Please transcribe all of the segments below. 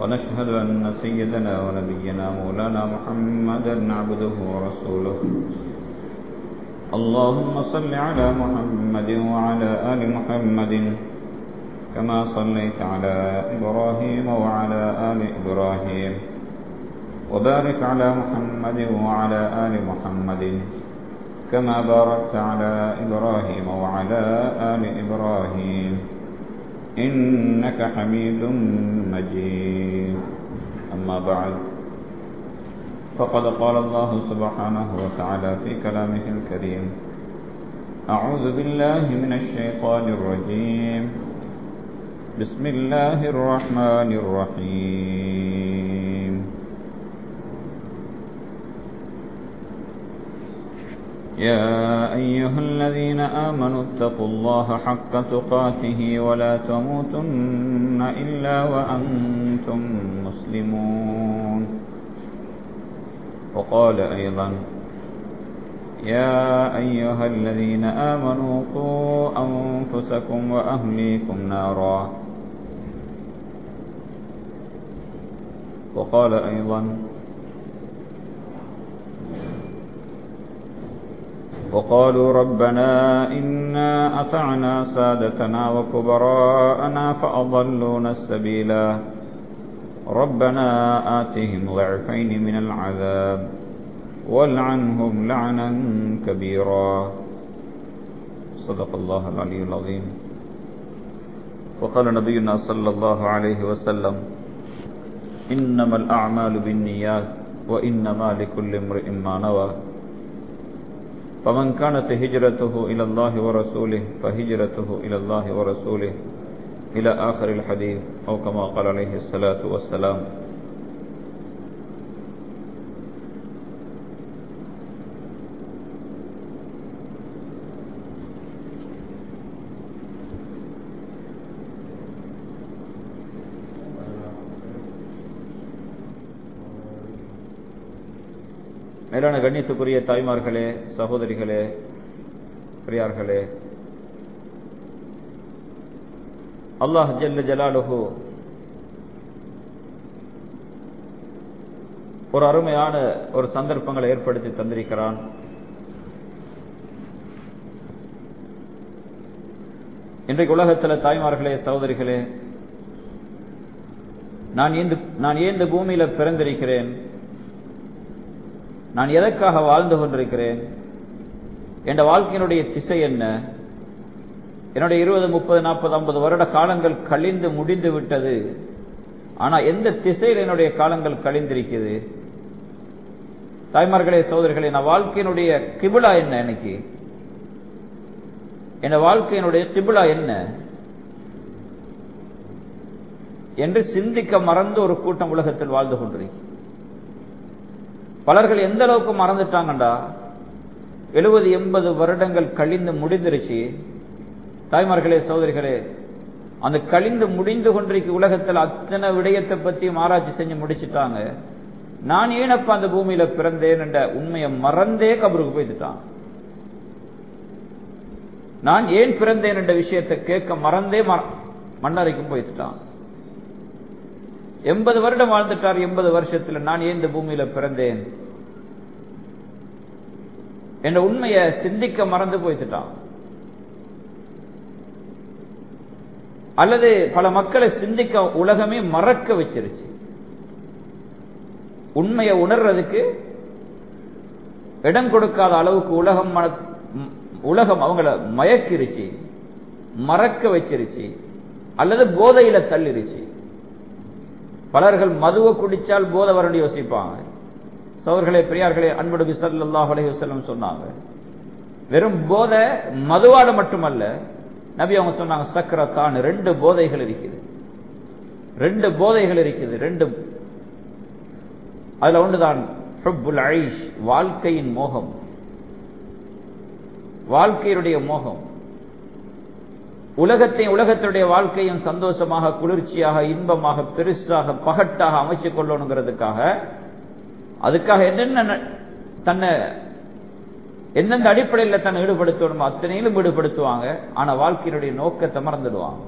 ونشهد أن سيدنا ونبينا مولانا محمدا عبده ورسوله. اللهم صل على محمد وعلى آل محمد كما صليت على إبراهيم وعلى آل إبراهيم. وبارك على محمد وعلى آل محمد كما باركت على إبراهيم وعلى آل إبراهيم. إنك حميد مجيد. أما بعد فقد قال الله سبحانه وتعالى في كلامه الكريم أعوذ بالله من الشيطان الرجيم. بسم الله الرحمن الرحيم. يا أيها الذين آمنوا اتقوا الله حق تقاته ولا تموتن إلا وأنتم مسلمون. وقال أيضا يا أيها الذين آمنوا قوا أنفسكم وأهليكم نارا. وقال أيضا وقالوا ربنا إنا أطعنا سادتنا وكبراءنا فأضلونا السبيلا ربنا آتهم ضعفين من العذاب والعنهم لعنا كبيرا. صدق الله العلي العظيم. وقال نبينا صلى الله عليه وسلم إنما الأعمال بالنيات وإنما لكل امرئ ما نوى. فمن كانت هجرته إلى الله ورسوله فهجرته إلى الله ورسوله إلى آخر الحديث أو كما قال عليه الصلاة والسلام. மேலான கண்ணியத்துக்குரிய தாய்மார்களே சகோதரிகளே பிரியார்களே அல்லாஹ் ஜல்ல ஜலாலுஹு ஒரு அருமையான ஒரு சந்தர்ப்பங்களை ஏற்படுத்தி தந்திருக்கிறான். இன்றைக்கு உலகத்தில் தாய்மார்களே சகோதரிகளே நான் ஏந்து நான் ஏன் இந்த பூமியில பிறந்திருக்கிறேன். நான் எதற்காக வாழ்ந்து கொண்டிருக்கிறேன்? என் வாழ்க்கையினுடைய திசை என்ன? என்னுடைய இருபது முப்பது நாற்பது ஐம்பது வருட காலங்கள் கழிந்து முடிந்து விட்டது. ஆனா எந்த திசையில் என்னுடைய காலங்கள் கழிந்திருக்குது தாய்மார்களே சோதரிகளே நான் வாழ்க்கையினுடைய கிபிளா என்ன எனக்கு என் வாழ்க்கையினுடைய கிபிளா என்ன? என்று சிந்திக்க மறந்து ஒரு கூட்டம் உலகத்தில் வாழ்ந்து கொண்டிருக்கிறேன். பலர்கள் எந்த அளவுக்கு மறந்துட்டாங்கண்டா? எழுபது எண்பது வருடங்கள் கழிந்து முடிந்துருச்சு. தாய்மார்களே சோதரிகளே அந்த கழிந்து முடிந்து கொண்டிருக்க உலகத்தில் அத்தனை விடயத்தை பற்றியும் ஆராய்ச்சி செஞ்சு முடிச்சுட்டாங்க. நான் ஏனப்ப அந்த பூமியில பிறந்தேன் என்ற உண்மையை மறந்தே கபருக்கு போய்த்துட்டான் நான் ஏன் பிறந்தேன் என்ற விஷயத்தை கேட்க மறந்தே மன்னரைக்கும் போய்த்துட்டான் எண்பது வருடம் வாழ்ந்துட்டார் எண்பது வருஷத்துல நான் ஏன் இந்த பூமியில பிறந்தேன்? என்ற உண்மையை சிந்திக்க மறந்து போய்த்துட்டான். அல்லது பல மக்களை சிந்திக்க உலகமே மறக்க வச்சிருச்சு. உண்மையை உணர்றதுக்கு இடம் கொடுக்காத அளவுக்கு உலகம் உலகம் அவங்கள மயக்கிருச்சு மறக்க வச்சிருச்சு அல்லது போதையில தள்ளிருச்சு. பலர்கள் மதுவை குடித்தால் போதை வரணும் யோசிப்பாங்க. சோர்களே பெரியார்களே அன்புடு சல்லாஹ் அலைஹுசல்லம் சொன்னாங்க. வெறும் போதை மதுவால மட்டுமல்ல நபி அவங்க சொன்னாங்க சக்கரத்தான் ரெண்டு போதைகள் இருக்குது. ரெண்டு போதைகள் இருக்குது ரெண்டு அதுல ஒன்றுதான் ஐஷ் வாழ்க்கையின் மோகம். வாழ்க்கையுடைய மோகம். உலகத்தை உலகத்தினுடைய வாழ்க்கையும் சந்தோஷமாக குளிர்ச்சியாக இன்பமாக பெருசாக பகட்டாக அமைச்சு கொள்ளணுங்கிறதுக்காக அதுக்காக என்னென்ன தன்னை எந்தெந்த அடிப்படையில் தன்னை ஈடுபடுத்தணுமோ அத்தனையிலும் ஈடுபடுத்துவாங்க. ஆனா வாழ்க்கையினுடைய நோக்கத்தை மறந்துடுவாங்க.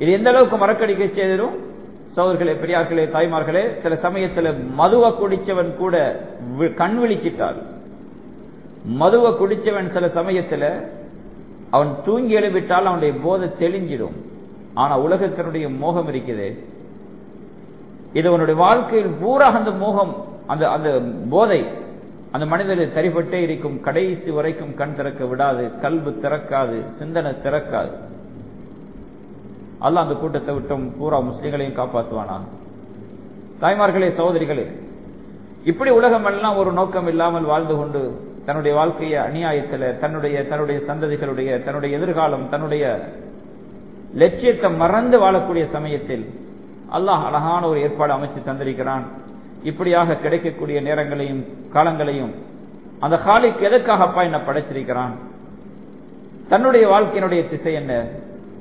இது எந்த அளவுக்கு மறக்கடிக்க செய்திடும் சோதர்களே பெரியார்களே தாய்மார்களே சில சமயத்தில் மதுவை குடிச்சவன் கூட கண் விழிச்சிட்டார். மதுவை குடிச்சவன் சில சமயத்தில் அவன் தூங்கி எழுப்பிட்டால் அவனுடைய போதை தெளிஞ்சிடும். ஆனா உலகத்தினுடைய மோகம் இருக்குது. இது அவனுடைய வாழ்க்கையில் பூரா அந்த மோகம் அந்த அந்த போதை அந்த மனிதரை தரிப்பட்டே இருக்கும். கடைசி வரைக்கும் கண் திறக்க விடாது கல்வி திறக்காது சிந்தனை திறக்காது. அல்ல அந்த கூட்டத்தை விட்டும் பூரா முஸ்லிம்களையும் காப்பாற்றுவானா தாய்மார்களே சகோதரிகளே இப்படி உலகம் எல்லாம் ஒரு நோக்கம் இல்லாமல் வாழ்ந்து கொண்டு தன்னுடைய வாழ்க்கைய அநியாயத்தில் தன்னுடைய தன்னுடைய சந்ததிகளுடைய தன்னுடைய எதிர்காலம் தன்னுடைய லட்சியத்தை மறந்து வாழக்கூடிய சமயத்தில் அல்லாஹ் அழகான ஒரு ஏற்பாடு அமைச்சு தந்திருக்கிறான். இப்படியாக கிடைக்கக்கூடிய நேரங்களையும் காலங்களையும் அந்த காலிக்கு எதற்காக அப்பா என்ன படைச்சிருக்கிறான்? தன்னுடைய வாழ்க்கையினுடைய திசை என்ன?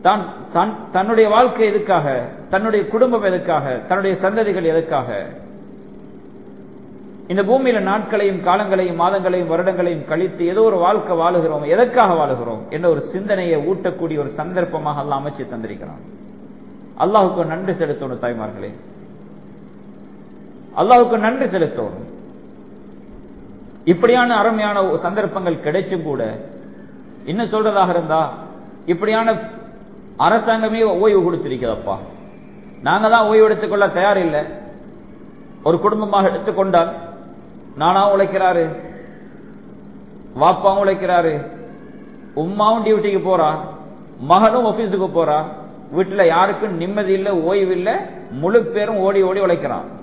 தான் தன்னுடைய வாழ்க்கை எதுக்காக? தன்னுடைய குடும்பம் எதுக்காக? தன்னுடைய சந்ததிகள் எதுக்காக? இந்த பூமியில நாட்களையும் காலங்களையும் மாதங்களையும் வருடங்களையும் கழித்து ஏதோ ஒரு வாழ்க்கை வாழுகிறோம். எதற்காக வாழுகிறோம்? என்ற ஒரு சிந்தனையை ஊட்டக்கூடிய ஒரு சந்தர்ப்பமாக அல்ல அமைச்சு தந்திருக்கிறான். அல்லாஹுக்கு நன்றி செலுத்தணும் தாய்மார்களே. அல்லாஹுக்கு நன்றி செலுத்தணும். இப்படியான அருமையான சந்தர்ப்பங்கள் கிடைச்சும் கூட இன்னும் சொல்றதாக இருந்தா இப்படியான அரசாங்கமே ஓய்வு கொடுத்திருக்கிறப்பா. நாங்க தான் ஓய்வு எடுத்துக்கொள்ள தயார் இல்லை ஒரு குடும்பமாக எடுத்துக்கொண்டால் நானா உழைக்கிறாரு? வாப்பாவும் உழைக்கிறாரு. உம்மாவும் டியூட்டிக்கு போறா? மகனும் ஆபீஸுக்கு போறா? வீட்டுல யாருக்கும் நிம்மதி இல்லை ஓய்வு இல்லை. முழு பேரும் ஓடி ஓடி உழைக்கிறான்.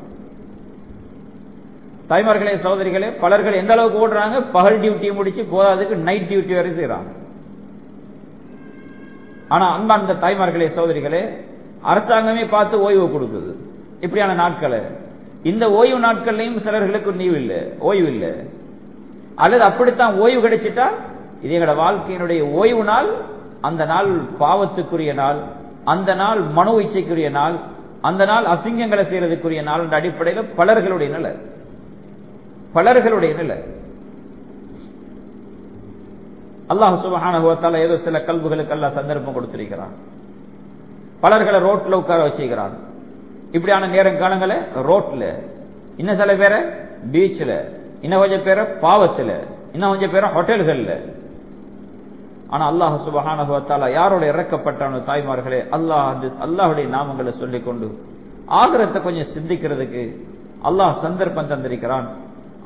தாய்மார்களே சகோதரிகளே பலர்கள் எந்த அளவுக்கு ஓடுறாங்க? பகல் டியூட்டியை முடிச்சு போதாதுக்கு நைட் டியூட்டி வரை செய்யறாங்க ஆனா அந்த அந்த தாய்மார்களே சகோதரிகளே அரசாங்கமே பார்த்து ஓய்வு கொடுக்குது. இப்படியான நாட்களை. இந்த ஓய்வு நாட்கள்லையும் சிலர்களுக்கு நீவு இல்லை ஓய்வு இல்லை. அல்லது அப்படித்தான் ஓய்வு கிடைச்சிட்டா இது எங்களோட வாழ்க்கையினுடைய ஓய்வு நாள் அந்த நாள் பாவத்துக்குரிய நாள் அந்த நாள் மனோ இச்சைக்குரிய நாள் அந்த நாள் அசிங்கங்களை செய்யறதுக்குரிய நாள் என்ற அடிப்படையில் பலர்களுடைய நிலை. பலர்களுடைய நிலை. அல்லாஹ் சுபஹான ஏதோ சில கல்வுகளுக்கு எல்லாம் சந்தர்ப்பம் கொடுத்திருக்கிறான். பலர்களை ரோட்ல உட்கார வச்சுக்கிறான். இப்படியான நேரம் காலங்களை ரோட்ல இன்னும் சில பேரை பீச்சில் இன்னும் கொஞ்சம் பேரை பாவத்தில் இன்னும் கொஞ்சம் பேரை ஹோட்டல்கள்ல ஆனா அல்லாஹ் சுபஹானஹுவத்தாலா யாரோட இறக்கப்பட்டானோ தாய்மார்களே அல்லாஹ் அல்லாஹுடைய நாமங்களை சொல்லிக் கொண்டு ஆகிரத்தை கொஞ்சம் சிந்திக்கிறதுக்கு அல்லாஹ் சந்தர்ப்பம் தந்திருக்கிறான்.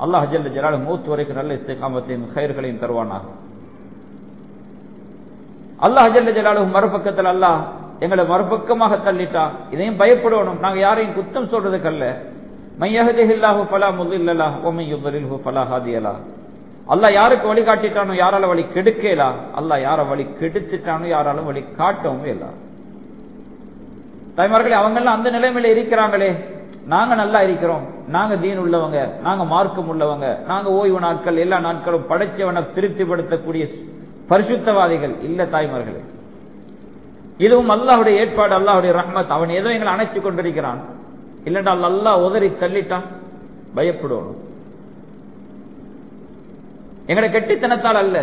அல்லாஹ் ஜல்ல ஜலால் மூத்து வரைக்கும் நல்ல இஸ்திகாமத்தையும் கயிர்களையும் தருவானாக. அல்லாஹ் ஜல்ல ஜலாலும் மறுபக்கத்தில் அல்லாஹ் எங்களை மறுபக்கமாக தள்ளிட்டா? இதையும் பயப்படணும். நாங்க யாரையும் குத்தம் சொல்றதுக்கல்ல மையஹதில்லாஹு பலா முதில்லலா ஒமை யுதலில்ஹு பலா ஹாதியலா. அல்லா யாருக்கு வழி காட்டிட்டானோ யாரால வழி கெடுக்கலா? அல்லா யார வழி கெடுத்துட்டானோ யாராலும் வழி காட்டவும் இல்லா தாய்மார்களே அவங்கெல்லாம் அந்த நிலைமையில இருக்கிறாங்களே. நாங்க நல்லா இருக்கிறோம். நாங்க தீன் உள்ளவங்க. நாங்க மார்க்கம் உள்ளவங்க. நாங்க ஓய்வு நாட்கள் எல்லா நாட்களும் படைச்சவனை திருப்திப்படுத்தக்கூடிய பரிசுத்தவாதிகள். இல்ல தாய்மார்களே. இதுவும் அல்லாஹுடைய ஏற்பாடு அல்லாஹுடைய ரஹ்மத். அவன் ஏதோ எங்களை அணைச்சு கொண்டிருக்கிறான். இல்லைன்றால் நல்லா உதறி தள்ளிட்டான். பயப்படுவோம் எங்கட கெட்டித்தனத்தால் அல்ல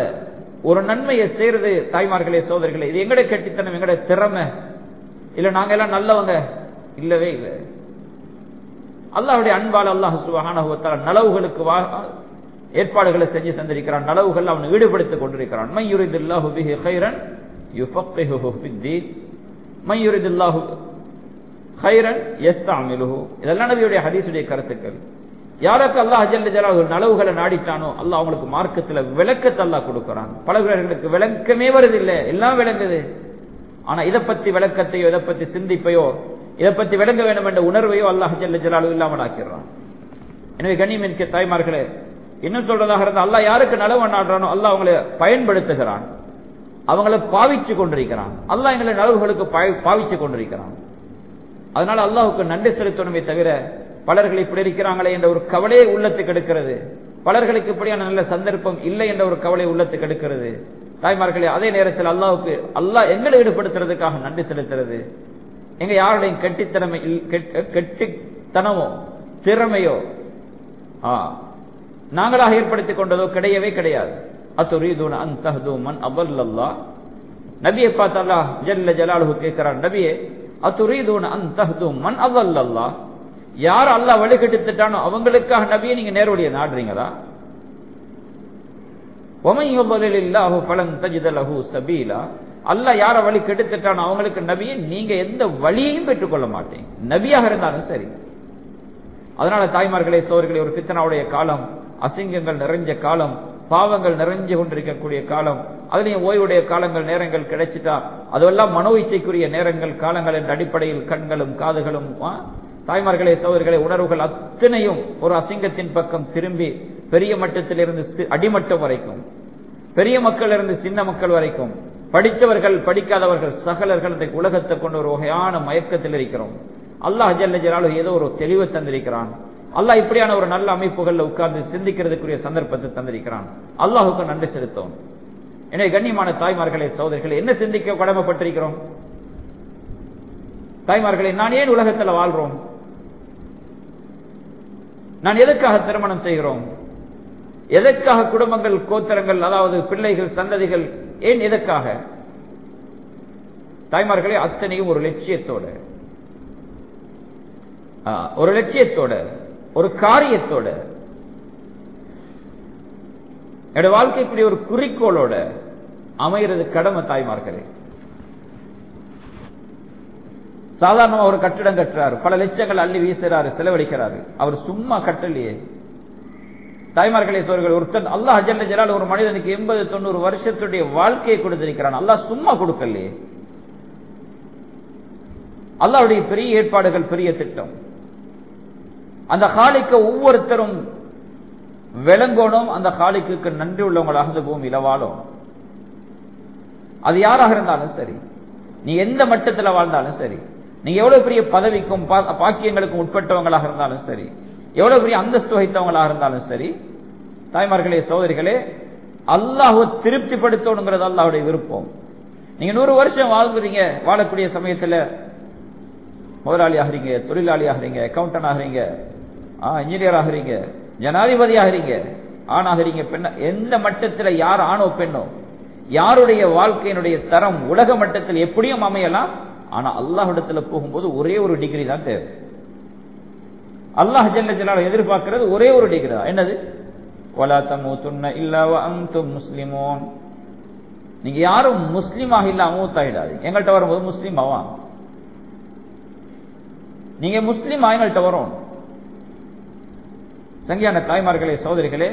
ஒரு நன்மையை செய்யறது தாய்மார்களே சோதர்களே. இது எங்கட கெட்டித்தனம் எங்கட திறமை? இல்ல நாங்க எல்லாம் நல்லவங்க? இல்லவே இல்லை. அல்லாஹுடைய அன்பால் அல்லாஹ் சுபஹானஹுவத்தால நலவுகளுக்கு ஏற்பாடுகளை செஞ்சு தந்திருக்கிறான். நலவுகள் அவன் ஈடுபடுத்திக் கொண்டிருக்கிறான். மையுரிதில்லாஹு பிஹி கைரன் யுஃபக்கிஹுஹு ஃபித்தீன். மையுரிதில்லாஹு கைரன் யஸ்தாமிலுஹு இதெல்லாம் நபியுடைய ஹதீஸுடைய கருத்துக்கள். யாருக்கு அல்லாஹ் ஜல்ல ஜலாஹு நலவுகளை நாடிட்டானோ அல்லாஹ் அவங்களுக்கு மார்க்கத்தில் விளக்கத்தை அல்லாஹ் கொடுக்கிறான். பல பேர்களுக்கு விளக்கமே வருதில்லை. எல்லாம் விளங்குது. ஆனா இதை பத்தி விளக்கத்தையோ இதை பத்தி சிந்திப்பையோ இதை பத்தி விளங்க வேண்டும் என்ற உணர்வையோ அல்லாஹ் ஜல்ல ஜலாலு இல்லாமல் ஆக்கிறான் எனவே கண்ணியமிக்க தாய்மார்களே இன்னும் சொல்றதாக இருந்தால் அல்லாஹ் யாருக்கு நலவு நாடுறானோ அல்லாஹ் அவங்களை பயன்படுத்துகிறான். அவங்களை பாவிச்சு கொண்டிருக்கிறான். அல்லாஹ் எங்களை நலவுகளுக்கு பாவிச்சு கொண்டிருக்கிறான். அதனால அல்லாஹுக்கு நன்றி செலுத்தணுமே தவிர பலர்கள் இப்படி இருக்கிறாங்களே என்ற ஒரு கவலையை உள்ளத்துக்கு எடுக்கிறது. பலர்களுக்கு இப்படியான நல்ல சந்தர்ப்பம் இல்லை என்ற ஒரு கவலை உள்ளத்துக்கு எடுக்கிறது. தாய்மார்களே அதே நேரத்தில் அல்லாவுக்கு அல்லாஹ் எங்களை ஈடுபடுத்துறதுக்காக நன்றி செலுத்துறது. எங்க யாருடையும் கெட்டித்தனமை கெட்டித்தனமோ திறமையோ நாங்களாக ஏற்படுத்திக் கொண்டதோ கிடையவே கிடையாது. அத்துரீதுன அன் தஹது மன் அபல்லல்லா நபியை பார்த்தாலா அல்லாஹ் ஜல்ல ஜலாலுஹு கேட்கிறார் நபியே அத்துரீதுன அன் தஹது மன் அபல்லல்லா யார் அல்லாஹ் வழி கெடுத்துட்டானோ அவங்களுக்காக நபியை நீங்க நேரடிய நாடுறீங்களா அல்ல யார வழி கெடுத்துட்டானோ அவங்களுக்கு நபியை நீங்க எந்த வழியையும் பெற்றுக்கொள்ள மாட்டீங்க நபியாக இருந்தாலும் சரி. அதனால தாய்மார்களே சோர்களே ஒரு பித்தனாவுடைய காலம் அசிங்கங்கள் நிறைஞ்ச காலம் பாவங்கள் நிறைஞ்சு கொண்டிருக்கக்கூடிய காலம். அதுலேயும் ஓய்வுடைய காலங்கள் நேரங்கள் கிடைச்சிட்டா அதுவெல்லாம் மனோ இச்சைக்குரிய நேரங்கள் காலங்கள் என்ற அடிப்படையில் கண்களும் காதுகளும் தாய்மார்களே சோதர்களே உணர்வுகள் அத்தனையும் ஒரு அசிங்கத்தின் பக்கம் திரும்பி பெரிய மட்டத்திலிருந்து அடிமட்டம் வரைக்கும் பெரிய மக்கள் இருந்து சின்ன மக்கள் வரைக்கும் படித்தவர்கள் படிக்காதவர்கள் சகலர்கள் இந்த உலகத்தை கொண்டு ஒரு வகையான மயக்கத்தில் இருக்கிறோம். அல்லாஹ் ஜல்ல ஜலாலு ஏதோ ஒரு தெளிவு தந்திருக்கிறான். அல்லாஹ் இப்படியான ஒரு நல்ல அமைப்புகள்ல உட்கார்ந்து சிந்திக்கிறதுக்குரிய சந்தர்ப்பத்தை தந்திருக்கிறான். அல்லாஹுக்கு நன்றி செலுத்தவும். எனவே கண்ணியமான தாய்மார்களே சோதரிகளை என்ன சிந்திக்க கடமைப்பட்டிருக்கிறோம்? தாய்மார்களே நான் ஏன் உலகத்தில் வாழ்றோம்? நான் எதற்காக திருமணம் செய்கிறோம்? எதற்காக குடும்பங்கள் கோத்திரங்கள் அதாவது பிள்ளைகள் சந்ததிகள் ஏன் எதற்காக? தாய்மார்களே அத்தனையும் ஒரு லட்சியத்தோட. ஒரு லட்சியத்தோட. ஒரு காரியத்தோட என்னோட வாழ்க்கை இப்படி ஒரு குறிக்கோளோட அமைகிறது கடமை தாய்மார்களே. சாதாரணமா ஒரு கட்டிடம் கட்டுறாரு பல லட்சங்கள் அள்ளி வீசுறாரு செலவழிக்கிறாரு. அவர் சும்மா கட்டலையே. தாய்மார்களே சோர்கள் ஒருத்தர் அல்லாஹ் அஜல்ல ஜலால் ஒரு மனிதனுக்கு எண்பது தொண்ணூறு வருஷத்துடைய வாழ்க்கையை கொடுத்திருக்கிறான். அல்லாஹ் சும்மா கொடுக்கலையே. அல்லாவுடைய பெரிய ஏற்பாடுகள் பெரிய திட்டம். அந்த காலிக்க ஒவ்வொருத்தரும் விளங்கணும் அந்த காலிக்கு நன்றி உள்ளவங்களாக இந்த பூமியில வாழும் அது யாராக இருந்தாலும் சரி. நீ எந்த மட்டத்தில் வாழ்ந்தாலும் சரி. நீங்க எவ்வளவு பெரிய பதவிக்கும் பாக்கியங்களுக்கும் உட்பட்டவங்களாக இருந்தாலும் சரி. எவ்வளவு பெரிய அந்தஸ்து வகித்தவங்களாக இருந்தாலும் சரி. தாய்மார்களே சோதரிகளே அல்லாஹுவை திருப்திப்படுத்தணுங்கிறது அல்லாஹுடைய விருப்பம். நீங்க நூறு வருஷம் வாழ்ந்துறீங்க வாழக்கூடிய சமயத்தில் முதலாளி ஆகிறீங்க தொழிலாளி ஆகிறீங்க அக்கௌண்டன் ஆகிறீங்க. இன்ஜினியர் ஆகிறீங்க ஜனாதிபதி ஆகிறீங்க ஆண் பெண்ண. எந்த மட்டத்தில் யார் ஆணோ பெண்ணோ யாருடைய வாழ்க்கையினுடைய தரம் உலக மட்டத்தில் எப்படியும் அமையலாம். ஆனா அல்லாஹிடத்துல போகும்போது ஒரே ஒரு டிகிரி தான் தேவை. அல்லாஹ் ஜல்ல எதிர்பார்க்கிறது ஒரே ஒரு டிகிரி தான். என்னது? வலா முஸ்லிமோன். நீங்க யாரும் முஸ்லீமாக இல்லாம மூத்தாயிடாது எங்கள்கிட்ட வரும்போது முஸ்லீம் ஆவான் நீங்க முஸ்லீம் எங்கள்கிட்ட வரும். சங்கியான தாய்மார்களே சோதரிகளே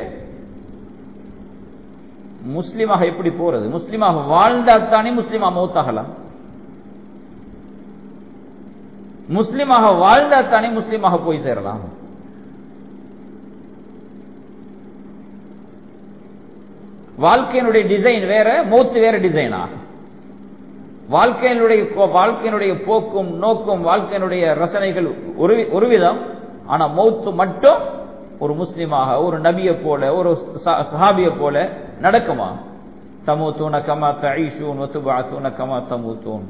முஸ்லீமாக எப்படி போறது? முஸ்லீமாக வாழ்ந்தால்தானே முஸ்லீமா மௌத்தாகலாம். முஸ்லீமாக வாழ்ந்தால்தானே முஸ்லீமாக போய் சேரலாம். வாழ்க்கையினுடைய டிசைன் வேற மூத்து வேற டிசைனா வாழ்க்கையினுடைய வாழ்க்கையினுடைய போக்கும் நோக்கும் வாழ்க்கையினுடைய ரசனைகள் ஒரு விதம். ஆனா மௌத்து மட்டும் ஒரு முஸ்லீமாக ஒரு நபியை போல ஒரு சஹாபியை போல நடக்குமா? தமுத்தூன கமா தீஷூன் ஒத்துபாசூன கமா தமுத்தூன்.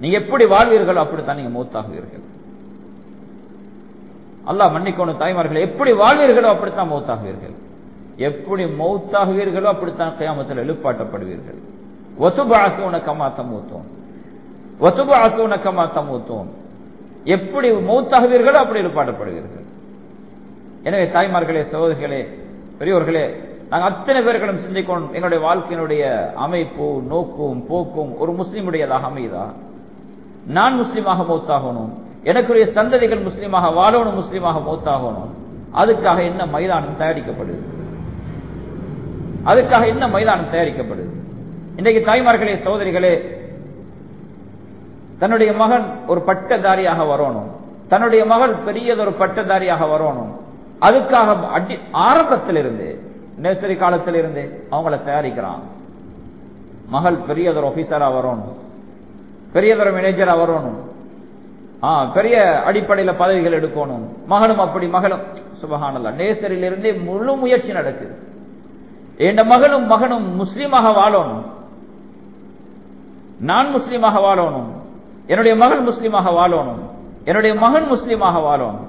நீங்க எப்படி வாழ்வீர்களோ அப்படித்தான் நீங்க மூத்தாகுவீர்கள். அல்லாஹ் மன்னிக்கணும் தாய்மார்கள் எப்படி வாழ்வீர்களோ அப்படித்தான் மௌத்தாகுவீர்கள். எப்படி மௌத்தாகுவீர்களோ அப்படித்தான் கயாமத்தில் எழுப்பாட்டப்படுவீர்கள். ஒத்துபாசூன கமா தமுத்தோன். ஒத்துபாசூன கமா தமுத்தோன். எப்படி மௌத்தாகுவீர்களோ அப்படி எழுப்பாட்டப்படுவீர்கள். எனவே தாய்மார்களே சகோதரிகளே பெரியோர்களே நாங்கள் அத்தனை பேர்களும் சிந்திக்கணும் எங்களுடைய வாழ்க்கையினுடைய அமைப்பு நோக்கும் போக்கும் ஒரு முஸ்லீமுடையதாக அமையுதா? நான் முஸ்லீமாக மௌத்தாகணும் எனக்குரிய சந்ததிகள் முஸ்லீமாக வாழணும் முஸ்லீமாக மௌத்தாகணும் அதுக்காக என்ன மைதானம் தயாரிக்கப்படுது? அதுக்காக என்ன மைதானம் தயாரிக்கப்படுது? இன்றைக்கு தாய்மார்களே சகோதரிகளே தன்னுடைய மகன் ஒரு பட்டதாரியாக வரணும் தன்னுடைய மகள் பெரியதொரு பட்டதாரியாக வரணும் அதுக்காக அடி ஆரம்பத்திலிருந்து நர்சரி காலத்திலிருந்து அவங்கள தயாரிக்கிறான். மகள் பெரியதொரு ஆபீசரா வரணும். பெரியதொரு மேனேஜரா வரணும். பெரிய அடிப்படையில பதவிகள் எடுக்கணும். மகளும் அப்படி மகளும். சுபகானல்ல நேசரிலிருந்தே முழு முயற்சி நடக்குது என் மகளும் மகனும் முஸ்லீமாக வாழணும். நான் முஸ்லீமாக வாழணும். என்னுடைய மகள் முஸ்லீமாக வாழணும். என்னுடைய மகன் முஸ்லீமாக வாழணும்.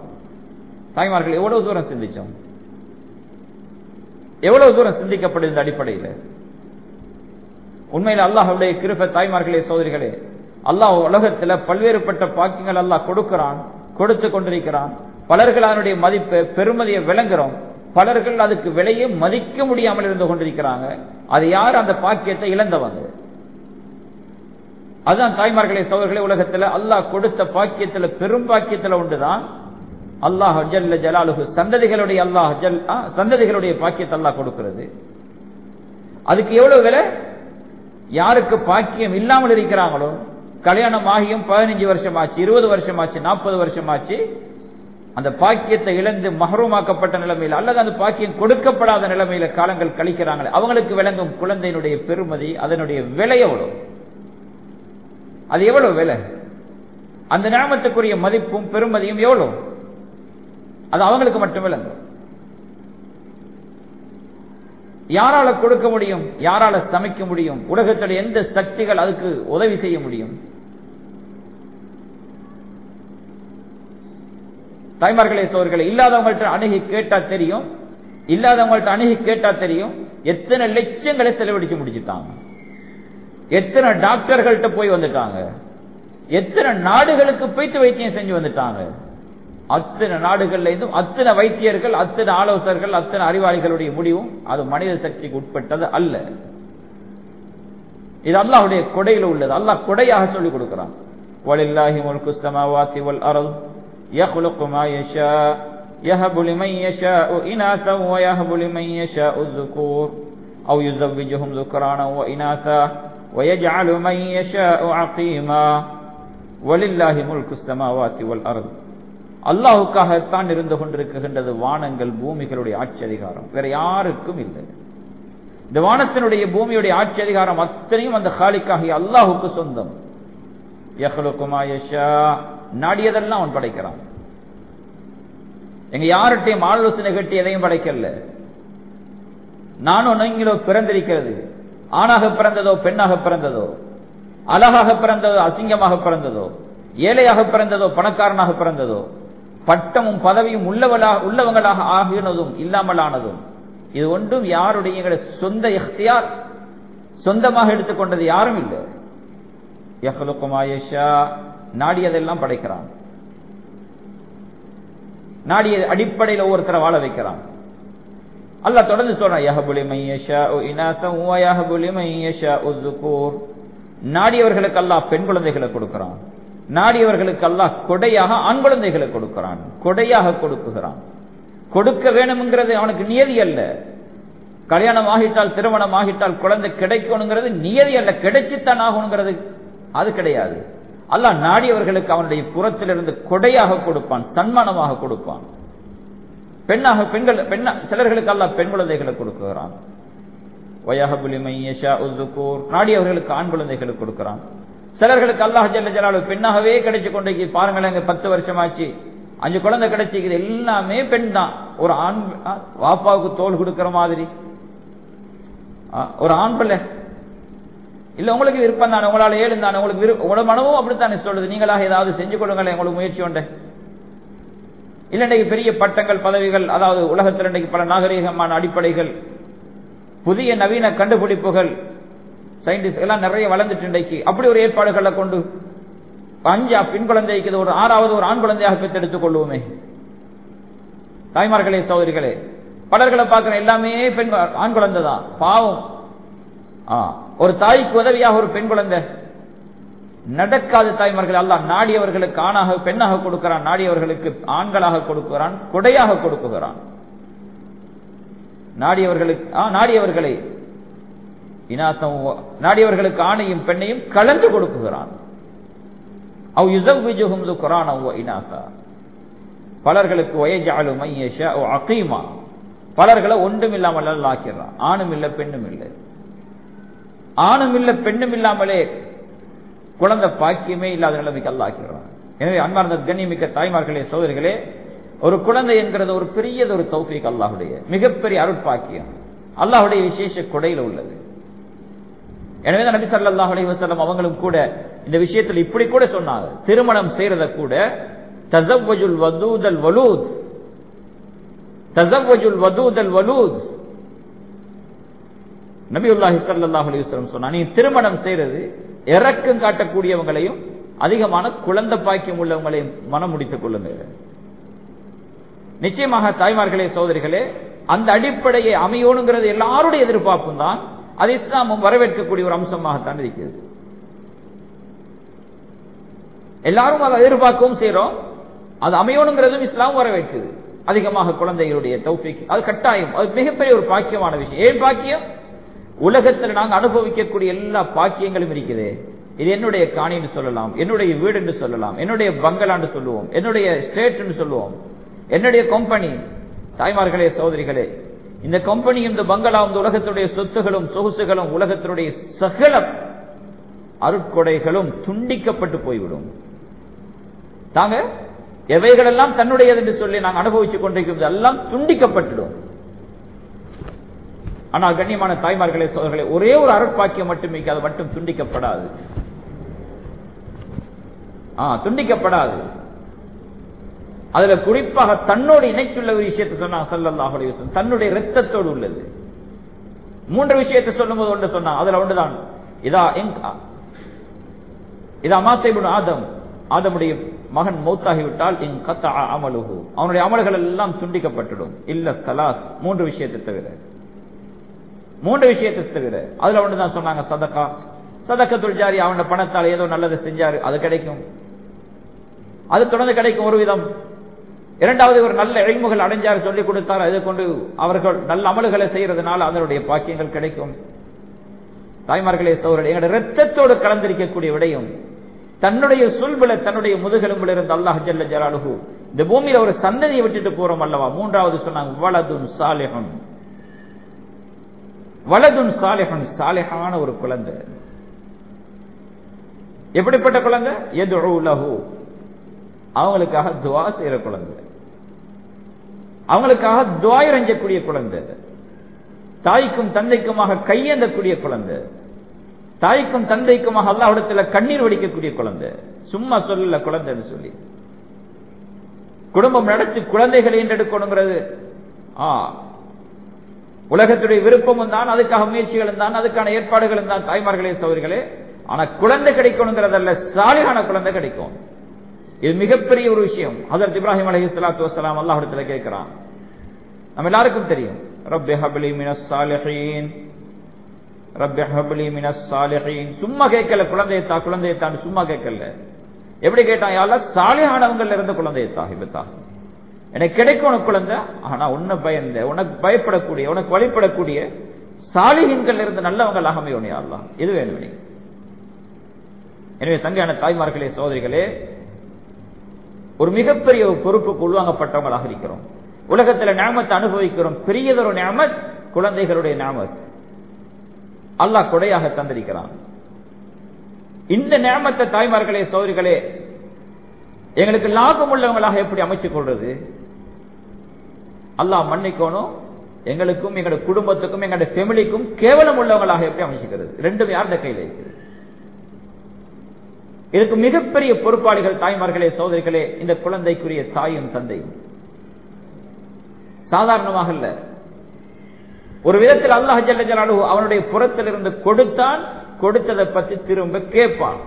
தாய்மார்கள் எவ்வளவு தூரம் சிந்திச்சோம்? எவ்வளவு தூரம் சிந்திக்கப்படுகிறது அடிப்படையில்? உண்மையில் அல்லாஹுடைய கிருப தாய்மார்களே சோதரிகளே அல்லாஹ் உலகத்துல பல்வேறுபட்ட பாக்கியங்கள் அல்லாஹ் கொடுக்கிறான் கொடுத்து கொண்டிருக்கிறான். பலர்கள் அதனுடைய மதிப்பு பெருமதியை விளங்குறோம். பலர்கள் அதுக்கு விலையை மதிக்க முடியாமல் இருந்து கொண்டிருக்கிறாங்க. அது யார்? அந்த பாக்கியத்தை இழந்தவங்க. அதுதான் தாய்மார்களே சோதர்களே உலகத்துல அல்லாஹ் கொடுத்த பாக்கியத்துல பெரும் பாக்கியத்துல ஒன்றுதான் அல்லாஹ் ஜல்ல ஜலாலுகு சந்ததிகளுடைய அல்லாஹ் ஜல் சந்ததிகளுடைய பாக்கியத்தை அல்லாஹ் கொடுக்கிறது. அதுக்கு எவ்வளவு விலை? யாருக்கு பாக்கியம் இல்லாமல் இருக்கிறாங்களோ கல்யாணம் ஆகியும் பதினஞ்சு வருஷம் ஆச்சு இருபது வருஷம் ஆச்சு நாற்பது வருஷம் ஆச்சு அந்த பாக்கியத்தை இழந்து மகரூமாக்கப்பட்ட நிலைமையில் அல்லது அந்த பாக்கியம் கொடுக்கப்படாத நிலைமையில காலங்கள் கழிக்கிறாங்களே அவங்களுக்கு விளங்கும் குழந்தையினுடைய பெருமதி அதனுடைய விலை எவ்வளவு? அது எவ்வளவு விலை? அந்த நாமத்துக்குரிய மதிப்பும் பெருமதியும் எவ்வளவு? அது அவங்களுக்கு மட்டும் விளங்கும் யாரால கொடுக்க முடியும் யாரால சமைக்க முடியும் உலகத்துடைய எந்த சக்திகள் அதுக்கு உதவி செய்ய முடியும்? தாய்மார்களே சோர்களை இல்லாதவங்கள்ட்ட அணுகி கேட்டா தெரியும் இல்லாதவங்கள்ட்ட அணுகி கேட்டா தெரியும் எத்தனை லட்சங்களை செலவழிச்சு முடிச்சுட்டாங்க. எத்தனை டாக்டர்கள்ட்ட போய் வந்துட்டாங்க. எத்தனை நாடுகளுக்கு போய்த்து வைத்தியம் செஞ்சு வந்துட்டாங்க. அத்தனை நாடுகள்ல இருந்தும் அத்தனை வைத்தியர்கள் அத்தனை ஆலோசகர்கள் அத்தனை அறிவாளிகளுடைய முடிவும் அது மனித சக்திக்கு உட்பட்டது அல்ல இது அல்லாஹுடைய கொடையில உள்ளது அல்லாஹ் கொடையாக சொல்லிக் கொடுக்கிறான் وَلِلَّهِ مُلْكُ السَّمَاوَاتِ وَالْأَرْضِ يَخْلُقُ مَا يَشَاءُ يَهَبُ لِمَن يَشَاءُ إِنَاثًا وَيَهَبُ لِمَن يَشَاءُ الذُّكُورَ أَوْ يُزَوِّجُهُمْ ذُكْرَانًا وَإِنَاثًا وَيَجْعَلُ مَن يَشَاءُ عَقِيمًا وَلِلَّهِ مُلْكُ السَّمَاوَاتِ وَالْأَرْضِ அல்லாஹுக்காகத்தான் இருந்து கொண்டிருக்கின்றது வானங்கள் பூமிகளுடைய ஆட்சி அதிகாரம். வேற யாருக்கும் இல்லை. இந்த வானத்தினுடைய பூமியுடைய ஆட்சி அதிகாரம் அத்தனையும் அந்த காலிக்காகிய அல்லாஹுக்கு சொந்தம். நாடியதெல்லாம் அவன் படைக்கிறான். எங்க யார்கிட்டையும் ஆலோசனை கட்டி எதையும் படைக்கல. நானும் நீங்களோ பிறந்திருக்கிறது. ஆணாக பிறந்ததோ பெண்ணாக பிறந்ததோ அழகாக பிறந்ததோ அசிங்கமாக பிறந்ததோ ஏழையாக பிறந்ததோ பணக்காரனாக பிறந்ததோ பட்டமும் பதவியும் உள்ளவளாக உள்ளவங்களாக ஆகினதும் இல்லாமலானதும். இது ஒன்றும் யாருடைய சொந்த எஃப்தியார் சொந்தமாக எடுத்துக்கொண்டது யாரும் இல்லை. யஹ்லுக்குமாயஷா நாடியதெல்லாம் படைக்கிறான். நாடிய அடிப்படையில் ஒவ்வொருத்தரை வாழ வைக்கிறான். அல்ல தொடர்ந்து சொல்றான் நாடியவர்களுக்கு அல்லா பெண் குழந்தைகளை கொடுக்கிறான். நாடியவர்களுக்கு அல்லாஹ் கொடையாக ஆண் குழந்தைகளை கொடுக்கிறான். கொடையாக கொடுக்குகிறான். கொடுக்க வேணும்ங்கிறது அவனுக்கு நியதி அல்ல. கல்யாணம் ஆகிட்டால் திருமணம் ஆகிட்டால் குழந்தை கிடைக்கணுங்கிறது நியதி அல்ல. கிடைச்சித்தான் ஆகணுங்கிறது அது கிடையாது. அல்லாஹ் நாடியவர்களுக்கு அவனுடைய புறத்திலிருந்து கொடையாக கொடுப்பான் சன்மானமாக கொடுப்பான். பெண்ணாக பெண்கள் பெண்ணா சிலர்களுக்கு அல்லாஹ் பெண் குழந்தைகளை கொடுக்குகிறான் நாடியவர்களுக்கு ஆண் குழந்தைகளை கொடுக்கிறான். சிலர்களுக்கு அல்லாஹ் ஜல்ல ஜலாலு பெண்ணாகவே கிடைச்சு கொண்டு பாருங்களேன் பத்து வருஷம் ஆச்சு அஞ்சு குழந்தை கிடைச்சிக்குது எல்லாமே பெண் தான். ஒரு ஆண் வாப்பாவுக்கு தோல் கொடுக்கிற மாதிரி. ஒரு ஆண் பிள்ளை. இல்ல உங்களுக்கு விருப்பம் தானே? உங்களால ஏழு தானே? உங்களுக்கு விருப்பம் உங்களோட மனமும் அப்படித்தானே சொல்லுது. நீங்களாக ஏதாவது செஞ்சு கொடுங்களேன் உங்களுக்கு முயற்சி உண்டு. இல்ல இன்றைக்கு பெரிய பட்டங்கள் பதவிகள் அதாவது உலகத்தில் இன்றைக்கு பல நாகரீகமான அடிப்படைகள் புதிய நவீன கண்டுபிடிப்புகள் சயின்டிஸ்ட் எல்லாம் நிறைய வளர்ந்துட்டு இன்றைக்கு. அப்படி ஒரு ஏற்பாடுகளை கொண்டு அஞ்சு பெண் குழந்தைக்கு ஒரு ஆறாவது ஒரு ஆண் குழந்தையாக பெற்றெடுத்துக் கொள்வோமே. தாய்மார்களே சகோதரிகளே பலர்களை பார்க்கிற எல்லாமே பெண் ஆண் குழந்தை தான். பாவம். ஒரு தாய்க்கு உதவியாக ஒரு பெண் குழந்தை நடக்காத தாய்மார்கள் அல்லாஹ் நாடியவர்களுக்கு ஆணாக பெண்ணாக கொடுக்கிறான். நாடியவர்களுக்கு ஆண்களாக கொடுக்கிறான் கொடையாக கொடுக்குகிறான். நாடியவர்களுக்கு நாடியவர்களை இனாத்தம் நாடியவர்களுக்கு ஆணையும் பெண்ணையும் கலந்து கொடுக்குகிறான். அவ் யுசவ்விஜுஹும் துக்ரான இனாசா பலர்களுக்கு வயஜாலு அகீமா. பலர்களை ஒன்றும் இல்லாமல் ஆக்கிறான் ஆணும் இல்லை பெண்ணும் இல்லை ஆணும் இல்லை பெண்ணும் இல்லாமலே குழந்தை பாக்கியமே இல்லாத நிலைமைக்கு அல்லாக்கிறான். எனவே அன்பார்ந்த கண்ணியமிக்க தாய்மார்களே சோதரிகளே ஒரு குழந்தை என்கிறது ஒரு பெரியது ஒரு தௌஃபிக் அல்லாஹுடைய மிகப்பெரிய அருட்பாக்கியம். அல்லாஹுடைய விசேஷ கொடையில் உள்ளது. எனவே நபி சல்லாஹ் அலி வசலம் அவங்களும் கூட இந்த விஷயத்தில் இப்படி கூட சொன்னாங்க. திருமணம் செய்யறத கூட தசவஜுல் வதூதல் வலூத். தசவஜுல் வதூதல் வலூத். நபியுல்லாஹி சல்லாஹ் அலி வசல்லம் சொன்னா நீ திருமணம் செய்யறது இறக்கம் காட்டக்கூடியவங்களையும் அதிகமான குழந்தை பாக்கியம் உள்ளவங்களையும் மனம் முடித்துக் கொள்ளுங்க. நிச்சயமாக தாய்மார்களே சோதரிகளே அந்த அடிப்படையை அமையணுங்கிறது எல்லாருடைய எதிர்பார்ப்பும் தான். அது இஸ்லாமும் வரவேற்கக்கூடிய ஒரு அம்சமாகத்தான் இருக்கிறது. எல்லாரும் அதை எதிர்பார்க்கவும் செய்யறோம் அது அமையணுங்கிறதும் இஸ்லாம் வரவேற்குது. அதிகமாக குழந்தைகளுடைய தௌஃபிக் அது கட்டாயம். அது மிகப்பெரிய ஒரு பாக்கியமான விஷயம். ஏன் பாக்கியம்? உலகத்தில் நாங்கள் அனுபவிக்கக்கூடிய எல்லா பாக்கியங்களும் இருக்குது. இது என்னுடைய காணின்னு சொல்லலாம். என்னுடைய வீடு என்று சொல்லலாம். என்னுடைய பங்களான்னு சொல்லுவோம். என்னுடைய ஸ்டேட் சொல்லுவோம். என்னுடைய கம்பெனி தாய்மார்களே சோதரிகளே இந்த கம்பெனி இந்த பங்களா இந்த உலகத்துடைய சொத்துகளும் சொகுசுகளும் உலகத்தினுடைய சகல அருட்கொடைகளும் துண்டிக்கப்பட்டு போய்விடும். தாங்க எவைகளெல்லாம் தன்னுடையது என்று சொல்லி நாங்கள் அனுபவித்துக் கொண்டிருக்கிறது எல்லாம் துண்டிக்கப்பட்டுடும் ஆனால் கண்ணியமான தாய்மார்களே சோதர்களே ஒரே ஒரு அருட்பாக்கியம் மட்டுமே அது மட்டும் துண்டிக்கப்படாது. துண்டிக்கப்படாது. அதுல குறிப்பாக தன்னோடு இணைத்துள்ள ஒரு விஷயத்தை சொன்னாங்க சல்லல்லாஹு தன்னுடைய ரத்தத்தோடு உள்ளது. மூன்று விஷயத்தை சொல்லும் போது ஒன்று சொன்னா அதுல ஒன்றுதான். இதா இதா மாத்தைபுன் ஆதம். ஆதமுடைய மகன் மௌத்தாகிவிட்டால் இன் கத்தா அமலுகு அவனுடைய அமல்கள் எல்லாம் துண்டிக்கப்பட்டுடும். இல்ல தலாஸ் மூன்று விஷயத்தை தவிர. மூன்று விஷயத்தை தவிர. அதுல ஒன்றுதான் சொன்னாங்க சதக்கா. சதக்கத்துள் ஜாரி அவனோட பணத்தால் ஏதோ நல்லது செஞ்சாரு அது கிடைக்கும். அது தொடர்ந்து கிடைக்கும் ஒரு விதம். இரண்டாவது ஒரு நல்ல இழைமுகள் அடைஞ்சார் சொல்லிக் கொடுத்தார். அதை கொண்டு அவர்கள் நல்ல அமல்களை செய்யறதுனால அதனுடைய பாக்கியங்கள் கிடைக்கும். தாய்மார்களே சோழர்கள் எங்களுடைய ரத்தத்தோடு கலந்திருக்கக்கூடிய விடையும் தன்னுடைய சொல்புல தன்னுடைய முதுகெலும்புல இருந்து அல்லாஹ் ஜல்ல ஜலாலுகு இந்த பூமியில ஒரு சந்ததியை விட்டுட்டு போறோம் அல்லவா? மூன்றாவது சொன்னாங்க வலதுன் சாலிஹன். வலதுன் சாலிஹன் சாலிஹான ஒரு குழந்தை. எப்படிப்பட்ட குழந்தை? எது அவங்களுக்காக துவா செய்யற குழந்தை. அவங்களுக்காக துவாயிரஞ்சக்கூடிய குழந்தை. தாய்க்கும் தந்தைக்குமாக கையேந்தக்கூடிய குழந்தை. தாய்க்கும் தந்தைக்குமாக அல்லாவிடத்துல கண்ணீர் வடிக்கக்கூடிய குழந்தை. சும்மா சொல்லல குழந்தைன்னு சொல்லி. குடும்பம் நடத்தி குழந்தைகளை ஈண்டெடுக்கணுங்கிறது ஆ. உலகத்துடைய விருப்பமும் தான் அதுக்காக முயற்சிகளும் தான் அதுக்கான ஏற்பாடுகளும் தான் தாய்மார்களே சௌரிகளே ஆனா குழந்தை கிடைக்கணுங்கிறதல்ல சாலிகான குழந்தை கிடைக்கும். இது மிகப்பெரிய ஒரு விஷயம். ஹசரத் இப்ராஹிம் அலஹி சலாத்து வசலாம் அல்லாஹிடத்துல கேட்கிறான். நம்ம எல்லாருக்கும் தெரியும். ரப்பி ஹப்லி மினஸ் சாலிஹீன். ரப்பி ஹப்லி மினஸ் சாலிஹீன். சும்மா கேட்கல குழந்தையத்தா குழந்தையத்தான் சும்மா கேட்கல. எப்படி கேட்டான்? யாரெல்லாம் சாலிஹானவங்கள்ல இருந்த குழந்தையத்தா இப்பத்தா எனக்கு கிடைக்கும் உனக்கு குழந்தை ஆனா உன்னை பயந்த உனக்கு பயப்படக்கூடிய உனக்கு வழிபடக்கூடிய சாலிகின்கள் இருந்து நல்லவங்களாக அமையணும் யாரெல்லாம் இது வேணும் எனவே சங்கையான தாய்மார்களே சோதரிகளே ஒரு மிகப்பெரிய ஒரு பொறுப்புக்கு உள்வாங்கப்பட்டவங்களாக இருக்கிறோம். உலகத்தில் ஞாபகத்தை அனுபவிக்கிறோம். பெரியதொரு ஞாபத் குழந்தைகளுடைய ஞாபத் அல்லாஹ் கொடையாக தந்திருக்கிறான். இந்த ஞாபத்தை தாய்மார்களே சோதரிகளே எங்களுக்கு லாபம் உள்ளவங்களாக எப்படி அமைச்சுக் கொள்றது? அல்லாஹ் மன்னிக்கணும். எங்களுக்கும் எங்களுடைய குடும்பத்துக்கும் எங்களுடைய ஃபேமிலிக்கும் கேவலம் உள்ளவங்களாக எப்படி அமைச்சுக்கிறது ரெண்டும் யாருடைய கையில் இருக்கிறது இதுக்கு மிகப்பெரிய பொறுப்பாளிகள் தாய்மார்களே சோதரிகளே இந்த குழந்தைக்குரிய தாயும் தந்தையும். சாதாரணமாக இல்ல. ஒரு விதத்தில் அல்லாஹ் ஜல்லஜலாலு அவனுடைய புறத்திலிருந்து கொடுத்தான் கொடுத்ததை பத்தி திரும்ப கேட்பான்.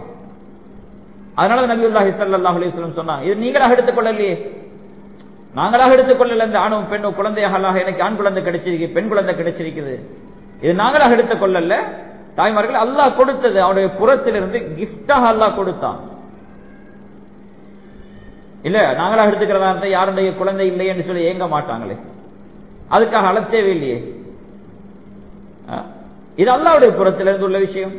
அதனால நபி சல்லாஹ் அலிஸ்லம் சொன்னாங்க இது நீங்களாக எடுத்துக்கொள்ளலையே நாங்களாக எடுத்துக்கொள்ளல இந்த ஆணும் பெண்ணும் குழந்தையாக எனக்கு ஆண் குழந்தை கிடைச்சிருக்கு பெண் குழந்தை கிடைச்சிருக்குது. இது நாங்களாக எடுத்துக்கொள்ளல தாய்மார்கள் அல்லாஹ் கொடுத்தது. அவனுடைய புறத்திலிருந்து கிஃப்டாக அல்லாஹ் கொடுத்தான். இல்ல நாங்களாக எடுத்துக்கிறதா இருந்தால் யாருடைய குழந்தை இல்லை என்று சொல்லி ஏங்க மாட்டாங்களே? அதுக்காக அழத்தேவே இல்லையே இது அல்லாவுடைய புறத்திலிருந்து உள்ள விஷயம்.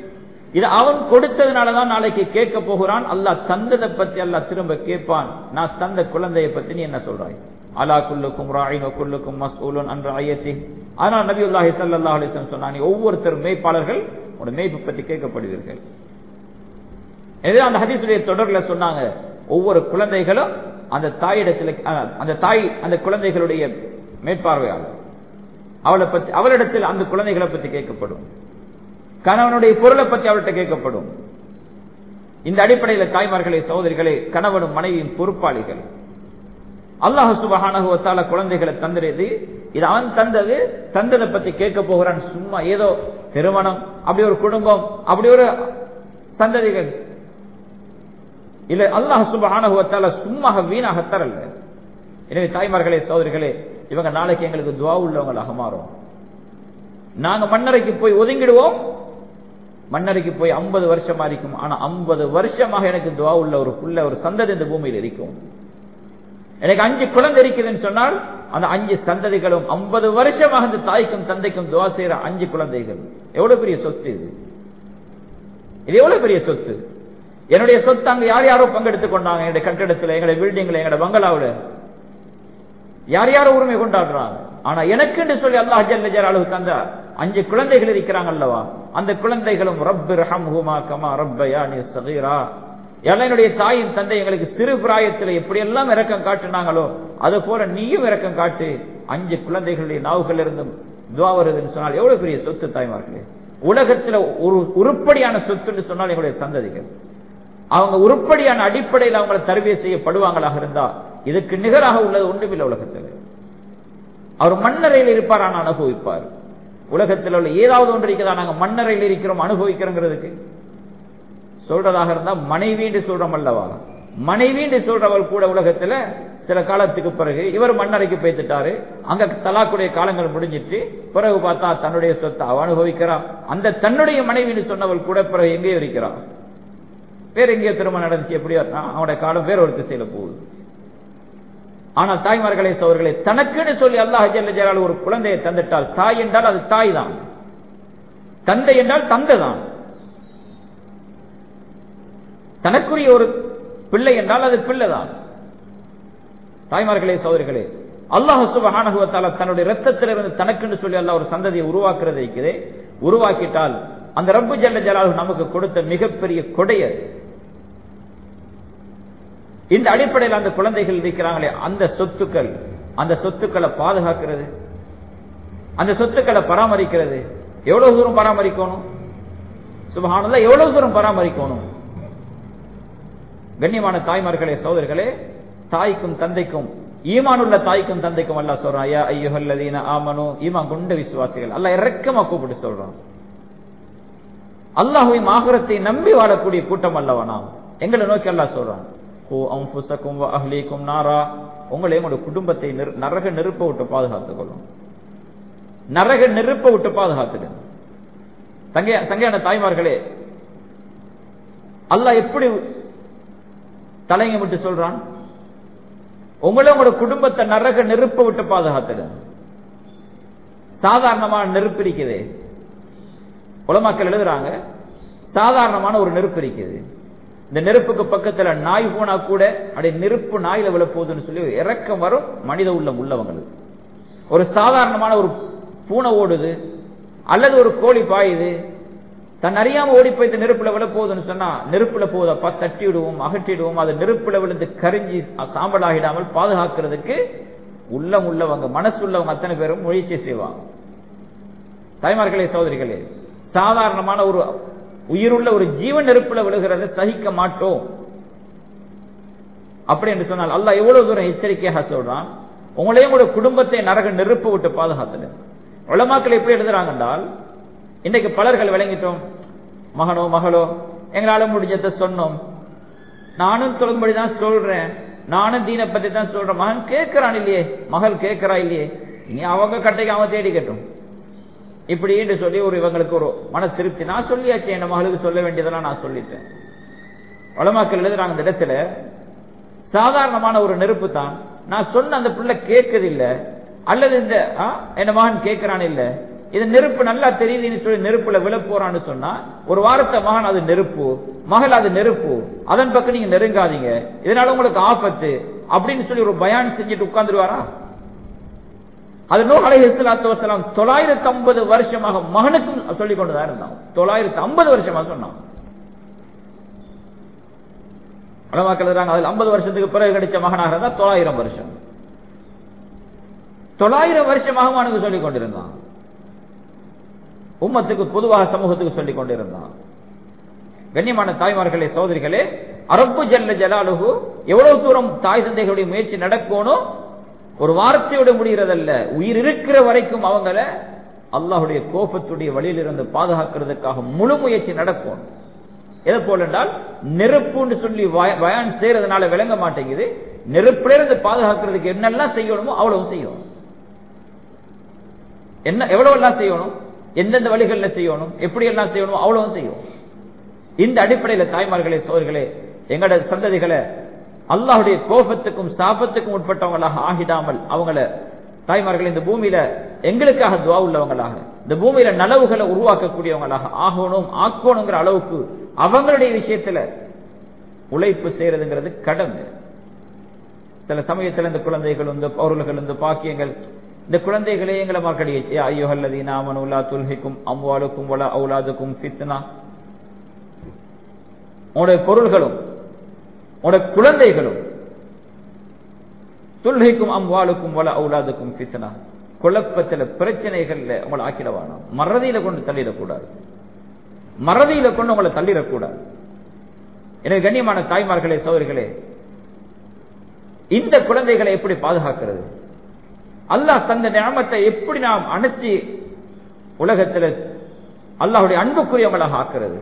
இது அவன் கொடுத்ததுனாலதான் நாளைக்கு கேட்க போகிறான். அல்லாஹ் தந்ததை பத்தி அல்லாஹ் திரும்ப கேட்பான். நான் தந்த குழந்தையை பத்தி நீ என்ன சொல்றாய்? அலா குல்லுக்கும் ராயின் குல்லுக்கும் மசூலன் அன்ற ஐயத்தி ஆனால் நபி உல்லாஹி சல்லா அலிஸ்லம் சொன்னாங்க ஒவ்வொருத்தரும் மேய்ப்பாளர்கள் உடைய மேய்ப்பு பற்றி கேட்கப்படுவீர்கள். எனவே அந்த ஹதீசுடைய தொடர்ல சொன்னாங்க ஒவ்வொரு குழந்தைகளும் அந்த தாயிடத்தில் அந்த தாய் அந்த குழந்தைகளுடைய மேற்பார்வையாளர். அவளை பற்றி அவளிடத்தில் அந்த குழந்தைகளை பத்தி கேட்கப்படும். கணவனுடைய பொருளை பத்தி அவர்கிட்ட கேட்கப்படும். இந்த அடிப்படையில் தாய்மார்களே சகோதரிகளே கணவனும் மனைவியும் பொறுப்பாளிகள். அல்லாஹ் சுபஹானஹு குழந்தைகளை தந்துடுது இது அவன் தந்தது தந்ததை பத்தி கேட்க போகிறான். சும்மா ஏதோ திருமணம் அப்படி ஒரு குடும்பம் அப்படி ஒரு சந்ததிகள். இல்ல அல்லாஹ் சுபஹானஹு சும்மா வீணாக தரல எனவே தாய்மார்களே சோதரிகளே இவங்க நாளைக்கு எங்களுக்கு துவா உள்ளவங்களாக மாறும். நாங்க மண்ணறைக்கு போய் ஒதுங்கிடுவோம். மண்ணறைக்கு போய் ஐம்பது வருஷமா இருக்கும் ஆனா ஐம்பது வருஷமாக எனக்கு துவா உள்ள ஒரு புள்ள ஒரு சந்ததி இந்த பூமியில் இருக்கும். எனக்கு அஞ்சு குழந்தை இருக்குதுன்னு சொன்னால் அந்த அஞ்சு சந்ததிகளும் ஐம்பது வருஷமாக அந்த தாய்க்கும் தந்தைக்கும் துவா செய்யற அஞ்சு குழந்தைகள். எவ்வளவு பெரிய சொத்து இது? இது எவ்வளவு பெரிய சொத்து? என்னுடைய சொத்து அங்க யார் யாரோ பங்கெடுத்துக் கொண்டாங்க. என்னுடைய கட்டிடத்துல எங்களுடைய பில்டிங்ல எங்களுடைய பங்களாவில். யார் யாரோ உரிமை கொண்டாடுறாங்க. ஆனா எனக்கு என்று சொல்லி அல்லாஹ் ஜல்ல ஜலாலுஹு தந்த அஞ்சு குழந்தைகள் இருக்கிறாங்க அல்லவா? அந்த குழந்தைகளும் ரப்பு ரஹம்ஹுமா கமா ரப்பயானி சகீரா என்னுடைய தாயின் தந்தை எங்களுக்கு சிறு பிராயத்தில் எப்படியெல்லாம் இறக்கம் காட்டுனாங்களோ அது போல நீயும் இறக்கம் காட்டு. அஞ்சு குழந்தைகளுடைய நாவுகள் இருந்தும் துவா வருதுன்னு சொன்னால் எவ்வளவு பெரிய சொத்து தாய்மார்களே? உலகத்துல ஒரு உருப்படியான சொத்துன்னு சொன்னால் எங்களுடைய சந்ததிகள். அவங்க உருப்படியான அடிப்படையில் அவங்களை தருவிய செய்யப்படுவாங்களாக இருந்தா இதுக்கு நிகராக உள்ளது ஒன்றுமில்லை உலகத்தில். அவர் மண்ணறையில் இருப்பார் ஆனால் அனுபவிப்பார். உலகத்தில் உள்ள ஏதாவது ஒன்று இருக்கிறதா நாங்கள் மண்ணறையில் இருக்கிறோம் அனுபவிக்கிறோங்கிறதுக்கு. சொல்றதாக இருந்தா மனைவின்னு சொல்றோம் அல்லவா மனைவின்னு சொல்றவள் கூட உலகத்துல சில காலத்துக்கு பிறகு இவர் மண்ணறைக்கு பேத்துட்டாரு. அங்க தலாக்குடைய காலங்கள் முடிஞ்சிட்டு பிறகு பார்த்தா தன்னுடைய சொத்தை அவ அனுபவிக்கிறான். அந்த தன்னுடைய மனைவின்னு சொன்னவள் கூட பிறகு எங்கேயோ இருக்கிறான். வேற எங்கேயோ திருமணம் நடந்துச்சு எப்படியோ அவனுடைய காலம் வேற ஒரு திசையில போகுது. ஆனால் தாய்மார்களே சோர்களே தனக்குன்னு சொல்லி அல்லாஹ் ஜல்ல ஜலால் ஒரு குழந்தையை தந்துட்டால் தாய் என்றால் அது தாய் தான். தந்தை என்றால் தந்தை தான். தனக்குரிய ஒரு பிள்ளை என்றால் அது பிள்ளைதான் தாய்மார்களே சோதரிகளே அல்லாஹ் சுபஹானகுவத்தால தன்னுடைய ரத்தத்திலிருந்து தனக்குன்னு சொல்லி அல்ல ஒரு சந்ததியை உருவாக்குறது இருக்குது. உருவாக்கிட்டால் அந்த ரப்பு ஜல்ல ஜலால் நமக்கு கொடுத்த மிகப்பெரிய கொடைய இந்த அடிப்படையில் அந்த குழந்தைகள் இருக்கிறாங்களே அந்த சொத்துக்கள் அந்த சொத்துக்களை பாதுகாக்கிறது அந்த சொத்துக்களை பராமரிக்கிறது. எவ்வளவு தூரம் பராமரிக்கணும்? சுபகானதா எவ்வளவு தூரம் பராமரிக்கணும்? கண்ணியமான தாய்மார்களே சோதர்களே தாய்க்கும் தந்தைக்கும் ஈமானுள்ள தாய்க்கும் தந்தைக்கும் அல்ல சொல்றான் ஐயா ஐயோல்லதீன ஆமனோ ஈமான் கொண்ட விசுவாசிகள். அல்ல இறக்கமா கூப்பிட்டு சொல்றான். அல்லாஹுவை மாகரத்தை நம்பி வாழக்கூடிய கூட்டம் அல்லவா எங்களை நோக்கி அல்லா சொல்றான். ஓ அஹ்லீக்கும் நாரா. உங்களை உங்களோட குடும்பத்தை நரக நெருப்ப விட்டு பாதுகாத்துக் கொள்ளும். நரக நெருப்ப விட்டு பாதுகாத்துக்க தங்க சங்கையான தாய்மார்களே அல்லாஹ் எப்படி தலைங்க விட்டு சொல்றான். உங்களை உங்களோட குடும்பத்தை நரக நெருப்ப விட்டு பாதுகாத்துக்க சாதாரணமான நெருப்பு இருக்குது. உலமாக்கள் எழுதுறாங்க சாதாரணமான ஒரு நெருப்பு இருக்குது. இந்த நெருப்புக்கு பக்கத்துல நாய் போனா கூட அப்படியே நெருப்பு நாயில விழ போகுதுன்னு சொல்லி இறக்கம் வரும் மனித உள்ளம் உள்ளவங்களுக்கு. ஒரு சாதாரணமான ஒரு பூனை ஓடுது அல்லது ஒரு கோழி பாயுது தன் அறியாம ஓடி போய் நெருப்புல விழ போகுதுன்னு சொன்னா நெருப்புல போதப்பா தட்டிவிடுவோம் அகற்றிடுவோம். அது நெருப்புல விழுந்து கரிஞ்சி சாம்பலாகிடாமல் பாதுகாக்கிறதுக்கு உள்ளம் உள்ளவங்க மனசு உள்ளவங்க அத்தனை பேரும் முயற்சி செய்வாங்க. தாய்மார்களே சகோதரிகளே சாதாரணமான ஒரு உயிருள்ள ஒரு ஜீவன் நெருப்புல விழுகிறத சகிக்க மாட்டோம். அப்படி என்று சொன்னால் அல்ல எவ்வளவு தூரம் எச்சரிக்கையாக சொல்றான்? உங்களையும் கூட குடும்பத்தை நரக நெருப்பு விட்டு பாதுகாத்துல உலமாக்கள் எப்படி எழுதுறாங்க என்றால் இன்றைக்கு பலர்கள் விளங்கிட்டோம். மகனோ மகளோ எங்களால முடிஞ்சதை சொன்னோம். நானும் சொல்லும்படிதான் சொல்றேன். நானும் தீனை பத்தி தான் சொல்றேன். மகன் கேட்கிறான் இல்லையே? மகள் கேட்கிறா இல்லையே? இனி அவங்க கட்டைக்கு அவன் தேடிக்கட்டும். இப்படி என்று சொல்லி ஒரு இவங்களுக்கு ஒரு மன திருப்தி. நான் சொல்லியாச்சு என் மகளுக்கு சொல்ல வேண்டியதெல்லாம் நான் சொல்லிட்டேன். வளமாக்கள் எழுதுறாங்க இந்த இடத்துல சாதாரணமான ஒரு நெருப்பு தான். நான் சொன்ன அந்த பிள்ளை கேட்கறது அல்லது இந்த என் மகன் கேட்கிறான் இல்லை. இது நெருப்பு நல்லா தெரியுதுன்னு சொல்லி நெருப்புல விழப்போறான்னு சொன்னா ஒரு வாரத்தை மகன் அது நெருப்பு மகள் அது நெருப்பு அதன் பக்கம் நீங்க நெருங்காதீங்க இதனால உங்களுக்கு ஆபத்து அப்படின்னு சொல்லி ஒரு பயான் செஞ்சுட்டு உட்கார்ந்துருவாரா? அது நூ அலை இஸ்லாத்து வசலாம் தொள்ளாயிரத்தி ஐம்பது வருஷமாக மகனுக்கும் சொல்லிக் கொண்டுதான் இருந்தான். தொள்ளாயிரத்தி ஐம்பது வருஷமாக சொன்னான். உலமாக்கள் எழுதுறாங்க அதில் ஐம்பது வருஷத்துக்கு பிறகு கிடைச்ச மகனாக இருந்தா தொள்ளாயிரம் வருஷம். தொள்ளாயிரம் வருஷமாக அவனுக்கு சொல்லிக் கொண்டிருந்தான். உம்மத்துக்கு பொதுவாக சமூகத்துக்கு சொல்லிக் கொண்டிருந்தான். கண்ணியமான தாய்மார்களே சோதரிகளே அரபு ஜல்ல ஜலாலுகு எவ்வளவு தூரம் தாய் தந்தைகளுடைய முயற்சி நடக்கணும் ஒரு வார்த்தையோட முடிகிறதல்ல. உயிர் இருக்கிற வரைக்கும் அவங்கள அல்லாஹுடைய கோபத்துடைய வழியில் இருந்து பாதுகாக்கிறதுக்காக முழு முயற்சி நடக்கும். எதை போல என்றால் நெருப்புன்னு சொல்லி வயான் செய்யறதுனால விளங்க மாட்டேங்குது. நெருப்புல இருந்து பாதுகாக்கிறதுக்கு என்னெல்லாம் செய்யணுமோ அவ்வளவு செய்யணும் என்ன எவ்வளவு எல்லாம் செய்யணும்? எந்தெந்த வழிகள்ல செய்யணும் எப்படி எல்லாம் செய்யணும் அவ்வளவு செய்யும். இந்த அடிப்படையில் தாய்மார்களே சோர்களே எங்கட சந்ததிகளை அல்லாஹுடைய கோபத்துக்கும் சாபத்துக்கும் உட்பட்டவங்களாக ஆகிடாமல் அவங்கள தாய்மார்கள் இந்த பூமியில எங்களுக்காக துவா உள்ளவங்களாக இந்த பூமியில நலவுகளை உருவாக்கக்கூடியவங்களாக ஆகணும் ஆக்கணுங்கிற அளவுக்கு அவங்களுடைய விஷயத்துல உழைப்பு செய்யறதுங்கிறது கடமை. சில சமயத்தில் இந்த குழந்தைகள் இந்த பௌரல்கள் இந்த பாக்கியங்கள் இந்த குழந்தைகளே எங்களை மார்க்கடி ஐயோ அல்லது நாமன் உலா துல்ஹிக்கும் அம்வாலுக்கும் ஒலா அவுலாதுக்கும் ஃபித்னா. உடைய பொருள்களும் உடைய குழந்தைகளும் துல்ஹிக்கும் அம்வாலுக்கும் வல அவுலாதுக்கும் ஃபித்னா. குழப்பத்தில் பிரச்சனைகள்ல உங்களை ஆக்கிடவானா? மறதியில கொண்டு தள்ளிடக்கூடாது. மறதியில கொண்டு உங்களை தள்ளிடக்கூடாது. எனவே கண்ணியமான தாய்மார்களே சோதரிகளே இந்த குழந்தைகளை எப்படி பாதுகாக்கிறது? அல்லாஹ் தந்த ஞாபகத்தை எப்படி நாம் அணைச்சி உலகத்தில் அல்லாஹுடைய அன்புக்குரியவங்களாக ஆக்குறது?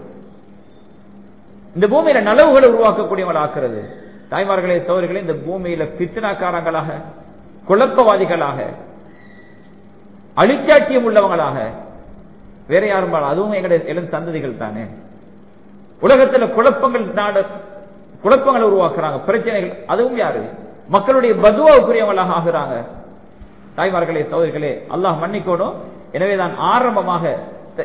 இந்த பூமியில நலவுகளை உருவாக்கக்கூடியவங்களாக ஆக்குறது தாய்மார்களே சோழர்களே இந்த பூமியில பித்தனாக்காரங்களாக குழப்பவாதிகளாக அழிச்சாட்டியம் உள்ளவங்களாக வேற யாரும் அதுவும் எங்களுடைய இளம் சந்ததிகள் தானே. உலகத்துல குழப்பங்கள் நாடு குழப்பங்களை உருவாக்குறாங்க. பிரச்சனைகள் அதுவும் யாரு? மக்களுடைய பதுவாவுக்குரியவங்களாக ஆகுறாங்க. தாய்மார்களே சோதரிகளே அல்லாஹ் மன்னிக்கணும் எனவேதான் ஆரம்பமாக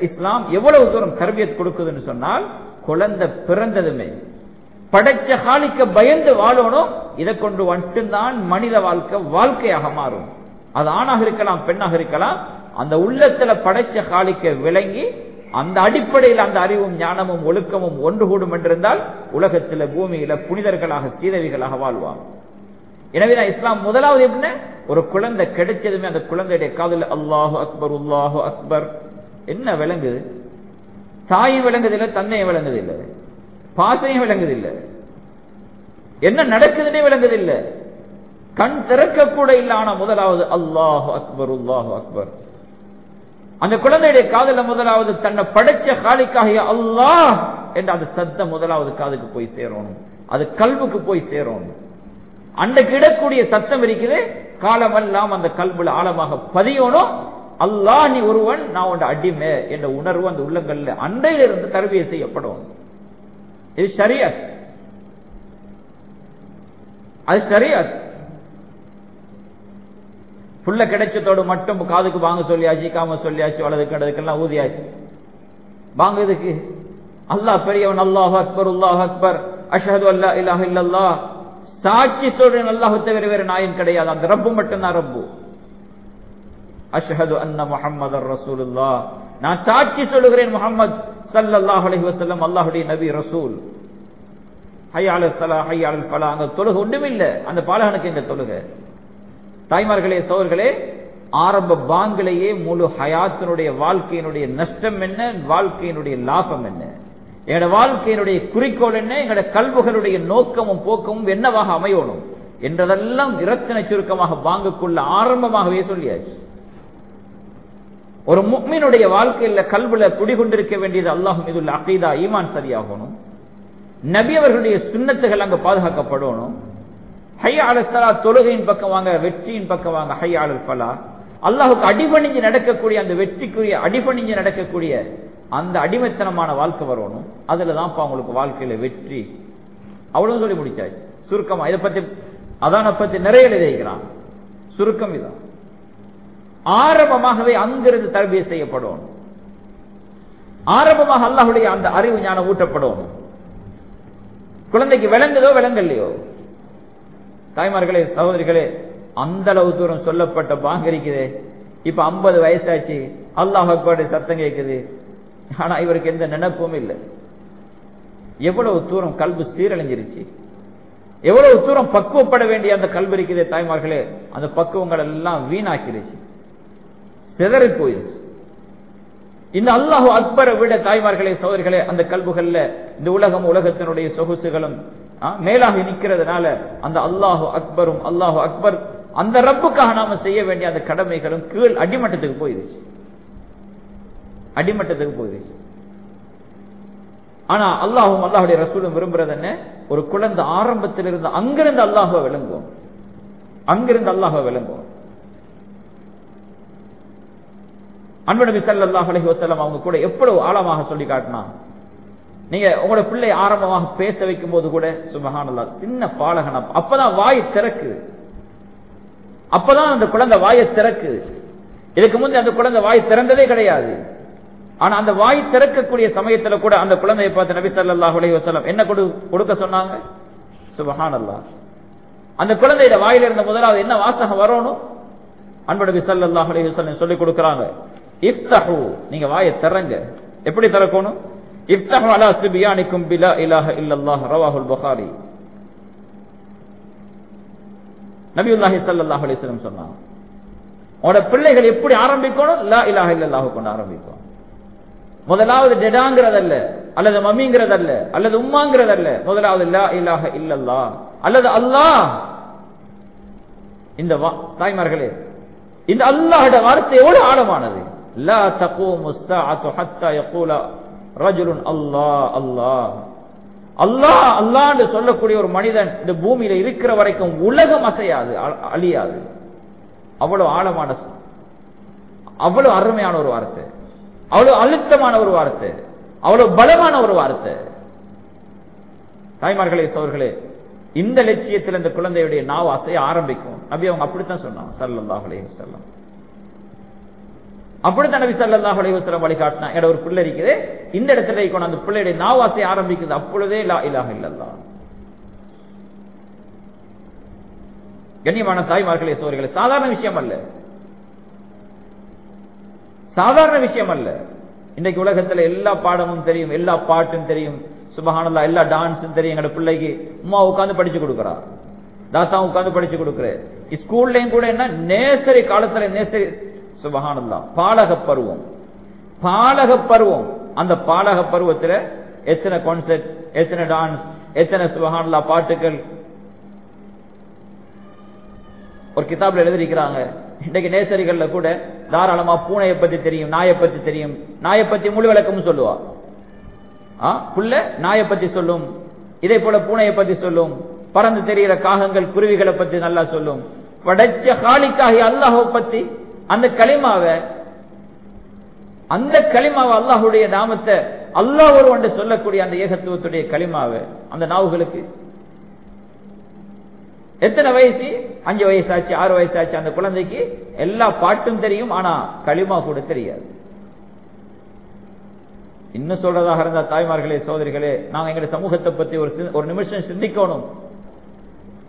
இஸ்லாம் எவ்வளவு தூரம் தர்பியத் கொடுக்குதுன்னு சொன்னால் குழந்தை பிறந்ததுமே. படைச்ச காலிக்க பயந்து வாழணும் இதை கொண்டு மட்டும்தான் மனித வாழ்க்கை வாழ்க்கையாக மாறும். அது ஆணாக இருக்கலாம் பெண்ணாக இருக்கலாம் அந்த உள்ளத்துல படைச்ச காலிக்க விளங்கி அந்த அடிப்படையில் அந்த அறிவும் ஞானமும் ஒழுக்கமும் ஒன்று கூடும் என்றிருந்தால் உலகத்துல பூமியில புனிதர்களாக சீதவிகளாக வாழ்வாங்க. எனவேதான் இஸ்லாம் முதலாவது எப்படின்னா ஒரு குழந்தை கிடைச்சதுமே அந்த குழந்தையுடைய காதல் அல்லாஹு அக்பர் உல்லாஹு அக்பர். என்ன விளங்குது? தாயும் விளங்குதில்லை தன்னையும் விளங்குதில்லை. பாசையும் விளங்குதில்லை. என்ன நடக்குதுன்னே விளங்குதில்லை. கண் திறக்க கூட இல்ல ஆனா முதலாவது அல்லாஹு அக்பர் உல்லாஹு அக்பர். அந்த குழந்தையுடைய காதல முதலாவது தன்னை படைச்ச காலிக்காக அல்லாஹ் என்ற அந்த சத்தம் முதலாவது காதுக்கு போய் சேரணும். அது கல்வுக்கு போய் சேரணும். அன்றைக்கு இடக்கூடிய சத்தம் இருக்குது. காலமெல்லாம் அந்த கல்வில ஆழமாக பதியணும். அல்லாஹ் நீ ஒருவன் நான் உண்ட அடிமை என்ற உணர்வு அந்த உள்ளங்கள்ல அண்டையிலிருந்து தருவிய செய்யப்படும். இது சரியா அது சரியா புள்ள கிடைச்சதோடு மட்டும் காதுக்கு வாங்க சொல்லியாச்சு காம சொல்லியாச்சு வலது கடதுக்கெல்லாம் ஊதியாச்சு. வாங்க இதுக்கு. அல்லாஹ் பெரியவன் அல்லாஹ் அக்பர் அல்லாஹ் அக்பர். அஷஹது அல்லா இல்லாஹ் இல்லல்லா சாட்சி சொல்றேன் அல்லாஹு தவிர வேற நாயன் கிடையாது. அந்த ரப்பு மட்டும்தான் ரப்பு. அஷ்ஹது அன்ன முஹம்மது ரசூலுல்லா நான் சாட்சி சொல்லுகிறேன் முகமது சல்லல்லாஹு அலஹி வசல்லம் அல்லாஹுடைய நபி ரசூல். ஹையால சலா ஹையாளு பலா அங்க தொழுக ஒன்றுமில்லை. அந்த பாலகனுக்கு இந்த தொழுக? தாய்மார்களே சோர்களே ஆரம்ப பாங்கிலேயே முழு ஹயாத்தினுடைய வாழ்க்கையினுடைய நஷ்டம் என்ன? வாழ்க்கையினுடைய லாபம் என்ன? எங்களோட வாழ்க்கையினுடைய குறிக்கோள் என்ன? எங்களோட கல்வுகளுடைய நோக்கமும் போக்கமும் என்னவாக அமையணும்? என்றதெல்லாம் இரத்தின சுருக்கமாக வாங்கக்குள்ள ஆரம்பமாகவே சொல்லியாச்சு. ஒரு முக்மீனுடைய வாழ்க்கையில கல்வில குடிகொண்டிருக்க வேண்டியது அல்லாஹ் இதுல அகைதா ஈமான் சரியாகணும். நபி அவர்களுடைய சுண்ணத்துகள் அங்கு பாதுகாக்கப்படணும் ஹை அலசலா தொழுகையின் பக்கம் வாங்க வெற்றியின் பக்கம் வாங்க ஹை அலல் பலா அல்லாஹுக்கு அடிபணிஞ்சு நடக்கக்கூடிய அந்த வெற்றிக்குரிய அடிபணிஞ்சு நடக்கக்கூடிய அந்த அடிமைத்தனமான வாழ்க்கை வரணும். அதுலதான் உங்களுக்கு வாழ்க்கையில வெற்றி. அவ்வளவு சொல்லி முடிச்சாச்சு. சுருக்கமா இதை பத்தி அதான பத்தி நிறைய எழுதிக்கிறான் சுருக்கம் இதான். ஆரம்பமாகவே அங்கிருந்து தரவிய செய்யப்படும். ஆரம்பமாக அல்லாஹுடைய அந்த அறிவு ஞானம் ஊட்டப்படும். குழந்தைக்கு விளங்குதோ விளங்கலையோ? தாய்மார்களே சகோதரிகளே அந்த அளவு தூரம் சொல்லப்பட்ட பாங்க இருக்குது. இப்ப ஐம்பது வயசாச்சு. அல்லாஹ் அக்பருடைய சத்தம் கேட்குது ஆனா இவருக்கு எந்த நினைப்பும் இல்லை. எவ்வளவு தூரம் கல்வி சீரழிஞ்சிருச்சு. எவ்வளவு தூரம் பக்குவப்பட வேண்டிய அந்த கல்வி இருக்குதே தாய்மார்களே. அந்த பக்குவங்கள் எல்லாம் வீணாக்கிடுச்சு சிதறி போயிருச்சு. இந்த அல்லாஹு அக்பரை விட தாய்மார்களே சோதர்களே அந்த கல்புகள்ல இந்த உலகம் உலகத்தினுடைய சொகுசுகளும் மேலாக நிற்கிறதுனால அந்த அல்லாஹு அக்பரும் அல்லாஹு அக்பர் அந்த ரப்புக்காக நாம செய்ய வேண்டிய அந்த கடமைகளும் கீழ் அடிமட்டத்துக்கு போயிடுச்சு. அடிமட்டத்துக்கு போயிடுச்சு. ஆனா அல்லாஹும் அல்லாஹுடைய ரசூலும் விரும்புறது என்ன? ஒரு குழந்தை ஆரம்பத்தில் இருந்து அங்கிருந்து அல்லாஹுவ விளங்கும் அங்கிருந்து அல்லாஹுவ விளங்கும் அன்பு நபி அல்லாஹ் அலைஹி வஸல்லம் அவங்க கூட எவ்வளவு ஆழமாக சொல்லி காட்டினா. நீங்க உங்களோட பிள்ளை ஆரம்பமாக பேச வைக்கும் போது கூட சுபஹானல்லாஹ் சின்ன பாலகனம். அப்பதான் வாய் திறக்குது. அப்பதான் அந்த குழந்தை வாயை திறக்குது இதுக்கு முந்தைய அந்த குழந்தை வாய் திறந்ததே கிடையாது. ஆனா அந்த வாய் திறக்கக்கூடிய சமயத்துல கூட அந்த குழந்தையை பார்த்து நபி ஸல்லல்லாஹு அலைஹி என்ன கொடு கொடுக்க சொன்னாங்க? சுபஹானல்லாஹ். அந்த குழந்தையோட வாயில இருந்த முதலாவது என்ன வாசகம் வரணும்? அன்பு நபி ஸல்லல்லாஹு அலைஹி வஸல்லம் சொல்லி கொடுக்கறாங்க. இஃப்தஹு நீங்க வாயை திறங்க. எப்படி திறக்கணும்? இஃப்தஹு அலா சிபியானிக்கும் பிலா இலாஹ இல்லல்லாஹ் ரவாஹுல் புகாரி. நபியுல்லாஹி சல்லாஹ் அலிஸ்லம் சொன்னாங்க. உங்களோட பிள்ளைகள் எப்படி ஆரம்பிக்கணும்? லா இலாஹ இல்லாஹு கொண்டு ஆரம்பிக்கும். முதலாவது டெடாங்கிறதல்ல அல்லது மம்மிங்கிறதல்ல அல்லது உம்மாங்கிறதல்ல. முதலாவது லா இலாஹ இல்லல்லா அல்லது அல்லாஹ். இந்த தாய்மார்களே இந்த அல்லாஹோட வார்த்தை ஆழமானது? லா தகோ முஸ்தா அத்து ஹத்தா அல்லாஹ். அல்லாஹ்னு சொல்லக்கூடிய ஒரு மனிதன் இந்த பூமியில இருக்கிற வரைக்கும் உலகம் அசையாது அழியாது. அவ்வளவு ஆழமான அவ்வளவு அருமையான ஒரு வார்த்தை. அவ்வளவு அழுத்தமான ஒரு வார்த்தை. அவ்வளவு பலமான ஒரு வார்த்தை. தாய்மார்களே சோர்களே இந்த லட்சியத்தில் இந்த குழந்தையுடைய நாவ் அசைய ஆரம்பிக்கும். அப்படி அவங்க அப்படித்தான் சொன்னாங்க சல்லல்லாஹு அலைஹி செல்லம் அப்படித்தான் நபி சல்லாஹ் அலைஹி வழிகாட்டினா எட ஒரு பிள்ளை இருக்குது. இந்த இடத்துல இருக்கணும் அந்த பிள்ளையுடைய நாவாசை ஆரம்பிக்குது. அப்பொழுதே லா இலாஹ கண்ணியமான தாய்மார்களே சோர்களே சாதாரண விஷயம் அல்ல. சாதாரண விஷயம் அல்ல. இன்னைக்கு உலகத்துல எல்லா பாடமும் தெரியும் எல்லா பாட்டும் தெரியும். சுபஹானல்லா எல்லா டான்ஸும் தெரியும். எங்கட பிள்ளைக்கு அம்மா உட்காந்து படிச்சு கொடுக்குறா. தாத்தா உட்கார்ந்து படிச்சு கொடுக்குற ஸ்கூல்லயும் கூட என்ன நேசரி காலத்துல நேசரி சுபகானந்தா பாலக பருவம் பாலக பருவம் அந்த பாலக பருவத்துல எத்தனை கான்சர்ட் எத்தனை டான்ஸ் எத்தனை சுபகானந்தா பாட்டுகள். ஒரு கிதாப்ல எழுதிருக்கிறாங்க இன்னைக்கு நேசரிகள்ல கூட தாராளமா பூனையை பத்தி தெரியும் நாயை பத்தி தெரியும். நாயை பத்தி முழு விளக்கமும் சொல்லுவா. புள்ள நாயை பத்தி சொல்லும். இதே போல பூனையை பத்தி சொல்லும். பறந்து தெரிகிற காகங்கள் குருவிகளை பத்தி நல்லா சொல்லும். படைச்ச காலிக்காகி அல்லாஹோ பத்தி அந்த களிமாவை அந்த களிமாவை அல்லாஹுடைய நாமத்தை அல்லாஹ் ஒருவன் சொல்லக்கூடிய அந்த ஏகத்துவத்துடைய களிமாவை அந்த நாவுகளுக்கு. எத்தனை வயசு? அஞ்சு வயசாச்சு ஆறு வயசாச்சு அந்த குழந்தைக்கு எல்லா பாட்டும் தெரியும் ஆனா களிமா கூட தெரியாது. இன்னும் சொல்றதாக இருந்தா தாய்மார்களே சோதரிகளே நாங்க எங்க சமூகத்தை பத்தி ஒரு ஒரு நிமிஷம் சிந்திக்கணும்.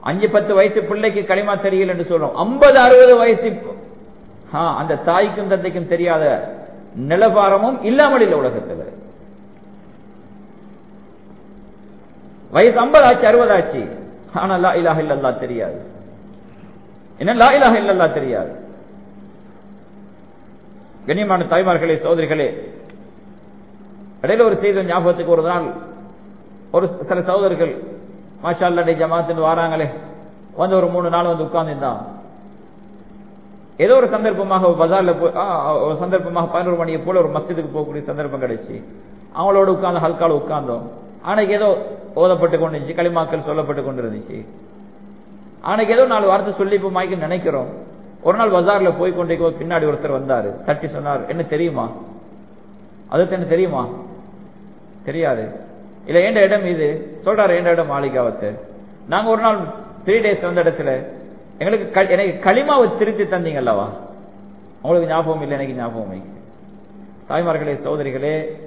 அஞ்சு பத்து வயசு பிள்ளைக்கு களிமா தெரியல என்று சொல்றோம். ஐம்பது அறுபது வயசு அந்த தாய்க்கும் தந்தைக்கும் தெரியாத நிலபாரமும் இல்லாமல் இல்லை உலகத்துல. வயசு ஐம்பது ஆச்சு அறுபது ஆச்சு. ஆனா லா இலாஹ இல்லல்லா தெரியாது. என்ன லா இலாஹ இல்லல்லா தெரியாது? கண்ணியமான தாய்மார்களே சோதரிகளே இடையில ஒரு செய்த ஞாபகத்துக்கு ஒரு நாள் ஒரு சில சகோதரர்கள் மாஷா அல்லா ஜமாத்துன்னு வராங்களே. வந்து ஒரு மூணு நாள் வந்து உட்கார்ந்துருந்தான் ஏதோ ஒரு சந்தர்ப்பமாக பஜார்ல போய் ஆ, ஒரு சந்தர்ப்பமாக பதினோரு மணியை போல ஒரு மஸ்ஜிதுக்கு போகக்கூடிய சந்தர்ப்பம் கிடைச்சி. அவங்களோட உட்கார்ந்து ஹல்கால உட்கார்ந்தோம். அன்னைக்கு ஏதோ ஓதப்பட்டு கொண்டுச்சு களிமாக்கள் சொல்லப்பட்டு கொண்டு இருந்துச்சு ஆனைக்கு ஏதோ நாலு வார்த்தை சொல்லி இப்போ மாய்க்கு நினைக்கிறோம். ஒரு நாள் பஜார்ல போய் கொண்டே பின்னாடி ஒருத்தர் வந்தாரு. தட்டி சொன்னார் என்ன தெரியுமா? அது என்ன தெரியுமா? தெரியாது. இல்ல ஏண்ட இடம் இது? சொல்றாரு ஏண்ட இடம் மாளிகாவத்து? நாங்க ஒரு நாள் த்ரீ டேஸ் வந்த இடத்துல எங்களுக்கு எனக்கு களிமாவை திருத்தி தந்தீங்க அல்லவா உங்களுக்கு ஞாபகம் இல்லை எனக்கு ஞாபகம் தாய்மார்களே சோதரிகளே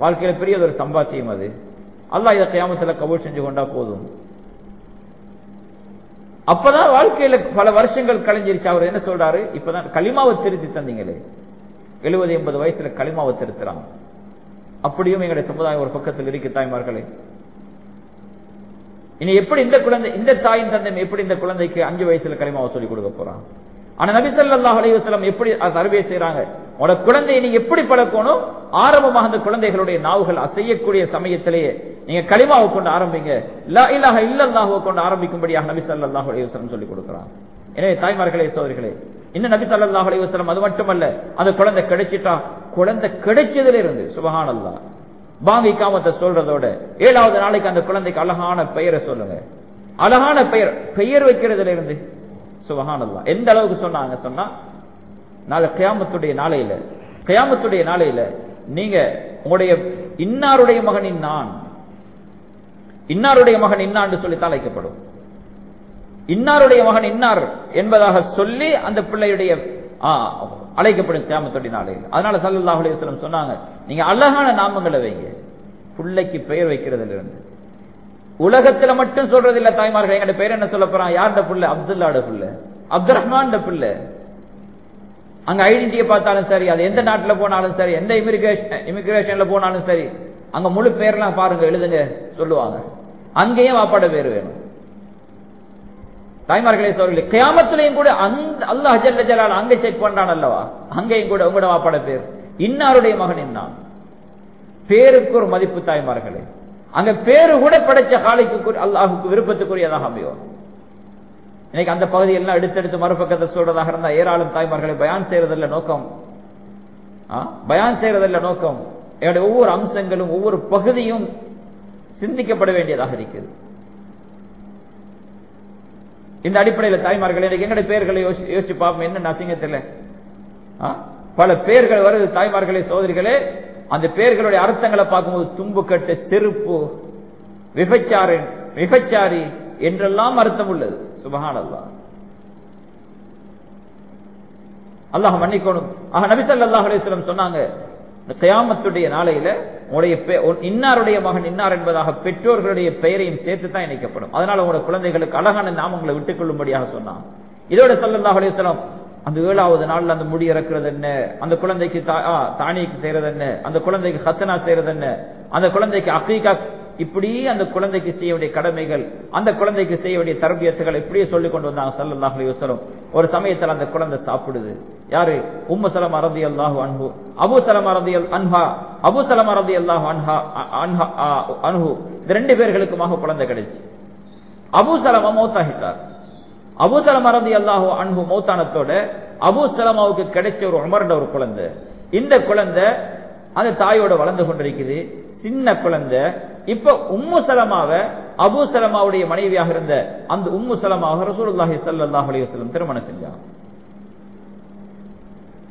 வாழ்க்கையில பெரிய ஒரு சம்பாத்தியம் அது. அல்லாஹ் இதை கியாமத்துல கபூல் செஞ்சு கொண்டா போதும். அப்பதான் வாழ்க்கையில பல வருஷங்கள் கலைஞ்சிருச்சு அவர் என்ன சொல்றாரு? இப்பதான் களிமாவை திருத்தி தந்தீங்களே. எழுபது எண்பது வயசுல களிமாவை திருத்துறாங்க. அப்படியும் எங்களுடைய சமுதாயம் ஒரு பக்கத்தில் இருக்கு தாய்மார்களே. இனி எப்படி இந்த குழந்தை இந்த தாயின் தந்தை எப்படி இந்த குழந்தைக்கு அஞ்சு வயசுல களிமாவை சொல்லி கொடுக்க போறான்? ஆனா நபி ஸல்லல்லாஹு அலைஹி எப்படி அறுவை செய்யறாங்க உங்களோட குழந்தையை நீங்க எப்படி பழக்கணும்? ஆரம்பமாக அந்த குழந்தைகளுடைய நாவுகள் அசையக்கூடிய சமயத்திலேயே நீங்க களிமாவை கொண்டு ஆரம்பிங்க. லா இலாஹ இல்லல்லாஹுவை கொண்டு ஆரம்பிக்கும்படியாக நபி சல்லாஹ் அலைஹி சொல்லிக் சொல்லி கொடுக்குறான். எனவே தாய்மார்களே சோதரிகளே இன்னும் நபி சல்லாஹ் அலைஹி அது மட்டுமல்ல அந்த குழந்தை கிடைச்சிட்டா குழந்தை கிடைச்சதுல இருந்து சுபஹானல்லாஹ் பாங்கி காமத்தை சொல்றதோட ஏழாவது நாளைக்கு அந்த குழந்தைக்கு அழகான பெயரை சொல்லுங்க. அழகான பெயர் பெயர் வைக்கிறதுல இருந்து சுபஹானல்லா. எந்த அளவுக்கு சொன்னாங்க சொன்னா நாளை கியாமத்துடைய நாளையில கியாமத்துடைய நாளையில நீங்க உங்களுடைய இன்னாருடைய மகன் நான் இன்னாருடைய மகன் இன்னான்னு சொல்லி தலைக்கப்படும். இன்னாருடைய மகன் இன்னார் என்பதாக சொல்லி அந்த பிள்ளையுடைய அழைக்கப்படும் கேமத்துடைய நாளையில் அதனால சல்லல்லாஹு அலைஹி சொன்னாங்க நீங்க அழகான நாமங்களை வைங்க. பிள்ளைக்கு பெயர் வைக்கிறதுல இருந்து உலகத்துல மட்டும் சொல்றது இல்ல தாய்மார்கள் எங்க பேர் என்ன சொல்ல போறான்? யார்ட புள்ள? அப்துல்லாட புள்ள. அப்துல் ரஹ்மான் புள்ள. அங்க ஐடென்டிட்டியை பார்த்தாலும் சரி அது எந்த நாட்டுல போனாலும் சரி எந்த இமிகிரேஷன் இமிகிரேஷன்ல போனாலும் சரி அங்க முழு பேர்லாம் பாருங்க எழுதுங்க சொல்லுவாங்க. அங்கேயும் வாப்பாட பேர் வேணும். தாய்மார்களே சோர்களே கியாமத்திலையும் கூட அந்த அல்லாஹ் ஜல்ல ஜலால் அங்கே செக் பண்றான் அல்லவா? அங்கேயும் கூட உங்களோட வாப்பாட பேர். இன்னாருடைய மகன் என்னான் பேருக்கு ஒரு மதிப்பு தாய்மார்களே. அங்க பேரு கூட படைச்ச காலைக்கு அல்லாஹுக்கு விருப்பத்துக்குரியதாக அமையும். இன்னைக்கு அந்த பகுதியெல்லாம் எடுத்தெடுத்து மறுபக்கத்தை சொல்றதாக இருந்தா ஏராளம் தாய்மார்களை பயான் செய்யறதில்ல நோக்கம். ஆ? பயான் செய்யறதில்ல நோக்கம். என்னுடைய ஒவ்வொரு அம்சங்களும் ஒவ்வொரு பகுதியும் சிந்திக்கப்பட வேண்டியதாக இருக்கிறது இந்த அடிப்படையில் தாய்மார்கள் எனக்கு எங்களுடைய பெயர்களை யோசிச்சு பார்ப்போம் என்ன அசிங்கத்தில் பல பெயர்கள் வருது தாய்மார்களே சோதரிகளே. அந்த பெயர்களுடைய அர்த்தங்களை பார்க்கும்போது தும்புக்கட்டு செருப்பு விபச்சாரி விபச்சாரி என்றெல்லாம் அர்த்தம் உள்ளது. சுபஹான் அல்லாஹ் அல்லாஹ் மன்னிக்கணும். ஆக நபிசல் ஸல்லல்லாஹு சொன்னாங்க இந்த கயாமத்துடைய நாளையில உங்களுடைய இன்னாருடைய மகன் இன்னார் என்பதாக பெற்றோர்களுடைய பெயரையும் சேர்த்து தான் இணைக்கப்படும். அதனால உங்களோட குழந்தைகளுக்கு அழகான நாமங்களை விட்டுக் கொள்ளும்படியாக சொன்னான். இதோட ஸல்லல்லாஹு அந்த ஏழாவது நாள்ல அந்த முடி இறக்குறது என்ன? அந்த குழந்தைக்கு தா- ஆ, தானிக்கு செய்யறது என்ன? அந்த குழந்தைக்கு ஹத்தனா செய்யறது என்ன? அந்த குழந்தைக்கு அக்கீகா இப்படி அந்த குழந்தைக்கு செய்ய வேண்டிய கடமைகள் அந்த குழந்தைக்கு செய்ய வேண்டிய தரபியத்துகள் இப்படியே சொல்லி கொண்டு வந்தாங்க ஸல்லல்லாஹு வசலம் ஒரு சமயத்துல அந்த குழந்தை சாப்பிடுது. யாரு? உம்மு சலமா ரலியல்லாஹு அன்ஹு. அபூ சலமா ரலியல் அன்ஹா. சலம் சலமா ரலியல்லாஹு அன்ஹா அ- அன்ஹா ஆ, அன்ஹு. இந்த ரெண்டு பேர்களுக்குமாக குழந்தை கிடைச்சு. அபு சலமா மௌத்தாகிட்டார். அபூ சலமா அல்லாஹு அன்பு மௌத்தானத்தோட அபு சலமாவுக்கு கிடைச்ச ஒரு உமர்ந்த ஒரு குழந்தை. இந்த குழந்தை அந்த தாயோட வளர்ந்து கொண்டிருக்குது. சின்ன குழந்தை. இப்ப உம்மு சலமாவ அபு சலமாவுடைய மனைவியாக இருந்த அந்த உம்மு சலமாக ரசூலுல்லாஹி ஸல்லல்லாஹு அலைஹி வஸல்லம் திருமணம் செஞ்சாங்க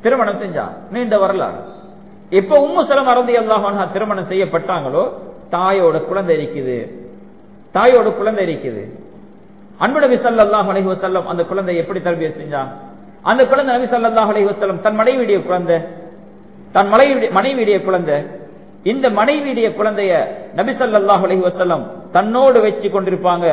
திருமணம் செஞ்சான். நீண்ட வரலாறு. எப்ப உம்மு சலம் அறந்தி அல்லாஹ் திருமணம் செய்யப்பட்டாங்களோ? தாயோட குழந்தை இருக்குது. தாயோட குழந்தை இருக்குது. அன்பு நபி ஸல்லல்லாஹு அலைஹி வஸல்லம் அந்த குழந்தை எப்படி தர்பிய செஞ்சான்? அந்த குழந்தை நபி ஸல்லல்லாஹு அலைஹி வஸல்லம் தன் மனைவியுடைய குழந்தை தன் மனைவி மனைவியுடைய குழந்தை இந்த மனைவியுடைய குழந்தைய நபி அலஹி வசல்லம் தன்னோடு வச்சு கொண்டிருப்பாங்க.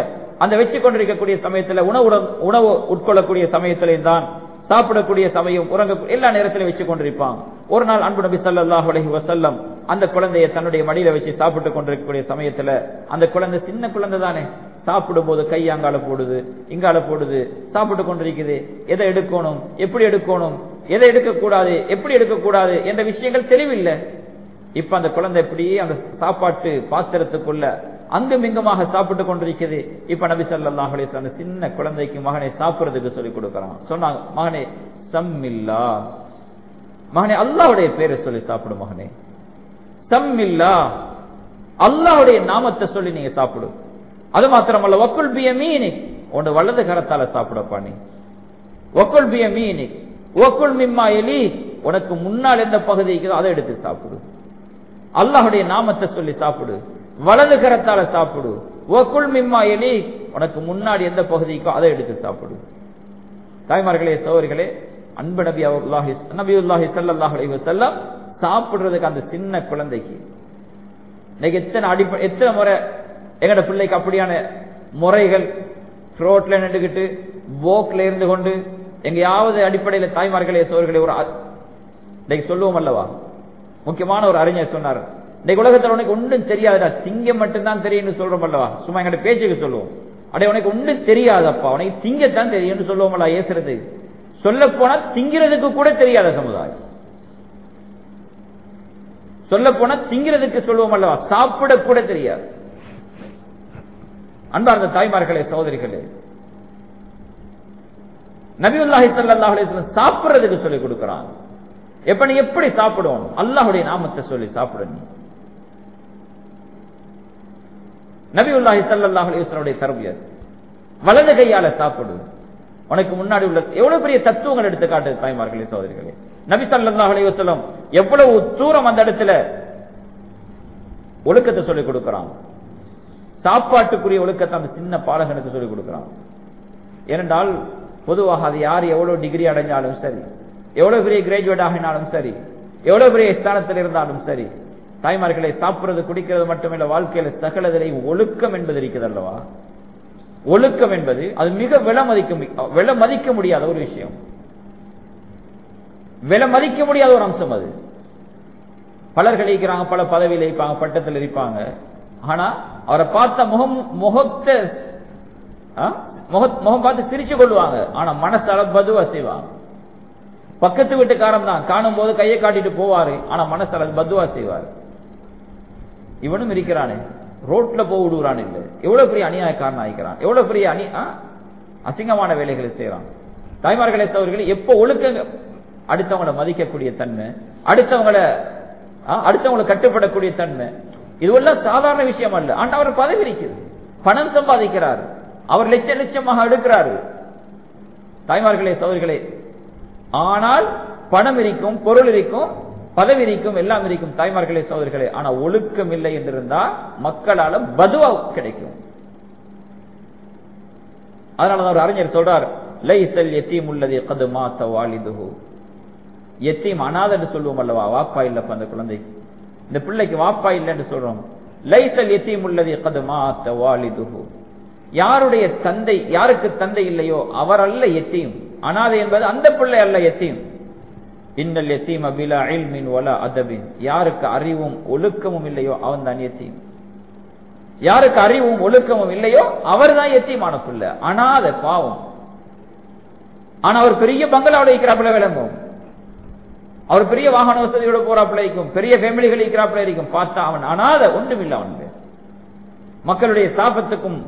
அந்த வச்சு கொண்டிருக்கக்கூடிய சமயத்துல உணவு உணவு உட்கொள்ளக்கூடிய சமயத்திலையும் தான் சாப்பிடக்கூடிய சமயம் உறங்க எல்லா நேரத்திலும் வச்சு கொண்டிருப்பாங்க. ஒரு நாள் அன்பு நபி ஸல்லல்லாஹு அலஹி வசல்லம் அந்த குழந்தைய தன்னுடைய மடியில வச்சு சாப்பிட்டு கொண்டிருக்கக்கூடிய சமயத்துல அந்த குழந்தை சின்ன குழந்தை தானே சாப்பிடும் போது கை அங்கால போடுது இங்கால போடுது சாப்பிட்டு கொண்டிருக்குது. எதை எடுக்கணும் எப்படி எடுக்கணும் எதை எடுக்கக்கூடாது எப்படி எடுக்கக்கூடாது என்ற விஷயங்கள் தெளிவில்லை. இப்ப அந்த குழந்தை இப்படியே அந்த சாப்பாட்டு பாத்திரத்துக்குள்ள அங்கும் இங்குமாக சாப்பிட்டு கொண்டிருக்குது இப்ப நபி சொல்லாஹ் அந்த சின்ன குழந்தைக்கு மகனை சாப்பிடுறதுக்கு சொல்லி கொடுக்கறான். சொன்னாங்க மகனே சம்மில்லா. மகனே அல்லாவுடைய பேரை சொல்லி சாப்பிடும் மகனே. சம்மில்லா. அல்லாஹ்வுடைய நாமத்தை சொல்லி நீங்க சாப்பிடும் அது மாத்திரமல்ல ஒக்குள் பிய மீனி. உன் வலது கரத்தால சாப்பிடப்பா நீ. ஒக்குள் பிய மீனி. ஒக்குள் மிம்மா எலி. உனக்கு முன்னால் எந்த பகுதி இருக்குதோ அதை எடுத்து சாப்பிடு. அல்லாஹுடைய நாமத்தை சொல்லி சாப்பிடு. வலது கரத்தால சாப்பிடு. ஒக்குள் மிம்மா எலி. உனக்கு முன்னாடி எந்த பகுதிக்கோ அதை எடுத்து சாப்பிடு. தாய்மார்களே சோர்களே அன்பு நபி அல்லாஹி நபியுல்லாஹி ஸல்லல்லாஹு அலைஹி செல்லம் சாப்பிடுறதுக்கு அந்த சின்ன குழந்தைக்கு. இன்னைக்கு எத்தனை அடிப்படை எத்தனை முறை எங்கட பிள்ளைக்கு அப்படியான முறைகள் ரோட்ல நின்றுகிட்டு போக்ல இருந்து கொண்டு எங்கேயாவது அடிப்படையில் தாய்மார்களே சோர்களே ஒரு இன்னைக்கு சொல்லுவோம் அல்லவா? முக்கியமான ஒரு அறிஞர் சொன்னார். இன்னைக்கு உலகத்துல உனக்கு ஒன்றும் தெரியாதுடா. திங்க மட்டும்தான் தெரியும்னு சொல்றோம் அல்லவா? சும்மா எங்கிட்ட பேச்சுக்கு சொல்லுவோம். அடே உனக்கு ஒன்றும் தெரியாதப்பா. உனக்கு திங்கத்தான் தெரியும்னு சொல்லுவோம்ல ஏசுறது. சொல்ல போனா திங்கிறதுக்கு கூட தெரியாத சமுதாயம். சொல்ல போனா திங்கிறதுக்கு சொல்லுவோம் அல்லவா? சாப்பிட கூட தெரியாது. அன்பார்ந்த தாய்மார்களே சகோதரிகளே நபியுல்லாஹி ஸல்லல்லாஹு அலைஹி சாப்பிடுறதுக்கு சொல்லிக் கொடுக்கிறான். எப்ப நீ எப்படி சாப்பிடுவோம்? அல்லாஹுடைய நாமத்தை சொல்லி சாப்பிடு நீ. நபியுல்லாஹி ஸல்லல்லாஹு அலைஹி வஸல்லம் வலது கையால சாப்பிடு. உனக்கு முன்னாடி உள்ள எவ்வளவு பெரிய தத்துவங்கள் எடுத்து காட்டு தாய்மார்களே சோதரிகளே நபி ஸல்லல்லாஹு அலைஹி எவ்வளவு தூரம் அந்த இடத்துல ஒழுக்கத்தை சொல்லிக் கொடுக்கிறான். சாப்பாட்டுக்குரிய ஒழுக்கத்தை அந்த சின்ன பாலகனுக்கு சொல்லிக் கொடுக்கிறான். ஏனென்றால் பொதுவாக அது யார் எவ்வளவு டிகிரி அடைஞ்சாலும் சரி எவ்வளவு பெரிய கிராஜுவேட் ஆகினாலும் சரி எவ்வளவு பெரிய ஸ்தானத்தில் இருந்தாலும் சரி தாய்மார்களை சாப்பிடுறது குடிக்கிறது மட்டுமில்ல வாழ்க்கையில சகலதிலே ஒழுக்கம் என்பது இருக்கிறது அல்லவா? ஒழுக்கம் என்பது அது மிக விலை மதிக்க விலை மதிக்க முடியாத ஒரு விஷயம். விலை மதிக்க முடியாத ஒரு அம்சம் அது. பலர்கள் இருக்கிறாங்க பல பதவியில் இருப்பாங்க பட்டத்தில் இருப்பாங்க. ஆனா அவரை பார்த்த முகம் முகத்தை முகம் பார்த்து சிரிச்சு கொள்வாங்க ஆனா மனசால பதுவா செய்வாங்க. பக்கத்து வீட்டுக்காரன் தான். காணும் போது கையை காட்டிட்டு போவாரு. ஆனா மனசால பத்துவா செய்வார். இவனும் இருக்கிறானே. ரோட்ல போக விடுவான் இல்லை எவ்வளவு பெரிய அநியாயக்காரன் ஆகிக்கிறான். எவ்வளவு பெரிய அணி அசிங்கமான வேலைகளை செய்யறான் தாய்மார்களை தவறுகளை எப்ப ஒழுக்க அடுத்தவங்களை மதிக்கக்கூடிய தன்மை அடுத்தவங்களை அடுத்தவங்களை கட்டுப்படக்கூடிய தன்மை இதுவெல்லாம் சாதாரண விஷயம் அல்ல. ஆனா அவர் பதவி இருக்குது பணம் சம்பாதிக்கிறார். அவர் லட்சம் லட்சமாக எடுக்கிறார். தாய்மார்களே சோதரிகளே ஆனால் பணம் இருக்கும் பொருள் இருக்கும் பதவி இருக்கும் எல்லாம் இருக்கும் தாய்மார்களே சோதர்களே ஆனா ஒழுக்கம் இல்லை என்றிருந்தா மக்களால பதுவா கிடைக்கும். அதனாலதான் ஒரு அறிஞர் சொல்றார் லைசல் எத்தீம் உள்ளது கது மாத்த வாலிதுகு எத்தீம் அனாத என்று சொல்லுவோம் அல்லவா? வாப்பா இல்லப்ப அந்த குழந்தைக்கு இந்த பிள்ளைக்கு வாப்பா இல்லைன்னு சொல்றோம். லைசல் எத்தீம் உள்ளது கது மாத்த வாலிதுகு யாருடைய தந்தை யாருக்கு தந்தை இல்லையோ அவரல்ல எத்தீம் அனாதை என்பது அந்த பிள்ளை அல்ல எத்தீம். இன்னல் எத்தீம் அபிலா அயில்மின் ஒல அதபின். யாருக்கு அறிவும் ஒழுக்கமும் இல்லையோ அவன் தான் எத்தீம். யாருக்கு அறிவும் ஒழுக்கமும் இல்லையோ அவர் தான் எத்தீமான பிள்ளை. அனாத பாவம். ஆனா அவர் பெரிய பங்களாவோட இருக்கிறாப்புல விளங்கும். அவர் பெரிய வாகன வசதியோட போறாப்புல இருக்கும். பெரிய ஃபேமிலிகள் இருக்கிறாப்புல இருக்கும். பார்த்தா அவன் அனாத ஒன்றும் இல்லை அவனுக்கு. மக்களுடைய சாபத்துக்கும்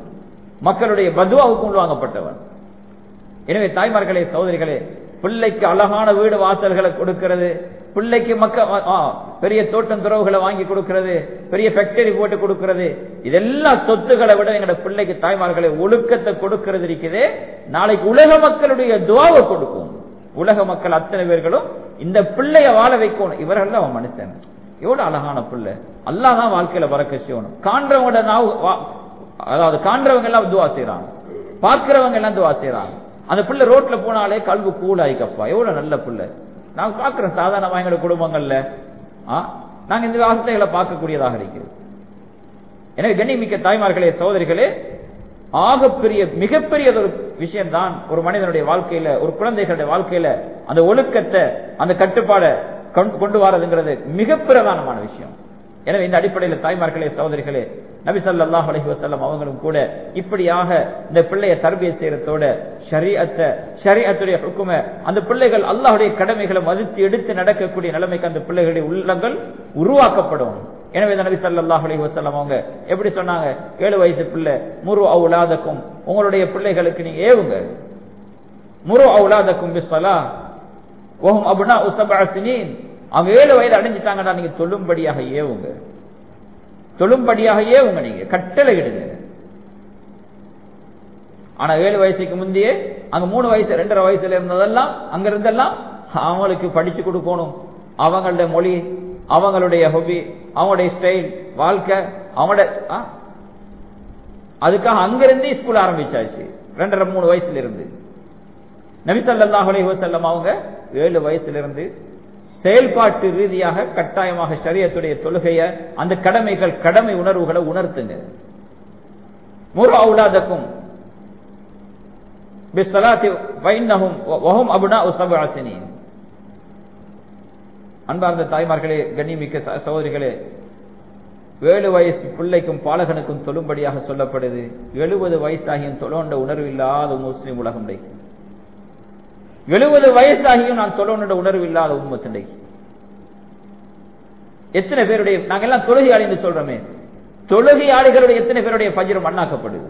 மக்களுடைய பதுவாவுக்கும் வாங்கப்பட்டவன் எனவே தாய்மார்களே சகோதரிகளே பிள்ளைக்கு அழகான வீடு வாசல்களை கொடுக்கிறது. பிள்ளைக்கு மக்க பெரிய தோட்டம் துறவுகளை வாங்கி கொடுக்கிறது. பெரிய ஃபேக்டரி போட்டு கொடுக்கிறது. இதெல்லாம் சொத்துக்களை விட எங்களோட பிள்ளைக்கு தாய்மார்களை ஒழுக்கத்தை கொடுக்கிறது இருக்குது. நாளைக்கு உலக மக்களுடைய துவாவை கொடுக்கும். உலக மக்கள் அத்தனை பேர்களும் இந்த பிள்ளைய வாழ வைக்கணும். இவர்கள் தான் அவன் மனுஷன். எவ்வளவு அழகான பிள்ளை. அல்லாதான் வாழ்க்கையில பறக்க செய்யணும். காண்றவங்களோட அதாவது காண்றவங்க எல்லாம் துவா செய்யறாங்க பார்க்கிறவங்க எல்லாம் துவா செய்யறாங்க அந்த பிள்ளை ரோட்ல போனாலே கல்வி கூலாய்க்கப்பா எவ்வளவு நல்ல பிள்ளை. நான் பாக்குறோம் சாதாரணமா எங்களோட குடும்பங்கள்ல. நாங்க இந்த வார்த்தைகளை பார்க்கக்கூடியதாக இருக்கிறது. எனவே கண்ணிமிக்க தாய்மார்களே சோதரிகளே ஆகப்பெரிய மிகப்பெரிய ஒரு விஷயம் தான் ஒரு மனிதனுடைய வாழ்க்கையில ஒரு குழந்தைகளுடைய வாழ்க்கையில அந்த ஒழுக்கத்தை அந்த கட்டுப்பாடை கொண்டு வரதுங்கிறது மிக பிரதானமான விஷயம். எனவே இந்த அடிப்படையில் தாய்மார்களே சகோதரிகளே நபி சல்லாஹ் அலஹி வசல்லம் அவங்களும் கூட இப்படியாக இந்த பிள்ளையை தர்பிய செய்யறதோட ஷரியத்தை ஷரியத்துடைய ஹுக்கும அந்த பிள்ளைகள் அல்லாஹுடைய கடமைகளை மதித்து எடுத்து நடக்கக்கூடிய நிலைமைக்கு அந்த பிள்ளைகளுடைய உள்ளங்கள் உருவாக்கப்படும். எனவே நபி சல்லாஹ் அலி வசல்லம் அவங்க எப்படி சொன்னாங்க? ஏழு வயசு பிள்ளை முரு அவுலாதக்கும் உங்களுடைய பிள்ளைகளுக்கு நீங்க ஏவுங்க. முரு அவுலாதக்கும் பிஸ்வலா ஓஹம் அபுனா உசபாசினின் அவங்க ஏழு வயது அடைஞ்சிட்டாங்கடா நீங்க தொழும்படியாக ஏவுங்க தொழும்படியாக ஏவுங்க நீங்க. கட்டளை இடுங்க. ஆனா ஏழு வயசுக்கு முந்தையே அங்க மூணு வயசு ரெண்டரை வயசுல இருந்ததெல்லாம் அங்க இருந்தெல்லாம் அவங்களுக்கு படிச்சு கொடுக்கணும். அவங்களுடைய மொழி அவங்களுடைய ஹொபி அவங்களுடைய ஸ்டைல் வாழ்க்கை அவங்களோட அதுக்காக அங்கிருந்து ஸ்கூல் ஆரம்பிச்சாச்சு. ரெண்டரை மூணு வயசுல இருந்து. நபிசல்லாஹ் அலி வசல்லம் அவங்க ஏழு வயசுல இருந்து செயல்பாட்டு ரீதியாக கட்டாயமாக சரியத்துடைய தொழுகைய அந்த கடமைகள் கடமை உணர்வுகளை உணர்த்துங்க. முரு அவுலாதக்கும் அன்பார்ந்த தாய்மார்களே கண்ணிமிக்க சகோதரிகளே ஏழு வயசு பிள்ளைக்கும் பாலகனுக்கும் தொழும்படியாக சொல்லப்படுது. எழுபது வயசாகியும் தொழோண்ட உணர்வு இல்லாத முஸ்லிம் உலகம் எழுபது வயசாகியும் நான் தொழோண்ட உணர்வு இல்லாத உண்மத்தினை எத்தனை பேருடைய நாங்கள் எல்லாம் தொழுகை அடைந்து சொல்றோமே. தொழுகையாளிகளுடைய எத்தனை பேருடைய பஜிரம் மண்ணாக்கப்படுது?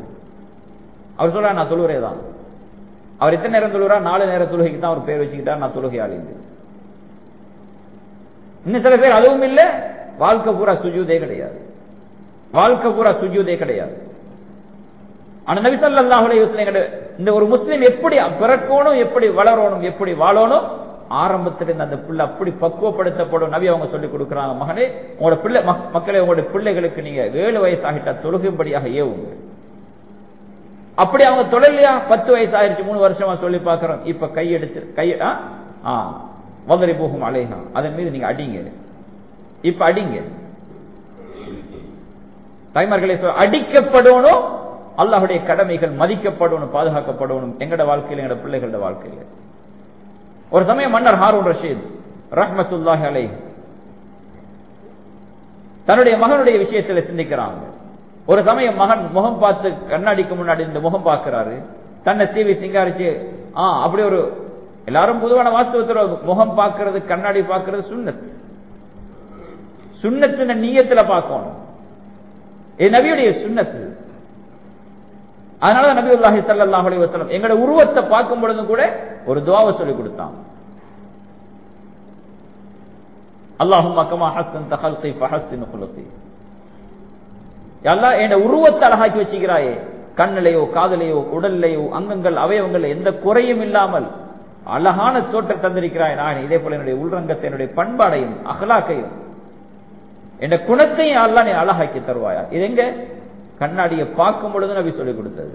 அவர் சொல்ற நான் தொழுகிறே தான். அவர் எத்தனை நேரம் தொழுகிறா நாலு நேரம் தொழுகைக்கு தான் அவர் பேர் வச்சுக்கிட்டா நான் தொழுகை தொழுகையாளி இன்னும் சில பேர் அதுவும் இல்லை வாழ்க்கை பூரா சுஜூதே கிடையாது. வாழ்க்கை பூரா சுஜூதே கிடையாது. ஆனா நபி ஸல்லல்லாஹு அலைஹி இந்த ஒரு முஸ்லீம் எப்படி பிறக்கணும் எப்படி வளரணும் எப்படி வாழணும்? ஆரம்பத்துல இருந்து அந்த பிள்ளை அப்படி பக்குவப்படுத்தப்படும் நபி அவங்க சொல்லிக் கொடுக்குறாங்க. மகனே உங்களோட பிள்ளை மக்களை உங்களுடைய பிள்ளைகளுக்கு நீங்க ஏழு வயசு ஆகிட்டா தொழுகும்படியாக ஏவுங்க. அப்படி அவங்க தொழிலையா பத்து வயசு ஆயிடுச்சு மூணு வருஷமா சொல்லி பார்க்கிறோம். இப்ப கையெடுத்து கை வதறி போகும் அலைகா அதன் மீது நீங்க அடிங்க. இப்ப அடிங்க. தாய்மார்களே அடிக்கப்படணும் அல்லாஹுடைய கடமைகள் மதிக்கப்படணும் பாதுகாக்கப்படணும். எங்கட வாழ்க்கையில் எங்கட பிள்ளைகளோட வாழ்க்கையில். ஒரு சமயம் மன்னர் ஹாரூன் ரஷீத் ரஹ்மத்துல்லாஹ் அலை தன்னுடைய மகனுடைய விஷயத்தில் சிந்திக்கிறாங்க. ஒரு சமயம் மகன் முகம் பார்த்து கண்ணாடிக்கு முன்னாடி இந்த முகம் பார்க்கிறாரு. தன்னை சீவி சிங்காரிச்சு ஆ அப்படி ஒரு எல்லாரும் பொதுவான வாஸ்தவத்தில் முகம் பார்க்கறது கண்ணாடி பார்க்கறது சுண்ணத். சுண்ணத்தின நீயத்துல பார்க்கணும். இது நபியுடைய சுண்ணத்து. அதனால நபி அல்லாஹி சல்லாஹ் அலி வசலம் எங்களோட உருவத்தை பார்க்கும் பொழுது கூட ஒரு துவாவை சொல்லி கொடுத்தான். அல்லாஹும் அக்கமா ஹஸ்தன் தஹல்கை ஃபஹஸ்தின் குலத்தை எல்லாம் என் உருவத்தை அழகாக்கி வச்சுக்கிறாயே. கண்ணிலையோ காதலையோ உடல்லையோ அங்கங்கள் அவயவங்கள் எந்த குறையும் இல்லாமல் அழகான தோற்றம் தந்திருக்கிறாய் நான். இதே போல என்னுடைய உள்ரங்கத்தை என்னுடைய பண்பாடையும் அகலாக்கையும் என் குணத்தையும் அல்லா நீ அழகாக்கி தருவாயா. இது எங்க? கண்ணாடியை பார்க்கும் பொழுது நபி சொல்லிக் கொடுத்தது.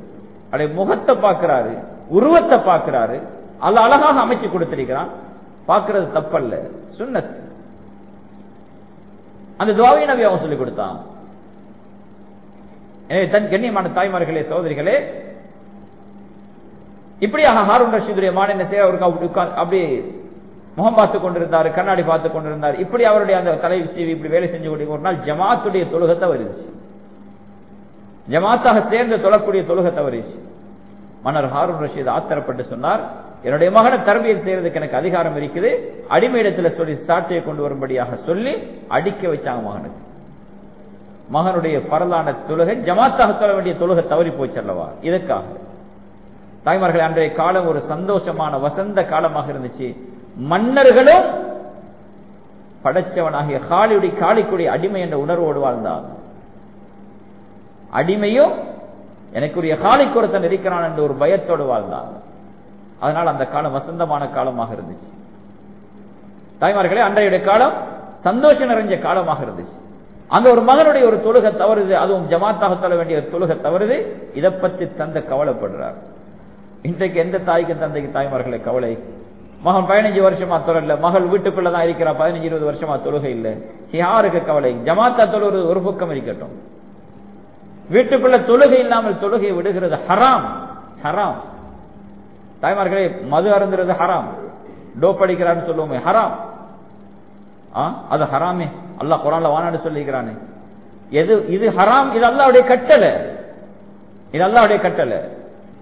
அடைய முகத்தை பார்க்கிறாரு உருவத்தை பார்க்கிறாரு அல்ல அழகாக அமைச்சு கொடுத்திருக்கிறான். பார்க்கறது தப்பல்ல சுண்ணத் அந்த துவாவை நபி அவன் சொல்லிக் கொடுத்தான். எனவே தன் கண்ணியமான தாய்மார்களே சோதரிகளே இப்படியாக ஹாரூன் ரஷீதுடைய மாநில அப்படியே அவருக்கு முகம் பார்த்து கொண்டிருந்தார் கண்ணாடி பார்த்து கொண்டிருந்தார். இப்படி அவருடைய அந்த தலை இப்படி வேலை செஞ்சு கொண்டு ஒரு நாள் ஜமாத்துடைய தொழுகத்தை வருது ஜமாத்தாக சேர்ந்து தொழக்கூடிய தொழுகை தவறிச்சு மன்னர் ஹாரூன் ரஷீத் ஆத்திரப்பட்டு சொன்னார் என்னுடைய மகனை தரபியல் செய்யறதுக்கு எனக்கு அதிகாரம் இருக்குது. அடிமையிடத்தில் சொல்லி சாட்சியை கொண்டு வரும்படியாக சொல்லி அடிக்க வச்சாங்க மகனுக்கு. மகனுடைய பரலான தொழுகை ஜமாத்தாக தொழ வேண்டிய தொழுகை தவறி போய்ச்சல்லவா இதற்காக தாய்மார்கள் அன்றைய காலம் ஒரு சந்தோஷமான வசந்த காலமாக இருந்துச்சு. மன்னர்களும் படைச்சவனாகிய காளியுடைய காளிக்குடி அடிமை என்ற உணர்வோடு வாழ்ந்தார்கள் அடிமையும் எனக்குரிய காலைக்கு ஒருத்தன் இருக்கிறான் என்ற ஒரு பயத்தோடு வாழ்ந்தாங்க அதனால் அந்த காலம் வசந்தமான காலமாக இருந்துச்சு. தாய்மார்களே அன்றைய காலம் சந்தோஷம் நிறைஞ்ச காலமாக இருந்துச்சு. அந்த ஒரு மகனுடைய ஒரு தொழுகை தவறுது அதுவும் ஜமாத்தாக தொழ வேண்டிய ஒரு தொழுகை தவறுது இதை பற்றி தந்த கவலைப்படுறார். இன்றைக்கு எந்த தாய்க்கு தந்தைக்கு தாய்மார்களை கவலை? மகன் பதினஞ்சு வருஷமா தொழில் மகள் வீட்டுக்குள்ளதான் இருக்கிறா பதினஞ்சு இருபது வருஷமா தொழுகை இல்லை. யாருக்கு கவலை? ஜமாத்தா தொழுவது ஒரு பக்கம் இருக்கட்டும். வீட்டுக்குள்ள தொழுகை இல்லாமல் தொழுகை விடுகிறது ஹராம் ஹராம். தாய்மார்களே மது அருந்துறது ஹராம். டோப் அடிக்கிறான்னு சொல்லுவோமே ஹராம். அது ஹராமே. அல்லா குரான்ல வானாடு சொல்லிக்கிறானே. எது இது ஹராம் இது அல்லாவுடைய கட்டளை. இது அல்லாவுடைய கட்டளை.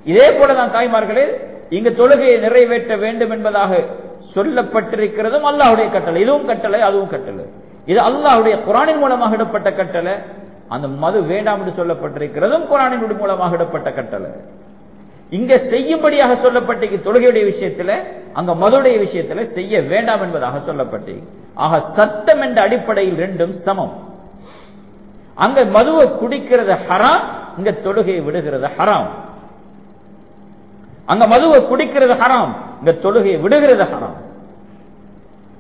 இதே போலதான் தாய்மார்களே இங்கு தொழுகையை நிறைவேற்ற வேண்டும் என்பதாக சொல்லப்பட்டிருக்கிறதும் அல்லாஹுடைய கட்டளை. இதுவும் கட்டளை அதுவும் கட்டளை. இது அல்லாஹுடைய குரானின் மூலமாக இடப்பட்ட கட்டளை. அந்த மது வேண்டாம் என்று சொல்லப்பட்டிருக்கிறதும் குரானின் மூலமாக இடப்பட்ட கட்டளை. இங்க செய்யும்படியாக சொல்லப்பட்ட தொழுகையுடைய விஷயத்துல அங்க மதுடைய விஷயத்துல செய்ய வேண்டாம் என்பதாக சொல்லப்பட்டு ஆக சத்தம் என்ற அடிப்படையில் ரெண்டும் சமம். அங்க மதுவை குடிக்கிறது ஹராம் இங்க தொழுகையை விடுகிறது ஹராம். அங்க மதுவை குடிக்கிறது ஹராம் இங்க தொழுகையை விடுகிறது ஹராம்.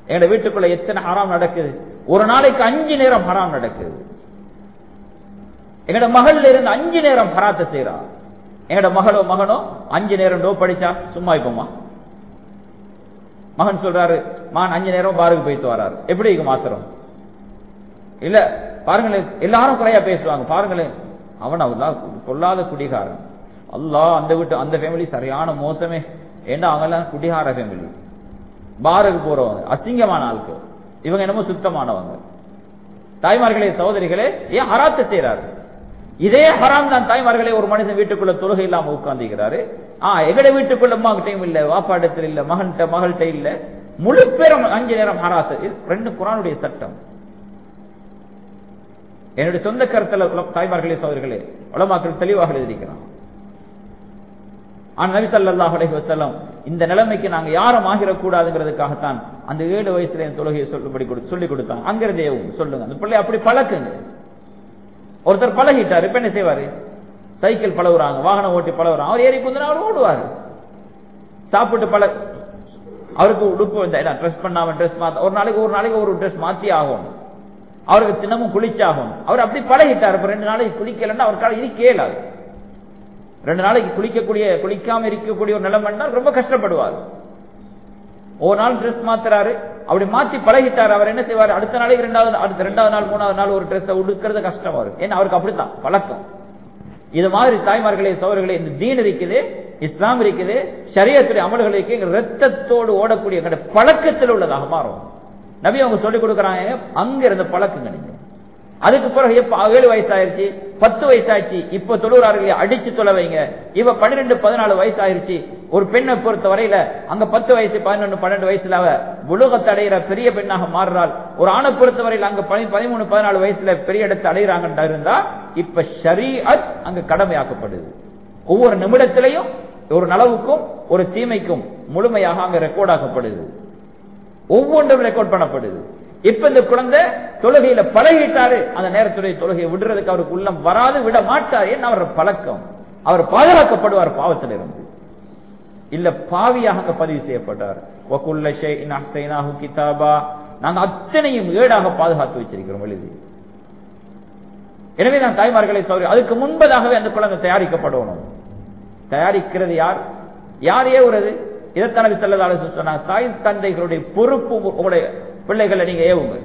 எங்க வீட்டுக்குள்ள எத்தனை ஹராம் நடக்குது? ஒரு நாளைக்கு அஞ்சு நேரம் ஹராம் நடக்குது. எங்கட மகள் இருந்து அஞ்சு நேரம் பராத்த செய்யறா எங்கட மகளோ மகனோ அஞ்சு நேரம் டோ படிச்சா சும்மா இப்போமா மகன் சொல்றாரு மான் அஞ்சு நேரம் பாருக்கு போயிட்டு வராரு. எப்படி இருக்கு மாத்திரம்? இல்ல பாருங்களேன் எல்லாரும் குறையா பேசுவாங்க. பாருங்களேன் அவன் அவன் கொள்ளாத குடிகாரன். அல்லா அந்த வீட்டு அந்த ஃபேமிலி சரியான மோசமே. ஏன்னா அவங்கெல்லாம் குடிகார ஃபேமிலி பாருக்கு போறவங்க அசிங்கமான ஆளுக்கு இவங்க என்னமோ சுத்தமானவங்க. தாய்மார்களே சகோதரிகளே ஏன் ஹராத்து செய்யறாரு இதே ஹராம் தான் தாய்மார்களே ஒரு மனிதன் வீட்டுக்குள்ள தொழுகை இல்லாம உட்கார்ந்துக்கிறாரு ஆஹ் எங்கட வீட்டுக்குள்ள அம்மாக்கிட்டையும் இல்ல வாப்பாடத்தில் இல்ல மகன்கிட்ட மகள்கிட்ட இல்ல. முழு பேரும் அஞ்சு நேரம் ஹராசு ரெண்டு குரானுடைய சட்டம். என்னுடைய சொந்த கருத்துல தாய்மார்களே சோதர்களே உலமாக்கள் தெளிவாக எழுதியிருக்கிறான் ஆனா நபி ஸல்லல்லாஹு அலைஹி இந்த நிலைமைக்கு நாங்க யாரும் ஆகிடக்கூடாதுங்கிறதுக்காகத்தான் அந்த ஏழு வயசுல என் தொழுகையை சொல்லுபடி கொடு சொல்லி கொடுத்தாங்க அங்கிருந்தே சொல்லுங்க. அந்த பிள்ளை அப்படி பழக்குங்க. ஒருத்தர் பழகிட்டார் இப்ப என்ன செய்வாரு? சைக்கிள் பழகுறாங்க வாகனம் ஓட்டி பழகுறாங்க. அவர் ஏறி குந்தன அவர் ஓடுவார். சாப்பிட்டு பழ அவருக்கு உடுப்பு ட்ரெஸ் பண்ணாம ட்ரெஸ் மாத்த ஒரு நாளைக்கு ஒரு நாளைக்கு ஒரு ட்ரெஸ் மாத்தி ஆகும். அவருக்கு தினமும் குளிச்சாகும். அவர் அப்படி பழகிட்டார். இப்ப ரெண்டு நாளைக்கு குளிக்கலன்னா அவருக்கால இது கேளாது ரெண்டு நாளைக்கு குளிக்கக்கூடிய குளிக்காம இருக்கக்கூடிய ஒரு நிலைமைன்னா ரொம்ப கஷ்டப்படுவார். ஒரு நாள் ட்ரெஸ் மாத்துறாரு. அப்படி மாத்தி பழகிட்டார். அவர் என்ன செய்வார்? அடுத்த நாளைக்கு ரெண்டாவது அடுத்த ரெண்டாவது நாள் மூணாவது நாள் ஒரு ட்ரெஸ் உடுக்கிறது கஷ்டம் இருக்கும் ஏன்னா அவருக்கு அப்படித்தான். பழக்கம். இது மாதிரி தாய்மார்களே சோழர்களே இந்த தீன் இருக்குது இஸ்லாம் இருக்குது சரியத்துடைய அமல்கள் இருக்கு எங்க ரத்தத்தோடு ஓடக்கூடிய எங்களுடைய பழக்கத்தில் உள்ளதாக மாறும். நபி அவங்க சொல்லிக் கொடுக்குறாங்க அங்க இருந்த பழக்கங்க நீங்க அதுக்கு பிறகு எப்ப ஏழு வயசாயிருச்சு? பத்து வயசாயிருச்சு இப்ப தொழுகிறார்களே அடிச்சு தொலை வைங்க. இவ பன்னிரெண்டு பதினாலு வயசு ஆயிருச்சு ஒரு பெண்ணை பொறுத்த வரையில அங்க பத்து வயசு பதினொன்று பன்னெண்டு வயசுல அவ உலகத்தை அடைகிற பெரிய பெண்ணாக மாறுறாள். ஒரு ஆணை பொறுத்த வரையில அங்க பதிமூணு பதினாலு வயசுல பெரிய இடத்தை அடைகிறாங்க இருந்தா இப்ப ஷரீஅத் அங்க கடமையாக்கப்படுது. ஒவ்வொரு நிமிடத்திலையும் ஒரு நலவுக்கும் ஒரு தீமைக்கும் முழுமையாக அங்க ரெக்கார்ட் ஆகப்படுது ஒவ்வொன்றும் ரெக்கார்ட் பண்ணப்படுது. இப்ப இந்த குழந்தை தொழுகையில பழகிட்டாரு அந்த நேரத்துடைய தொழுகையை விடுறதுக்கு அவருக்கு உள்ளம் வராது விட மாட்டார் ஏன்னா அவர் பழக்கம். அவர் பாதுகாக்கப்படுவார் பாவத்திலிருந்து. இல்ல பாவியாக பதிவு செய்யப்பட்டார். நாங்கள் நாங்க அத்தனையும் ஏடாக பாதுகாத்து வச்சிருக்கிறோம் எழுதி எனவே நான் தாய்மார்களை சொல்றேன் அதுக்கு முன்பதாகவே அந்த குழந்தை தயாரிக்கப்படணும். தயாரிக்கிறது யார்? யார் ஏவுறது? இதைத்தானவி செல்லதால சொன்னாங்க. தாய் தந்தைகளுடைய பொறுப்பு உங்களுடைய பிள்ளைகளை நீங்க ஏவுங்க.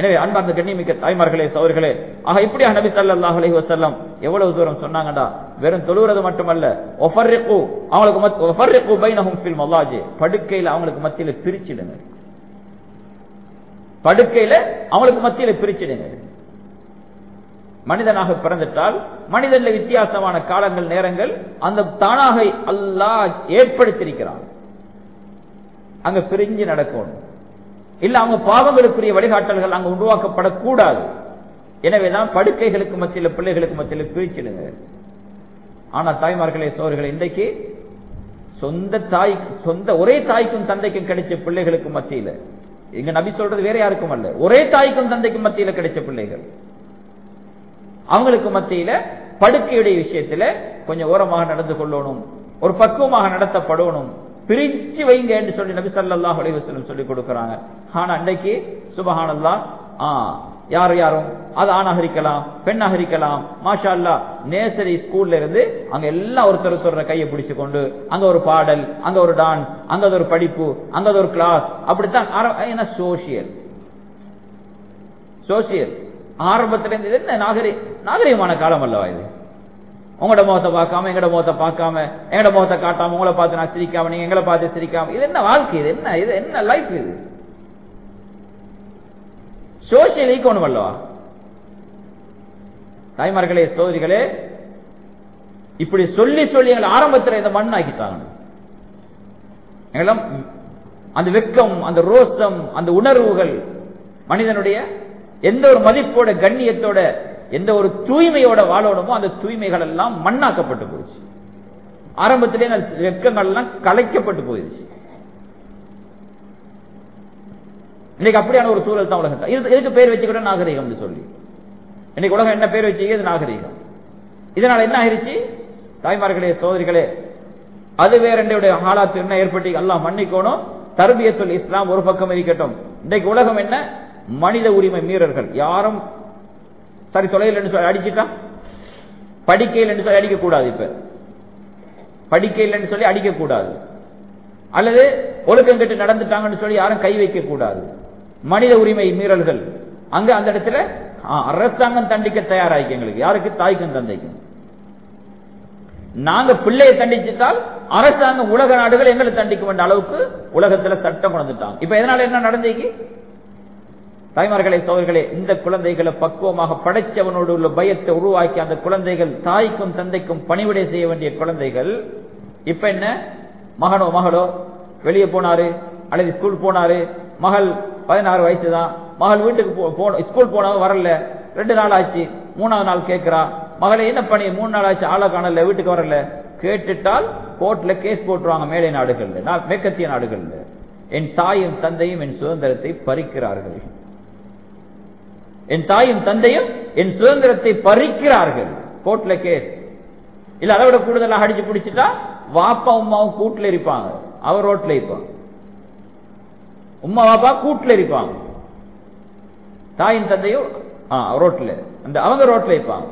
எனவே அன்பார்ந்த கண்ணியமிக்க தாய்மார்களே சோர்களே ஆக இப்படியாக நபி சல்லாஹ் அலஹி வசல்லம் எவ்வளவு தூரம் சொன்னாங்கடா? வெறும் தொழுகிறது மட்டுமல்ல. அவங்களுக்கு படுக்கையில அவங்களுக்கு மத்தியில பிரிச்சிடுங்க. படுக்கையில அவங்களுக்கு மத்தியில பிரிச்சிடுங்க. மனிதனாக பிறந்துட்டால் மனிதன்ல வித்தியாசமான காலங்கள் நேரங்கள் அந்த தானாக அல்லாஹ் ஏற்படுத்தியிருக்கிறான். அங்க பிரிஞ்சு நடக்கணும். இல்ல அவங்க பாவங்களுக்குரிய வழிகாட்டல்கள் அங்க உருவாக்கப்படக்கூடாது. எனவேதான் படுக்கைகளுக்கு மத்தியில் பிள்ளைகளுக்கு மத்தியில் பிரிச்சிடுங்க. ஆனா தாய்மார்களே சோர்கள் இன்றைக்கு சொந்த தாய் சொந்த ஒரே தாய்க்கும் தந்தைக்கும் கிடைச்ச பிள்ளைகளுக்கு மத்தியில இங்க நபி சொல்றது வேற யாருக்கும் அல்ல ஒரே தாய்க்கும் தந்தைக்கும் மத்தியில கிடைச்ச பிள்ளைகள். அவங்களுக்கு மத்தியில படுக்கையுடைய விஷயத்துல கொஞ்சம் ஓரமாக நடந்து கொள்ளணும் ஒரு பக்குவமாக நடத்தப்படணும். பிரிச்சு வைங்க என்று சொல்லி நபி சல்லா அலைவசலம் சொல்லி கொடுக்கிறாங்க. ஆனா அன்றைக்கு சுபஹானல்லா ஆ யார் யாரும்? அது ஆணாக இருக்கலாம் பெண்ணாக இருக்கலாம் மாஷா அல்லா நேசரி ஸ்கூல்ல இருந்து அங்க எல்லாம் ஒருத்தர் சொல்ற கையை பிடிச்சு கொண்டு அங்க ஒரு பாடல் அங்க ஒரு டான்ஸ் அங்க ஒரு படிப்பு அங்க ஒரு கிளாஸ் அப்படித்தான் சோசியல் சோசியல் ஆரம்பத்திலிருந்து இது என்ன? நாகரி நாகரிகமான காலம் அல்லவா இது? உங்களோட முகத்தை பார்க்காம எங்களோட முகத்தை பார்க்காம எங்களோட முகத்தை காட்டாம உங்களை பார்த்து நான் சிரிக்காம நீங்க எங்களை பார்த்து சிரிக்காம இது என்ன வாழ்க்கை? இது என்ன இது என்ன லைஃப் இது? சோசியல் ஈக்கோணும் அல்லவா தாய்மார்களே சோதரிகளே இப்படி சொல்லி சொல்லி எங்களை ஆரம்பத்தில் இந்த மண் ஆக்கிட்டாங்க எங்களாம் அந்த வெக்கம் அந்த ரோசம் அந்த உணர்வுகள் மனிதனுடைய எந்த ஒரு மதிப்போட கண்ணியத்தோட எந்த ஒரு தூய்மையோட வாழணுமோ அந்த தூய்மைகள் எல்லாம் மண்ணாக்கப்பட்டு போயிடுச்சு. ஆரம்பத்திலே அந்த வெக்கங்கள் எல்லாம் கலைக்கப்பட்டு போயிடுச்சு. இன்னைக்கு அப்படியான ஒரு சூழல் தான் உலகம் இதுக்கு பேர் வச்சுக்கிட்ட நாகரிகம் சொல்லி. இன்னைக்கு உலகம் என்ன பேர் வச்சுக்கிறது? நாகரிகம். இதனால என்ன ஆயிருச்சு? தாய்மார்களே சோதரிகளே அது வேற என்னுடைய ஹாலாத்து என்ன ஏற்பட்டு எல்லாம் மன்னிக்கணும். தர்பியத்துல் இஸ்லாம் ஒரு பக்கம் இருக்கட்டும். இன்றைக்கு உலகம் என்ன? மனித உரிமை மீறர்கள் யாரும் சரி தொலைவில் என்று சொல்லி அடிச்சுட்டா? படிக்கையில் என்று சொல்லி அடிக்கக்கூடாது இப்ப. படிக்கையில் என்று சொல்லி அடிக்கக்கூடாது. அல்லது ஒழுக்கம் கெட்டு நடந்துட்டாங்கன்னு சொல்லி யாரும் கை வைக்க கூடாது மனித உரிமை மீறல்கள். அங்க அந்த இடத்துல அரசாங்கம் தண்டிக்க தயாராயிக்கு எங்களுக்கு. யாருக்கு? தாய்க்கும் தந்தைக்கும். நாங்க பிள்ளையை தண்டிச்சுட்டால் அரசாங்கம் உலக நாடுகள் எங்களை தண்டிக்க வேண்டிய அளவுக்கு உலகத்துல சட்டம் கொண்டுட்டாங்க இப்ப எதனால என்ன நடந்தீங்க தாய்மார்களே சோழர்களே இந்த குழந்தைகளை பக்குவமாக படைச்சவனோடு உள்ள பயத்தை உருவாக்கி அந்த குழந்தைகள் தாய்க்கும் தந்தைக்கும் பணிவிடை செய்ய வேண்டிய குழந்தைகள் இப்ப என்ன? மகனோ மகளோ வெளியே போனாரு அல்லது ஸ்கூல் போனாரு மகள் பதினாறு வயசு தான் மகள் வீட்டுக்கு போ ஸ்கூல் போனவங்க வரல ரெண்டு நாள் ஆச்சு மூணாவது நாள் கேட்கிறா மகளை என்ன பண்ணி மூணு நாள் ஆச்சு ஆளை காணல வீட்டுக்கு வரல கேட்டுட்டால் கோர்ட்ல கேஸ் போட்டுருவாங்க மேலை நாடுகள்ல மேற்கத்திய நாடுகள்ல. என் தாயும் தந்தையும் என் சுதந்திரத்தை பறிக்கிறார்கள். என் தாயும் தந்தையும் என் சுதந்திரத்தை பறிக்கிறார்கள். கோர்ட்ல கேஸ். இல்ல அதை விட கூடுதலாக அடிச்சு பிடிச்சிட்டா வாப்பா உமாவும் கூட்டுல இருப்பாங்க. அவர் ரோட்ல இருப்பாங்க. உமா வாப்பா கூட்டுல இருப்பாங்க. தாயின் தந்தையும் ரோட்ல. அந்த அவங்க ரோட்ல இருப்பாங்க.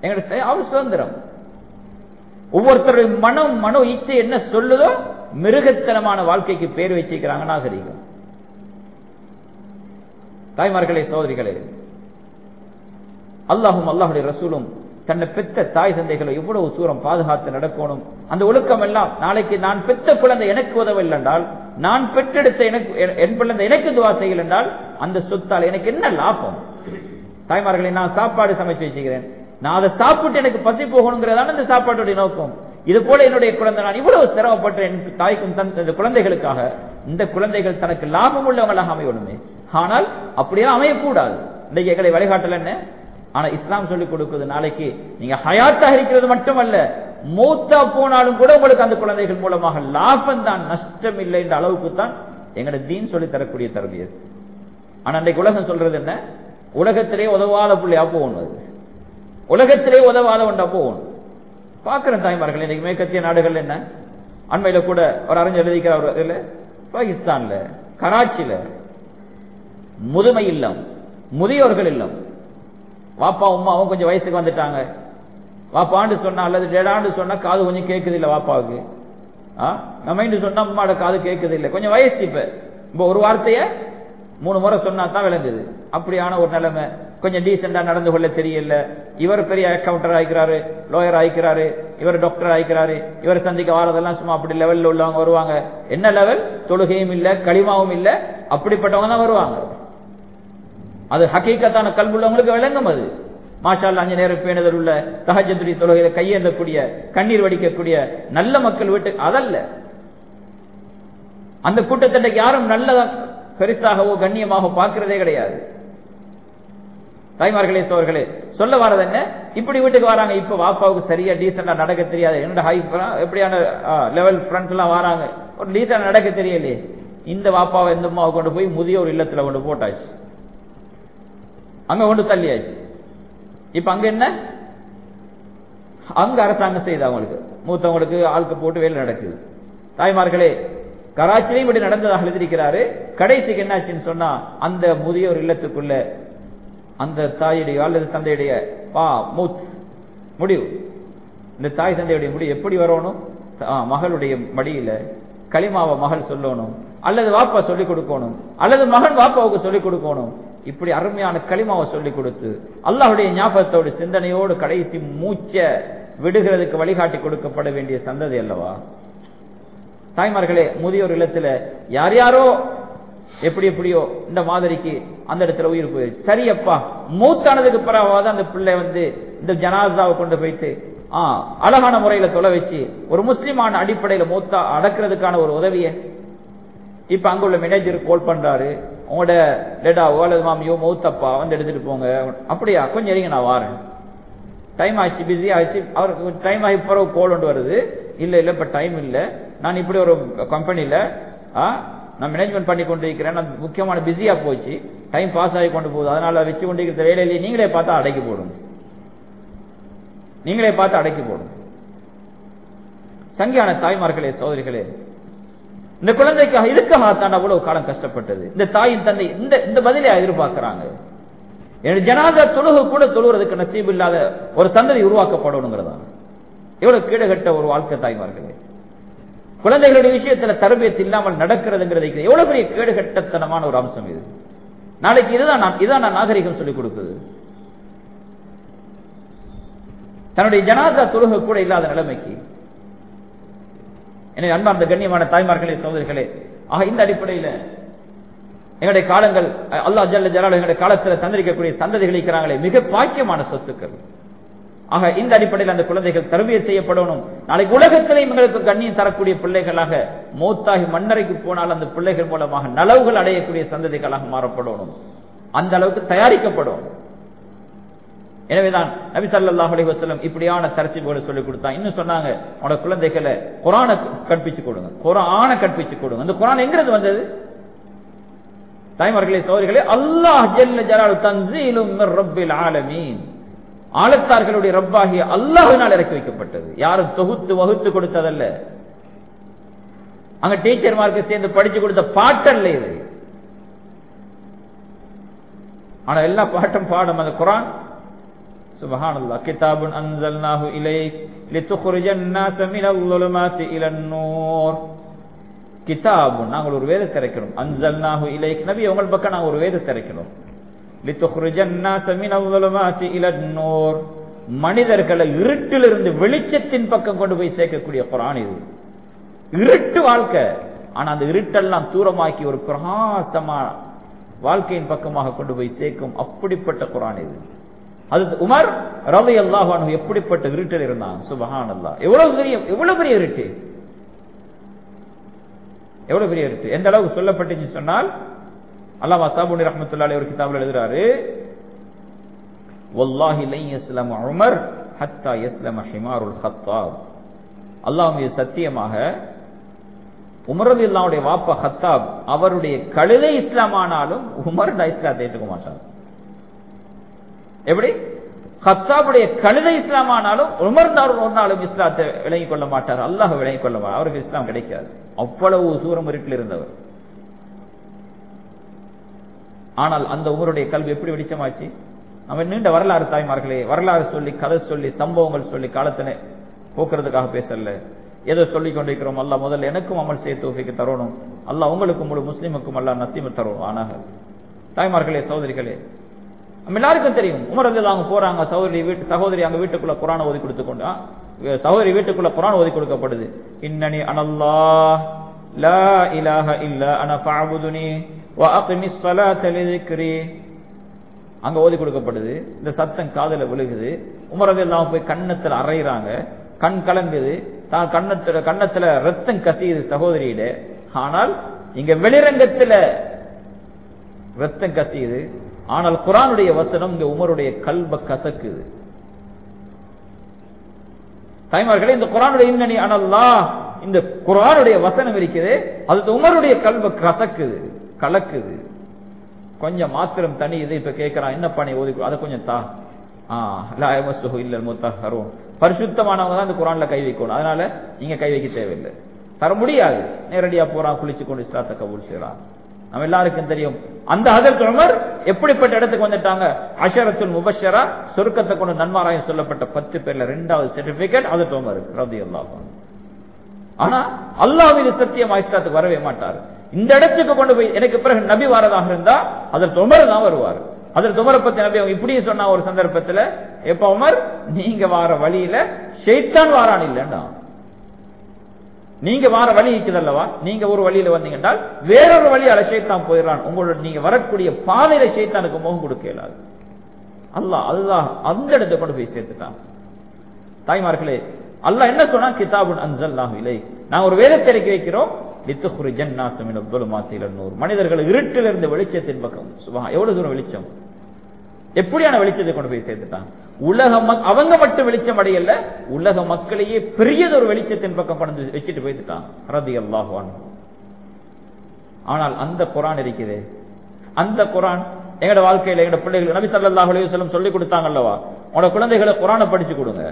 எங்க அவர் சுதந்திரம். ஒவ்வொருத்தருடைய மனம் மனோ இச்சை என்ன சொல்லுதோ மிருகத்தனமான வாழ்க்கைக்கு பேர் வச்சிருக்கிறாங்க நாகரிகம். தாய்மார்களே சோதரிகளே அல்லாஹும் அல்லாஹுடைய ரசூலும் தன்னை பெத்த தாய் தந்தைகளை எவ்வளவு தூரம் பாதுகாத்து நடக்கணும்? அந்த ஒழுக்கம் எல்லாம் நாளைக்கு நான் பெத்த குழந்தை எனக்கு உதவவில்லை என்றால் நான் பெற்றெடுத்த எனக்கு என் குழந்தை எனக்கு துவா செய்யல என்றால் அந்த சொத்தால் எனக்கு என்ன லாபம்? தாய்மார்களை நான் சாப்பாடு சமைச்சு வச்சுக்கிறேன். நான் அதை சாப்பிட்டு எனக்கு பசி போகணுங்கிறதான இந்த சாப்பாட்டுடைய நோக்கம். இது போல என்னுடைய குழந்தை நான் இவ்வளவு சிரமப்பட்ட என் தாய்க்கும் தன் குழந்தைகளுக்காக இந்த குழந்தைகள் தனக்கு லாபம் உள்ளவங்களாக அமையணுமே. ஆனால் அப்படியே அமையக்கூடாது. இன்றைக்கு எங்களை வழிகாட்டல் என்ன? ஆனா இஸ்லாம் சொல்லிக் கொடுக்கிறது நாளைக்கு. நீங்க ஹயாத்தாக இருக்கிறது மட்டுமல்ல மூத்தா போனாலும் கூட உங்களுக்கு அந்த குழந்தைகள் மூலமாக லாபம் தான் நஷ்டம் இல்லை என்ற அளவுக்கு தான் எங்களோட தீன் சொல்லி தரக்கூடிய தரவியது. ஆனா அன்றைக்கு உலகம் சொல்றது என்ன? உலகத்திலே உதவாத பிள்ளையா போகணும் உலகத்திலே உதவாத ஒன்றா போகணும். பார்க்கிற தாய்மார்கள் இன்னைக்கு மேற்கத்திய நாடுகள் என்ன? அண்மையில கூட ஒரு அறிஞர் எழுதிக்கிறார் இதுல பாகிஸ்தான்ல கராச்சியில முதுமை இல்லம் முதியோர்கள் இல்லம். வாப்பா உமாவும் கொஞ்சம் வயசுக்கு வந்துட்டாங்க. வாப்பாண்டு சொன்னா அல்லது டேடாண்டு சொன்னா காது கொஞ்சம் கேட்குது இல்லை வாப்பாவுக்கு நம்ம சொன்னா உமாட காது கேட்குது இல்லை கொஞ்சம் வயசு இப்ப. இப்ப ஒரு வார்த்தைய மூணு முறை சொன்னா தான் விளங்குது. அப்படியான ஒரு நிலைமை. கொஞ்சம் டீசெண்டா நடந்து கொள்ள தெரியல. இவர் பெரிய அக்கௌண்டர் ஆயிக்கிறாரு லோயர் ஆயிக்கிறாரு இவர் டாக்டர் ஆயிக்கிறாரு இவர் சந்திக்க வாரதெல்லாம் சும்மா அப்படி லெவல்ல உள்ளவங்க வருவாங்க. என்ன லெவல் தொழுகையும் இல்ல களிமாவும் இல்ல அப்படிப்பட்டவங்க தான் வருவாங்க. அது ஹக்கீக்கத்தான கல்வுள்ளவங்களுக்கு விளங்கும் அது. மாஷால் அஞ்சு நேரம் பேணுதல் உள்ள தகஜத்துடி தொழுகையில கையேந்தக்கூடிய கண்ணீர் வடிக்கக்கூடிய நல்ல மக்கள் வீட்டு அதல்ல. அந்த கூட்டத்தை யாரும் நல்ல பெருசாகவோ கண்ணியமாக பார்க்கிறதே கிடையாது. தாய்மார்களே சோர்களே சொல்ல வரது என்ன? இப்படி வீட்டுக்கு வராங்க இப்ப வாப்பாவுக்கு சரியா டீசெண்டா நடக்க தெரியாது. என்னோட ஹை எப்படியான லெவல் ஃப்ரெண்ட்ஸ் எல்லாம் வராங்க. ஒரு டீசெண்டா நடக்க தெரியலையே. இந்த வாப்பாவை இந்த அம்மாவை கொண்டு போய் முதியோர் இல்லத்துல கொண்டு போட்டாச்சு. அங்க கொண்டு தள்ளியாச்சு. இப்ப அங்க என்ன? அங்க அரசாங்கம் செய்த அவங்களுக்கு மூத்தவங்களுக்கு ஆளுக்கு போட்டு வேலை நடக்குது. தாய்மார்களே கராச்சிலையும் இப்படி நடந்ததாக எழுதியிருக்கிறாரு. கடைசிக்கு என்னாச்சுன்னு சொன்னா அந்த முதியோர் இல்லத்துக்குள்ள அந்த தாயுடைய அல்லது தந்தையுடைய பா மூத் முடிவு. இந்த தாய் தந்தையுடைய முடிவு எப்படி வரணும்? மகளுடைய மடியில களிமாவை மகள் சொல்லணும். அல்லது வாப்பா சொல்லிக் கொடுக்கணும். அல்லது மகன் வாப்பாவுக்கு சொல்லிக் கொடுக்கணும். இப்படி அருமையான களிமாவை சொல்லிக் கொடுத்து அல்லாஹுடைய ஞாபகத்தோடு சிந்தனையோடு கடைசி மூச்ச விடுகிறதுக்கு வழிகாட்டி கொடுக்கப்பட வேண்டிய சந்ததி அல்லவா? தாய்மார்களே முதியோர் இல்லத்துல யார் யாரோ எப்படி எப்படியோ இந்த மாதிரிக்கு அந்த இடத்துல உயிர் போயிருச்சு சரியப்பா மூத்தானதுக்கு பிறவாத அந்த பிள்ளை வந்து இந்த ஜனாதாவை கொண்டு போயிட்டு ஆஹ் அழகான முறையில தொலை வச்சு ஒரு முஸ்லிமான அடிப்படையில மூத்தா அடக்கிறதுக்கான ஒரு உதவியை இப்ப அங்க உள்ள மேனேஜர் கால் பண்றாரு. உங்களோட டேடாவோ அல்லது மாமியோ மௌத்தப்பா வந்து எடுத்துட்டு போங்க. அப்படியா? கொஞ்சம் இருங்க நான் வாரேன். டைம் ஆயிடுச்சு பிஸி ஆயிடுச்சு அவருக்கு டைம் ஆகி பிறகு கோல் ஒன்று வருது. இல்ல இல்ல இப்ப டைம் இல்ல. நான் இப்படி ஒரு கம்பெனில நான் மேனேஜ்மெண்ட் பண்ணி கொண்டு இருக்கிறேன் நான் முக்கியமான பிஸியா போச்சு. டைம் பாஸ் ஆகி கொண்டு போகுது. அதனால வச்சு கொண்டு இருக்கிற வேலையிலேயே நீங்களே பார்த்தா அடக்கி போடும். நீங்களே பார்த்து அடைக்கி போடும். சங்கியான தாய்மார்களே சோதரிகளே இந்த குழந்தைக்காக இதுக்காகத்தான் அவ்வளவு காலம் கஷ்டப்பட்டது? இந்த தாயின் தந்தை இந்த இந்த பதிலையா எதிர்பார்க்கிறாங்க. ஜனாதா தொழுகு கூட தொழுகிறதுக்கு நசீபு இல்லாத ஒரு சந்ததி உருவாக்கப்படணுங்கிறதா எவ்வளவு கீழகட்ட ஒரு வாழ்க்கை தாய்மார்களே. குழந்தைகளுடைய விஷயத்துல தரபியத்து இல்லாமல் நடக்கிறதுங்கிறது எவ்வளவு பெரிய கேடுகட்டத்தனமான ஒரு அம்சம் இது. நாளைக்கு இதுதான் நான் இதான் நான் நாகரிகம் சொல்லிக் கொடுக்குது தன்னுடைய ஜனாதா தொழுக கூட இல்லாத நிலைமைக்கு எனவே அன்பார்ந்த கண்ணியமான தாய்மார்களே சகோதரிகளே ஆக இந்த அடிப்படையில் எங்களுடைய காலங்கள் அல்லாஹ் ஜல்ல ஜலால் எங்களுடைய காலத்தில் தந்திருக்கக்கூடிய சந்ததிகள் இருக்கிறாங்களே மிக பாக்கியமான சொத்துக்கள். ஆக இந்த அடிப்படையில் அந்த குழந்தைகள் தருவிய செய்யப்படணும். நாளைக்கு உலகத்திலேயும் எங்களுக்கு கண்ணியம் தரக்கூடிய பிள்ளைகளாக மூத்தாகி மண்ணறைக்கு போனால் அந்த பிள்ளைகள் மூலமாக நலவுகள் அடையக்கூடிய சந்ததிகளாக மாறப்படணும். அந்த அளவுக்கு தயாரிக்கப்படும் எனவேதான் நபி சல்லாஹ் அலி வசலம் இப்படியான தரத்திபோடு சொல்லிக் கொடுத்தாங்க இன்னும் சொன்னாங்க உங்களோட குழந்தைகளை குரான கற்பிச்சு கொடுங்க. குரான கற்பிச்சு கொடுங்க. அந்த குரான் எங்கிறது வந்தது? தாய்மார்களே சோதரிகளே அல்லாஹ் ஜெல்ல ஜலால் தன்சீலும் ரப்பில் ஆலமீன். ஆலத்தார்களுடைய ரப்பாகிய அல்லாஹினால் இறக்கி வைக்கப்பட்டது. யாரும் தொகுத்து வகுத்து கொடுத்ததல்ல. அங்க டீச்சர்மார்க்கு சேர்ந்து படிச்சு கொடுத்த பாட்டல்ல இது. ஆனா எல்லா பாட்டும் பாடம் அந்த குரான். سبحان الله كتاب أنزلناه إليك لتخرج الناس من الظلمات إلى النور கிதாபு நாங்கள் ஒரு வேதத்தை இறக்கிறோம் அன்சல்நாஹு இலைக் நபி உங்கள் பக்கம் நாங்கள் ஒரு வேதத்தை இறக்கிறோம் மனிதர்களை இருட்டிலிருந்து வெளிச்சத்தின் பக்கம் கொண்டு போய் சேர்க்கக்கூடிய குரான் இது இருட்டு வாழ்க்கை ஆனா அந்த இருட்டெல்லாம் தூரமாக்கி ஒரு பிரகாசமா வாழ்க்கையின் பக்கமாக கொண்டு போய் சேர்க்கும் அப்படிப்பட்ட குரான் இது அது உமர் ரவி அல்லாஹ் எப்படிப்பட்ட இருட்டில் இருந்தான்? சுபஹான் அல்லா எவ்வளவு பெரிய எவ்வளவு பெரிய இருட்டு? எவ்வளவு பெரிய இருட்டு? எந்த அளவுக்கு சொல்லப்பட்டுச்சு சொன்னால் அல்லாஹ் அசாபுனி ரஹமத்துல்லாலே ஒரு கிதாபில் எழுதுறாரு வல்லாஹி லை இஸ்லாம் உமர் ஹத்தா இஸ்லாம் ஹிமாருல் ஹத்தாப். அல்லாஹ் சத்தியமாக உமரது இல்லாவுடைய வாப்பா ஹத்தாப் அவருடைய கழுதை இஸ்லாம் ஆனாலும் உமர் இஸ்லாத்தை ஏற்றுக்க மாட்டார். எப்படி? ஹத்தாபுடைய கழுதை இஸ்லாம் ஆனாலும் உமர்ந்தார் ஒரு நாளும் இஸ்லாத்தை விளங்கிக் கொள்ள மாட்டார். அல்லாஹ் விளங்கிக் கொள்ள மாட்டார். அவருக்கு இஸ்லாம் கிடைக்காது. அவ்வளவு சூரம் இருட்டில் இருந்தவர். ஆனால் அந்த உமருடைய கல்வி எப்படி வெளிச்சமாச்சு? நம்ம நீண்ட வரலாறு தாய்மார்களே வரலாறு சொல்லி கதை சொல்லி சம்பவங்கள் சொல்லி காலத்தினை போக்குறதுக்காக பேசல. ஏதோ சொல்லிக் கொண்டிருக்கிறோம். அல்ல முதல்ல எனக்கும் அமல் செய்ய தோஃபிக்கு தரணும். அல்ல உங்களுக்கும் முழு முஸ்லீமுக்கும் அல்ல நசீம தரணும். ஆனாக தாய்மார்களே சோதரிகளே நம்ம எல்லாருக்கும் தெரியும். உமர் வந்து அவங்க போறாங்க சகோதரி வீட்டு சகோதரி அங்க வீட்டுக்குள்ள குரான ஒதுக்கி கொடுத்து கொண்டா சகோதரி வீட்டுக்குள்ள குரான் ஒதுக்கி கொடுக்கப்படுது. இன்னனி அனல்லா லா இலாஹ இல்ல அன ஃபஅபுதுனி வ அக்மிஸ் ஸலாத அங்க ஓதி கொடுக்கப்படுது. இந்த சத்தம் காதுல விழுகுது. உமர் எல்லாம் போய் கண்ணத்துல அரைறாங்க கண் கலங்குது. தான் கண்ணத்துல கண்ணத்துல ரத்தம் கசியுது சகோதரியிட ஆனால் இங்க வெளிரங்கத்துல ரத்தம் கசியுது. ஆனால் குரானுடைய வசனம் இங்க உமருடைய கல்வ கசக்குது தாய்மார்களே இந்த குரானுடைய இன்னணி அனல்லா இந்த குரானுடைய வசனம் இருக்குது அது உமருடைய கல்வ கசக்குது கலக்குது. கொஞ்சம் மாத்திரம் தனி இது இப்ப கேட்கிறான் என்ன பண்ணி ஓதி அதை கொஞ்சம் தா. இல்ல முத்தஹரும் பரிசுத்தமானவங்க தான் இந்த குரான்ல கை வைக்கணும். அதனால நீங்க கை வைக்க தேவையில்லை. தர முடியாது. நேரடியா போறான் குளிச்சு கொண்டு இஸ்லாத்தை கபூல் செய்யறான் நம்ம எல்லாருக்கும் தெரியும். அந்த ஹதரத் உமர் எப்படிப்பட்ட இடத்துக்கு வந்துட்டாங்க? அஷரத்துல் முபஷரா சொர்க்கத்தை கொண்டு நன்மாராயம் சொல்லப்பட்ட பத்து பேர்ல ரெண்டாவது சர்டிபிகேட் ஹதரத் உமர் ரவி அல்லாஹ் ஆனா அல்லாஹ் இது சத்தியம் இஸ்லாத்துக்கு வரவே மாட்டார். இந்த இடத்துக்கு கொண்டு போய் எனக்கு பிறகு நபி வாரதாக இருந்தா அதற்கு உமர் தான் வருவார். அதற்கு உமரை பத்தி நபி அவங்க இப்படியும் சொன்னா ஒரு சந்தர்ப்பத்துல எப்ப உமர் நீங்க வார வழியில ஷெய்தான் வாரான் இல்லைன்னா நீங்க வார வழி இருக்குது அல்லவா நீங்க ஒரு வழியில வந்தீங்கன்னா வேறொரு வழியால அலசைத்தான் போயிடறான். உங்களோட நீங்க வரக்கூடிய பாதையில சைத்தானுக்கு முகம் கொடுக்க இயலாது. அல்லாஹ் அல்லாஹ் அந்த இடத்தை கொண்டு போய் சேர்த்துட்டான். தாய்மார்களே அல்லாஹ் என்ன சொன்னா? கிதாபுன் அன்சல்லாஹு இலை நான் ஒரு வேதத்தை இறக்கி வைக்கிறோம். லித்துஹுரி ஜன்னாசமின் அப்துல்மாத்தில நூறு மனிதர்கள் இருட்டிலிருந்து வெளிச்சத்தின் பக்கம். சுபா எவ்வளவு தூரம் வெளிச்சம்? எப்படியான வெளிச்சத்தை கொண்டு போய் சேர்த்துட்டான்? உலக அவங்க மட்டும் வெளிச்சம் அடையல உலக மக்களையே பெரியதொரு வெளிச்சத்தின் பக்கம் பணந்து வச்சுட்டு போயிட்டான் ரதி அல்லாஹான் ஆனால் அந்த குரான் இருக்குது அந்த குரான் எங்கட வாழ்க்கையில எங்கட பிள்ளைகள் நபி சல்லாஹ் அலையம் சொல்லி கொடுத்தாங்க அல்லவா? உங்களோட குழந்தைகளை குரானை படிச்சு கொடுங்க.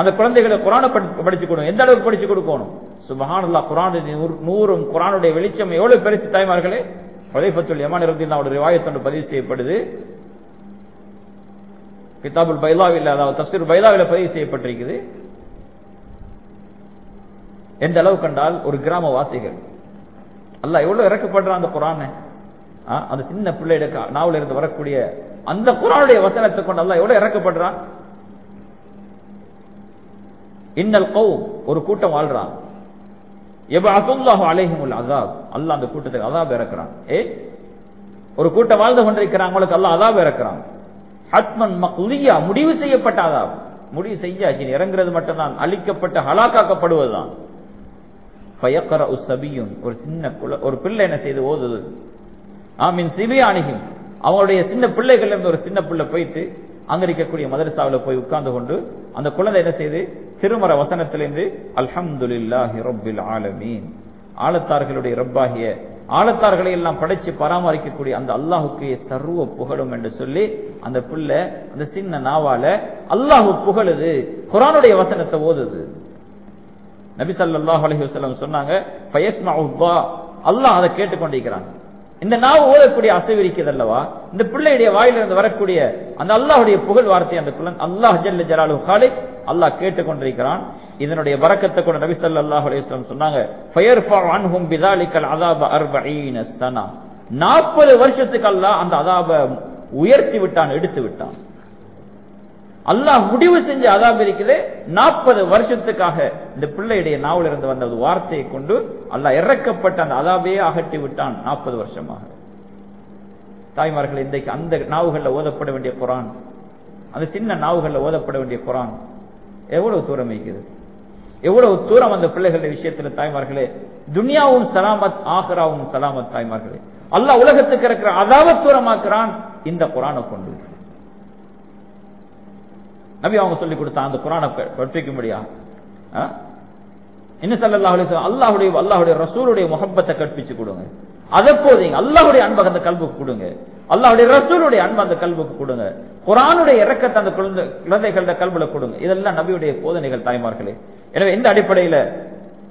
அந்த குழந்தைகளை குரானை படிச்சு கொடுங்க. எந்த அளவுக்கு படிச்சு கொடுக்கணும்? சுபஹான் குரான் நூறும் குரானுடைய வெளிச்சம் எவ்வளவு பெருசு தாய்மார்களே? ஹுதைஃபத்துல் யமான் அவருடைய வாயத்தை பதிவு செய்யப்படுது. கிதாபுல் பைலாவில் அதாவது தஸ்தீர் பைலாவில் பதிவு செய்யப்பட்டிருக்குது. எந்த அளவு கண்டால் ஒரு கிராம வாசிகள் அல்ல எவ்வளவு இறக்கப்படுறான் அந்த குரான? அந்த சின்ன பிள்ளையிட நாவல இருந்து வரக்கூடிய அந்த குரானுடைய வசனத்தை கொண்டு அல்ல எவ்வளவு இறக்கப்படுறான்? இன்னல் கௌ ஒரு கூட்டம் வாழ்றான். எபாசுல்லாஹு அலைஹிமுல் அதாப் அல்லாஹ் அந்த கூட்டத்துக்கு அதாப் இறக்குறான். ஏ? ஒரு கூட்டம் வாழ்ந்து கொண்டிருக்கிறான் அவங்களுக்கு அல்லாஹ் அதாப் இறக்குறான். ஹத்மன் மக்லியா முடிவு செய்யப்பட்ட அதாப் முடிவு செய்யாச்சு இறங்குறது மட்டும்தான். அழிக்கப்பட்ட ஹலாக்காக்கப்படுவதுதான். பயக்கர சபியும் ஒரு சின்ன குல ஒரு பிள்ளை என்ன செய்து ஓதுது. ஆமின் சிபியானிகும் அவங்களுடைய சின்ன பிள்ளைகள்ல ஒரு சின்ன பிள்ளை போயிட்டு அங்க இருக்கக்கூடிய மதரசாவில் போய் உட்கார்ந்து கொண்டு அந்த குழந்தை என்ன செய்து? திருமர வசனத்திலிருந்து அல்ஹம்துலில்லாஹி ரப்பில் ஆலமீன். ஆழத்தார்களுடைய ரப்பாகிய ஆழத்தார்களை எல்லாம் படைச்சு பராமரிக்கக்கூடிய அந்த அல்லாஹுக்கு சர்வ புகழும் என்று சொல்லி அந்த பிள்ளை அந்த சின்ன நாவால அல்லாஹு புகழுது குரானுடைய வசனத்தை ஓதுது. நபி சல்லாஹ் அலஹி வசலம் சொன்னாங்க அல்லாஹ் அதை கேட்டுக்கொண்டிருக்கிறாங்க இந்த நாவு ஓதக்கூடிய அசைவு இருக்கிறது அல்லவா? இந்த பிள்ளையுடைய வாயிலிருந்து வரக்கூடிய அந்த அல்லாஹுடைய புகழ் வார்த்தை அந்த குழந்தை அல்லாஹ் ஜல்ல ஜலாலு ஹாலிக் அல்லாஹ் கேட்டுக்கொண்டிருக்கிறான். இதனுடைய வரக்கத்தை கொண்ட நபி ஸல்லல்லாஹு அலைஹி வஸல்லம் சொன்னாங்க நாற்பது வருஷத்துக்கு அல்லா அந்த அதாப உயர்த்தி விட்டான் எடுத்து விட்டான். அல்லாஹ் முடிவு செஞ்ச அதாப் இருக்குது நாற்பது வருஷத்துக்காக இந்த பிள்ளையுடைய நாவல் இருந்து வந்த ஒரு வார்த்தையை கொண்டு அல்லாஹ் இறக்கப்பட்ட அந்த அதாபையே அகற்றி விட்டான் நாற்பது வருஷமாக. தாய்மார்கள் இன்றைக்கு அந்த நாவுகளில் ஓதப்பட வேண்டிய குரான் அந்த சின்ன நாவுகளில் ஓதப்பட வேண்டிய குரான் எவ்வளவு தூரம் வைக்குது எவ்வளவு தூரம் அந்த பிள்ளைகளுடைய விஷயத்துல தாய்மார்களே துனியாவும் சலாமத் ஆஹராவும் சலாமத் தாய்மார்களே. அல்லாஹ் உலகத்துக்கு இருக்கிற அதாவத் தூரமாக்குறான் இந்த குரானை கொண்டு. நபி அவங்க சொல்லி கொடுத்தா அந்த குரானை படிக்க என்ன இன்னும் சல்லல்லாஹு அல்லாஹுடைய வஸல்லம் ரசூலுடைய முகப்பத்தை கற்பிச்சு கொடுங்க. அதை போதீங்க அல்லாஹுடைய அன்பு அந்த கல்புக்கு கொடுங்க. அல்லாஹ்வுடைய ரசூலுடைய அன்பு அந்த கல்புக்கு கொடுங்க. குரானுடைய இறக்கத்தை அந்த குழந்தை குழந்தைகளோட கல்புல கொடுங்க. இதெல்லாம் நபியுடைய போதனைகள் தாய்மார்களே. எனவே இந்த அடிப்படையில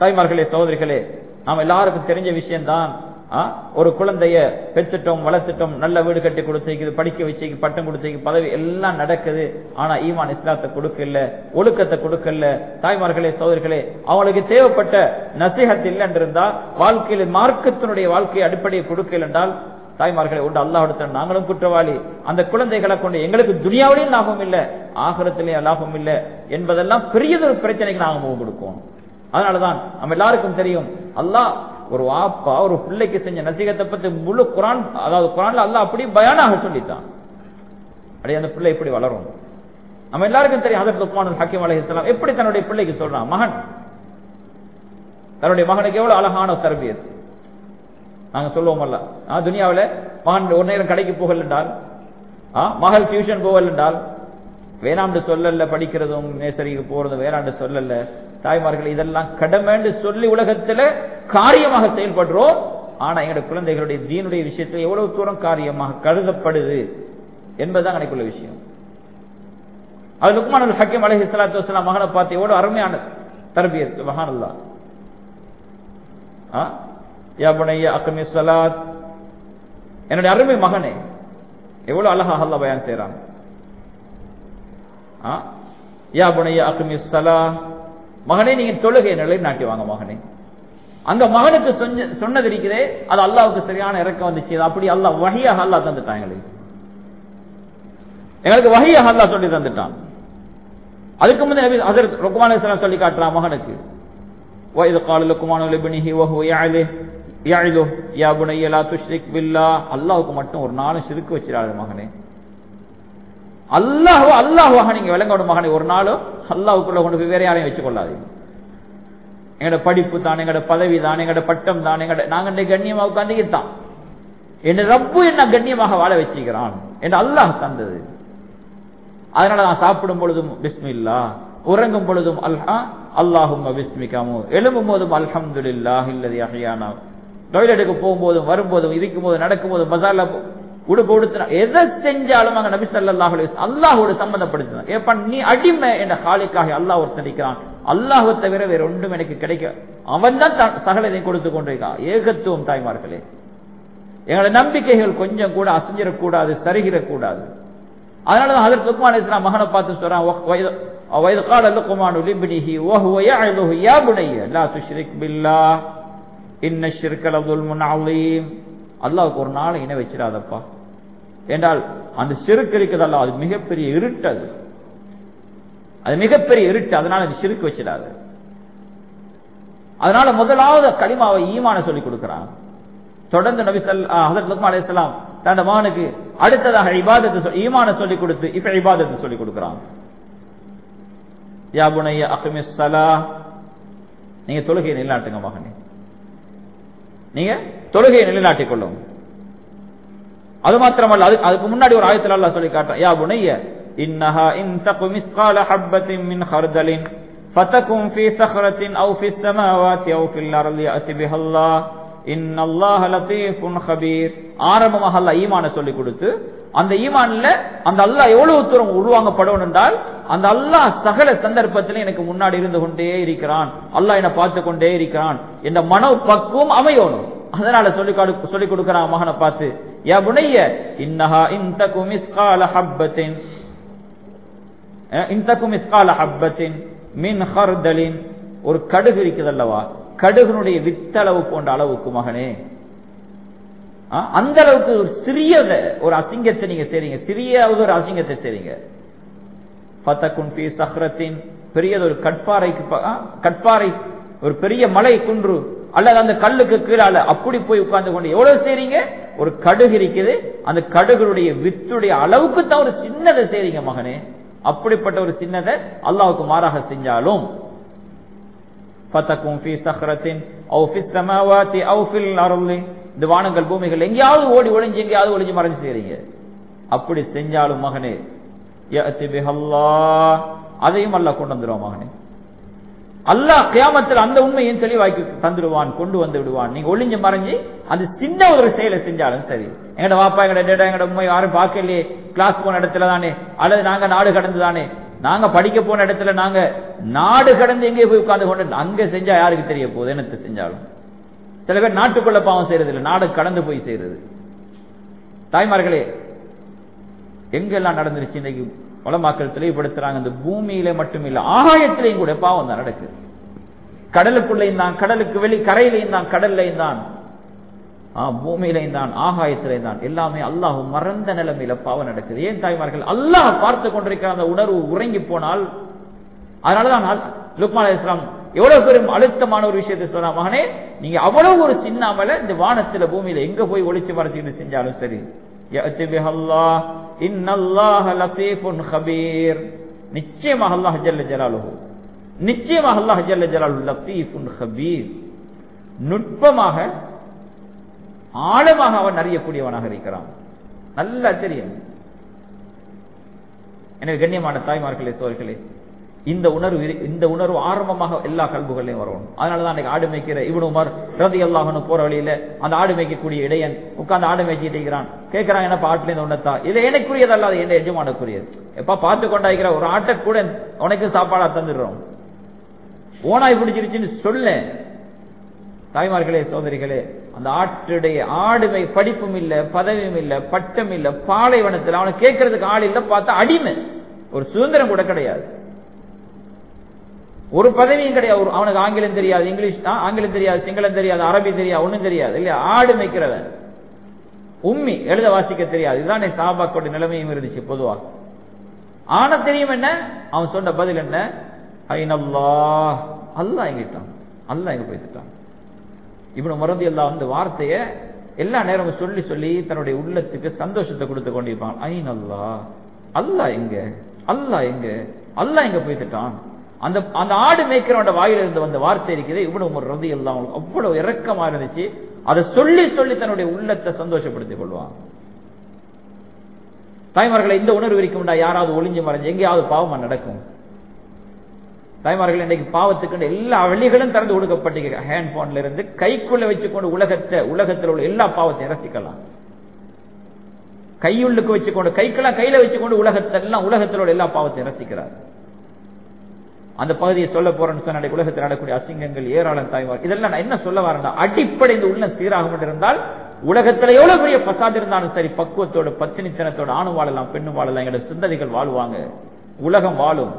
தாய்மார்களே சகோதரிகளே நாம் எல்லாருக்கும் தெரிஞ்ச விஷயம்தான். ஒரு குழந்தைய பெற்றுட்டோம் வளர்த்துட்டோம் நல்ல வீடு கட்டி கொடுத்து படிக்க வச்சு பட்டம் கொடுத்து பதவி எல்லாம் நடக்குது. ஆனா ஈமான் இஸ்லாத்தை கொடுக்கல ஒழுக்கத்தை கொடுக்கல. தாய்மார்களே சோதர்களே அவங்களுக்கு தேவைப்பட்ட நசிகத் இல்லை என்றிருந்தா வாழ்க்கையில மார்க்கத்தினுடைய வாழ்க்கையை அடிப்படையை கொடுக்கல என்றால் தாய்மார்களை உண்டு அல்லாஹ் நாங்களும் குற்றவாளி. அந்த குழந்தைகளை கொண்டு எங்களுக்கு துனியாவிலையும் லாபம் இல்லை ஆகரத்திலேயே லாபம் இல்லை என்பதெல்லாம் பெரியதொரு பிரச்சனைக்கு நாங்கள் முகம் கொடுப்போம். அதனாலதான் நம்ம எல்லாருக்கும் தெரியும் அல்லாஹ் ஒரு வாப்பா ஒரு பிள்ளைக்கு செஞ்ச நசீகத்தை பத்தி முழு குரான் அதாவது குரான்ல அல்ல அப்படி பயானாக சொல்லித்தான் அப்படியே அந்த பிள்ளை எப்படி வளரும்? நம்ம எல்லாருக்கும் தெரியும் அதற்கு உப்மான் ஹக்கீம் அலஹி இஸ்லாம் எப்படி தன்னுடைய பிள்ளைக்கு சொல்றான்? மகன். தன்னுடைய மகனுக்கு எவ்வளவு அழகான தரபியது நாங்க சொல்லுவோமல்ல துனியாவில் மகன் ஒரு நேரம் கடைக்கு போகல் என்றால் மகள் டியூஷன் போகல் என்றால் வேணாண்டு சொல்லல படிக்கிறதும் நேசரிக்கு போறதும் வேணாண்டு சொல்லல தாய்மார்கள் இதெல்லாம் கடமைன்னு சொல்லி உலகத்துல காரியமாக செயல்படுறோம். ஆனா எங்களுடைய குழந்தைகளுடைய தீனுடைய விஷயத்துல எவ்வளவு தூரம் காரியமாக கருதப்படுது என்பதுதான் எனக்குள்ள விஷயம். அது லுக்மான் ஹக்கீம் அலஹி சலாத்து வலாம் மகனை பார்த்து எவ்வளவு அருமையான தரபியர் மகானல்லா அக்கமி சலாத் என்னுடைய அருமை மகனே எவ்வளவு அழகாக அல்லா பயன் செய்யறாங்க யா புனைய அக்கமி சலா மகனே நீங்க தொழுகை நிலை நாட்டி வாங்க மகனே அந்த மகனுக்கு சொன்னது இருக்குதே அது அல்லாவுக்கு சரியான இறக்கம் வந்துச்சு அப்படி அல்லாஹ் வகையாக அல்லா தந்துட்டான் எங்களுக்கு எங்களுக்கு வகையாக அல்லா சொல்லி தந்துட்டான் அதுக்கு முந்தைய அதற்கு ருக்குமான சொல்லி காட்டுறான் மகனுக்கு وإذ قال لقمان لابنه وهو يعظه يعظه يا بني لا تشرك بالله அல்லாஹ்வுக்கு மட்டும் ஒரு நாளும் ஷிர்க் வச்சிராத மகனே அல்லாஹோ அல்லாஹுவாக நீங்க விளங்கணும் மகனை ஒரு நாளும் அல்லாஹுக்குள்ள கொண்டு போய் வேற யாரையும் வச்சுக்கொள்ளாதீங்க. எங்களோட படிப்பு தான் எங்களோட பதவி தான் எங்களோட பட்டம் தான் எங்களோட நாங்க கண்ணியமா உட்காந்துக்கிட்டான் என் ரப்பு என்ன கண்ணியமாக வாழ வச்சுக்கிறான் என்று அல்லாஹ் தந்தது. அதனால நான் சாப்பிடும் பொழுதும் பிஸ்மில்லா உறங்கும் பொழுதும் அல்ஹா அல்லாஹும் விஸ்மிகாமு எழும்பும் போதும் அல்ஹம்துலில்லாஹ் இல்லதி அஹியானா. டாய்லெட்டுக்கு போகும்போதும் வரும்போதும் இருக்கும் போது நடக்கும் போது மசாலா உடுப்பு உடுத்தினா எதை செஞ்சாலும் அங்க நபி சல்லாஹ் அல்லாஹோடு சம்பந்தப்படுத்தினான் ஏப்பா நீ அடிமை என்ற காலிக்காக அல்லாஹ் ஒருத்தரிக்கிறான் அல்லாஹை தவிர வேற ஒன்றும் எனக்கு கிடைக்க அவன் தான் சகலதை கொடுத்து கொண்டிருக்கான் ஏகத்துவம் தாய்மார்களே எங்களோட நம்பிக்கைகள் கொஞ்சம் கூட அசைஞ்சிடக்கூடாது சரிகிடக்கூடாது அதனாலதான் அதற்கு லுக்மான் இஸ்லாம் மகனை பார்த்து சொல்றான் وإذ قال لقمان لابنه وهو يعظه يا بني لا تشرك بالله إن الشرك لظلم عظيم அல்லாவுக்கு ஒரு நாள் இணை வச்சிடாதப்பா என்றால் அந்த சிறுக்கு இருக்கிறதல்ல அது மிகப்பெரிய இருட்டு அது. அது மிகப்பெரிய இருட்டு அதனால அது சிறுக்கு வச்சிடாது. அதனால முதலாவது களிமாவை ஈமான சொல்லிக் கொடுக்கிறான். தொடர்ந்து நபி சல் ஹசரத் லுக்மா தன் மகனுக்கு அடுத்ததாக இபாதத்தை ஈமான சொல்லிக் கொடுத்து இப்ப இபாதத்தை சொல்லிக் கொடுக்கிறான். யா அகமிஸ் அக்மிஸ் நீங்க தொழுகையை நிலைநாட்டுங்க மகனே. நீங்க தொழுகையை நிலைநாட்டிக் கொள்ளும். அது மாத்திரமல்ல அது அதுக்கு முன்னாடி ஒரு ஆயத்தில் அல்லாஹ் சொல்லி காட்டுறான் யா புனைய இன்னஹா இன் தகு மிஸ்கால ஹப்பத்தின் மின் ஹர்தலின் فتكن في صخرة أو في السماوات أو في الأرض يأتي بها الله إن الله لطيف خبير ஆரம்பமாக அல்லாஹ் ஈமான சொல்லி கொடுத்து அந்த ஈமான்ல அந்த அல்லாஹ் எவ்வளவு தூரம் உருவாங்கப்படும் என்றால் அந்த அல்லாஹ் சகல சந்தர்ப்பத்திலும் எனக்கு முன்னாடி இருந்து கொண்டே இருக்கிறான் அல்லாஹ் என்னை பார்த்து கொண்டே இருக்கிறான் என்ற மன பக்குவம் அமையணும் அதனால சொல்லி கொடு- சொல்லி கொடுக்கிறான் மகனை பார்த்து யா புனைய இன்னஹா இன்தகு மிஸ்கால ஹப்பத்தின். இன்தகு மிஸ்கால ஹப்பத்தின் மின் ஹர்தலின். ஒரு கடுகு இருக்குது அல்லவா கடுகுனுடைய வித்தளவு போன்ற அளவுக்கு மகனே. அந்த அளவுக்கு ஒரு சிறிய ஒரு அசிங்கத்தை நீங்க செய்றீங்க. சிறிய ஒரு அசிங்கத்தை செய்றீங்க. ஃபதகுன் ஃபீ சஹ்ரத்தின். பெரியதொரு கட்பாறைக்கு கட்பாறை ஒரு பெரிய மலை குன்று அல்லது அந்த கல்லுக்கு கீழால அப்படி போய் உட்கார்ந்து கொண்டு எவ்வளவு செய்றீங்க? ஒரு கடுகு இருக்குது. அந்த கடுகளுடைய வித்துடைய அளவுக்கு தான் ஒரு சின்னதை செய்றீங்க மகனே. அப்படிப்பட்ட ஒரு சின்னதை அல்லாவுக்கு மாறாக செஞ்சாலும். சஹ்ரத்தின் இந்த வானங்கள் பூமிகள் எங்கேயாவது ஓடி ஒளிஞ்சு எங்கேயாவது ஒளிஞ்சு மறைஞ்சு செய்றீங்க. அப்படி செஞ்சாலும் மகனே அதையும் அல்லாஹ் கொண்டு வந்துருவான் மகனே. அல்லாஹ் கியாமத்தில் அந்த உண்மையும் தெளிவாக்கி தந்துடுவான் கொண்டு வந்து விடுவான்? நீங்க ஒளிஞ்சு மறைஞ்சு அந்த சின்ன ஒரு செயலை செஞ்சாலும் சரி. எங்கட வாப்பா எங்கட டேடா எங்கட உண்மை யாரும் பார்க்கலையே. கிளாஸ் போன இடத்துல தானே. அல்லது நாங்க நாடு கடந்து தானே. நாங்க படிக்க போன இடத்துல நாங்க நாடு கடந்து எங்கே போய் உட்கார்ந்து கொண்டு அங்க செஞ்சா யாருக்கு தெரிய போகுது? என்னத்தை செஞ்சாலும். சில பேர் நாட்டுக்குள்ள பாவம் செய்யறது இல்லை. நாடு கடந்து போய் செய்யறது. தாய்மார்களே எங்கெல்லாம் நடந்துருச்சு இன்னைக்கு? உலமாக்கள் தெளிவுபடுத்துறாங்க இந்த பூமியில மட்டும் இல்ல ஆகாயத்திலையும் கூட பாவம் தான் நடக்குது கடலுக்குள்ளையும் தான் கடலுக்கு வெளி கரையிலையும் தான் கடல்லையும் தான். ஆ, பூமியிலையும் தான் ஆகாயத்திலையும் தான். எல்லாமே அல்லாஹ் மறந்த நிலைமையில பாவம் நடக்குது. ஏன் தாய்மார்கள்? அல்லாஹ் பார்த்து கொண்டிருக்கிற அந்த உணர்வு உறங்கி போனால் அதனாலதான் லுக்மான் இஸ்லாம் எவ்வளவு பெரும் அழுத்தமான ஒரு விஷயத்தை சொன்னா மகனே நீங்க அவ்வளவு ஒரு சின்னாமல இந்த வானத்துல பூமியில எங்க போய் ஒளிச்சு மறைச்சிட்டு செஞ்சாலும் சரி. يأتي بها الله إن الله لطيف خبير நிச்சயமாக அல்லாஹ் ஜல்ல ஜலாலுஹு நிச்சயமாக அல்லாஹ் ஜல்ல ஜலாலுஹு லத்தீஃபுன் ஹபீர் நுட்பமாக ஆழமாக அவன் அறியக்கூடியவனாக இருக்கிறான் நல்லா தெரியும் எனவே கண்ணியமான தாய்மார்களே சோர்களே இந்த உணர்வு இந்த உணர்வு ஆரம்பமாக எல்லா கல்புகளையும் வரணும். அதனாலதான் அன்னைக்கு ஆடு மேய்க்கிற இவனு உமர் ரதி அல்லாஹனு போற வழியில அந்த ஆடு மேய்க்கக்கூடிய இடையன் உட்கார்ந்து ஆடு மேய்ச்சிட்டு இருக்கிறான். கேட்கிறான் என்ன ஆட்டுல இந்த உன்னத்தா? இது எனக்குரியது அல்ல அது என்ன எஜமானக்குரியது. எப்ப பார்த்து கொண்டாய்க்கிற ஒரு ஆட்டை கூட உனக்கு சாப்பாடா தந்துடுறோம். ஓனாய் பிடிச்சிருச்சுன்னு சொல்ல தாய்மார்களே சோதரிகளே அந்த ஆட்டுடைய ஆடுமை படிப்பும் இல்ல பதவியும் இல்ல பட்டம் இல்ல பாலைவனத்தில் அவனை கேட்கறதுக்கு ஆள் இல்ல பார்த்தா அடிமை. ஒரு சுதந்திரம் கூட கிடையாது. ஒரு பதவியும் கிடையாது. ஒரு- அவனுக்கு ஆங்கிலம் தெரியாது இங்கிலீஷ் தான் ஆங்கிலம் தெரியாது சிங்களம் தெரியாது அரபி தெரியாது ஒன்றும் தெரியாது இல்லையா? ஆடு மேய்க்கிறவன். உம்மி எழுத வாசிக்க தெரியாது. இதுதான் சாபாக்கோட நிலைமையும் இருந்துச்சு பொதுவா. ஆன தெரியும் என்ன? அவன் சொன்ன பதில் என்ன? ஐநல்லா அல்லாஹ். எங்கிட்டான் அல்லா எங்க போய்த்துட்டான் இவனு மறந்து எல்லாம் வந்து வார்த்தைய எல்லா நேரமும் சொல்லி சொல்லி தன்னுடைய உள்ளத்துக்கு சந்தோஷத்தை கொடுத்து கொண்டிருப்பான். ஐநல்லா அல்லா எங்க அல்லா எங்க அல்லா எங்க போய்த்துட்டான் அந்த அந்த ஆடு மேய்க்கிறவனோட வாயிலிருந்து வந்த வார்த்தை இருக்குது. இவ்வளவு ஒரு ரதி எல்லாம் அவ்வளவு இறக்கமா இருந்துச்சு. அதை சொல்லி சொல்லி தன்னுடைய உள்ளத்தை சந்தோஷப்படுத்திக் கொள்வான். தாய்மார்களை இந்த உணர்வு இருக்கும்டா. யாராவது ஒளிஞ்சு மறைஞ்சு எங்கேயாவது பாவமா நடக்கும். தாய்மார்கள் இன்னைக்கு பாவத்துக்கு எல்லா வழிகளும் திறந்து கொடுக்கப்பட்டிருக்க ஹேண்ட் போன்ல இருந்து கைக்குள்ள வச்சுக்கொண்டு உலகத்தை உலகத்தில் உள்ள எல்லா பாவத்தையும் ரசிக்கலாம் கையுள்ளுக்கு வச்சுக்கொண்டு கைக்கெல்லாம் கையில வச்சுக்கொண்டு உலகத்தெல்லாம் உலகத்தில் உள்ள எல்லா பாவத்தையும் ரசிக்கிறார் அந்த பகுதியை சொல்ல போறேன்னு சொன்ன உலகத்தில் நடக்கூடிய அசிங்கங்கள் ஏராளம் தாய்வார் இதெல்லாம் நான் என்ன சொல்ல வரேன் அடிப்படை இந்த உள்ள சீராகும் இருந்தால் உலகத்துல எவ்வளவு பெரிய பசாது இருந்தாலும் சரி பக்குவத்தோட பத்தினித்தனத்தோட ஆணும் வாழலாம் பெண்ணும் வாழலாம் எங்களோட சிந்தனைகள் வாழ்வாங்க. உலகம் வாழும்.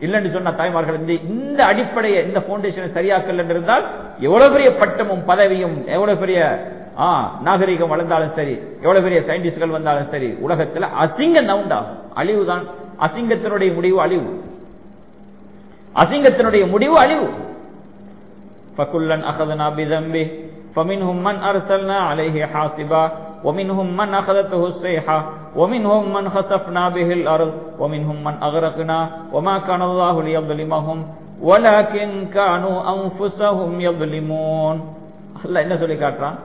இல்லைன்னு சொன்ன தாய்மார்கள் இந்த இந்த அடிப்படையை இந்த பவுண்டேஷனை சரியாக்கல் இருந்தால் எவ்வளவு பெரிய பட்டமும் பதவியும் எவ்வளவு பெரிய ஆ நாகரிகம் வளர்ந்தாலும் சரி எவ்வளவு பெரிய சயின்டிஸ்ட்கள் வந்தாலும் சரி உலகத்துல அசிங்கம் நவுண்டா அழிவு தான் அசிங்கத்தினுடைய முடிவு அழிவு. அசிங்கத்தினுடைய முடிவு அழிவு فكلا أخذنا بذنبه فمنهم من أرسلنا عليه حاصبا ومنهم من أخذته الصيحة ومنهم من خسفنا به الأرض ومنهم من أغرقنا وما كان الله ليظلمهم ولكن كانوا أنفسهم يظلمون الله என்ன சொல்லி காட்டுறான்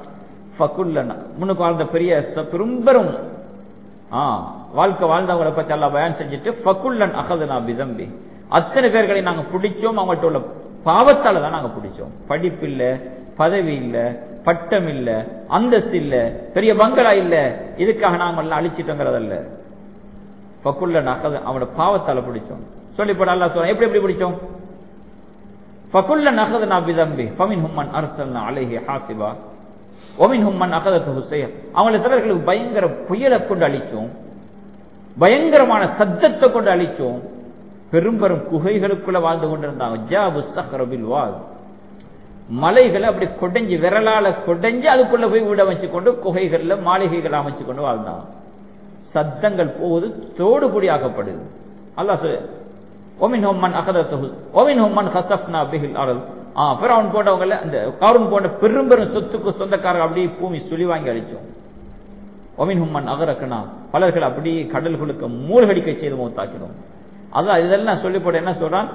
ஃபகுல்லனா முன்னுக்கு வாழ்ந்த பெரிய ச- பெரும்பெரும் ஆ வாழ்க்கை வாழ்ந்தவங்களை பத்தி எல்லாம் பயன் செஞ்சுட்டு ஃபகுல்லன் அகதுனா பிதம்பி அத்தனை பேர்களை நாங்க பிடிச்சோம் அவங்கள்ட்ட உள்ள பாவத்தால தான் நாங்க பிடிச்சோம். படிப்பு இல்ல பதவி இல்ல பட்டம் இல்ல அந்தஸ்து இல்ல பெரிய பங்களா இல்ல. இதுக்காக நாங்க எல்லாம் அழிச்சிட்டோங்கிறதல்ல. பக்குள்ள நகது அவனோட பாவத்தால பிடிச்சோம். சொல்லி போட அல்லாஹ் எப்படி எப்படி பிடிச்சோம்? பக்குள்ள நகது நான் விதம்பி பமின் ஹும்மன் அரசல் அழகி ஹாசிபா. ஒமின் ஹும்மன் அகதத்து ஹுசைய. அவங்கள சிலர்களுக்கு பயங்கர புயலை கொண்டு அழிச்சோம். பயங்கரமான சத்தத்தை கொண்டு அழிச்சோம். பெரும்பெரும் குகைகளுக்குள்ள வாழ்ந்து கொண்டிருந்தாங்க. மலைகளை அப்படி கொடைஞ்சு விரலால கொடைஞ்சு அதுக்குள்ள போய் வீடு அமைச்சு கொண்டு குகைகள்ல மாளிகைகள் அமைச்சு கொண்டு வாழ்ந்தாங்க. சத்தங்கள் போவது தோடு பொடியாக்கப்படுது அல்லா சொல்லு ஒமின்ஹும் மன் அகதத்து ஒமின்ஹும் மன் ஹசப்னா பிஹில் அருள். பிறவன் போன்றவங்கள அந்த கவுரன் போன்ற பெரும் பெரும் சொத்துக்கு சொந்தக்காரர் அப்படியே பூமி சுழி வாங்கி அழிச்சோம். ஒமின் ஹும்மன் அகரக்கனா பலர்கள் அப்படியே கடல்களுக்கு மூழ்கடிக்க செய்து மௌத்தாக்கினோம். அதான் இதெல்லாம் சொல்லி போட்டு என்ன சொல்றான்?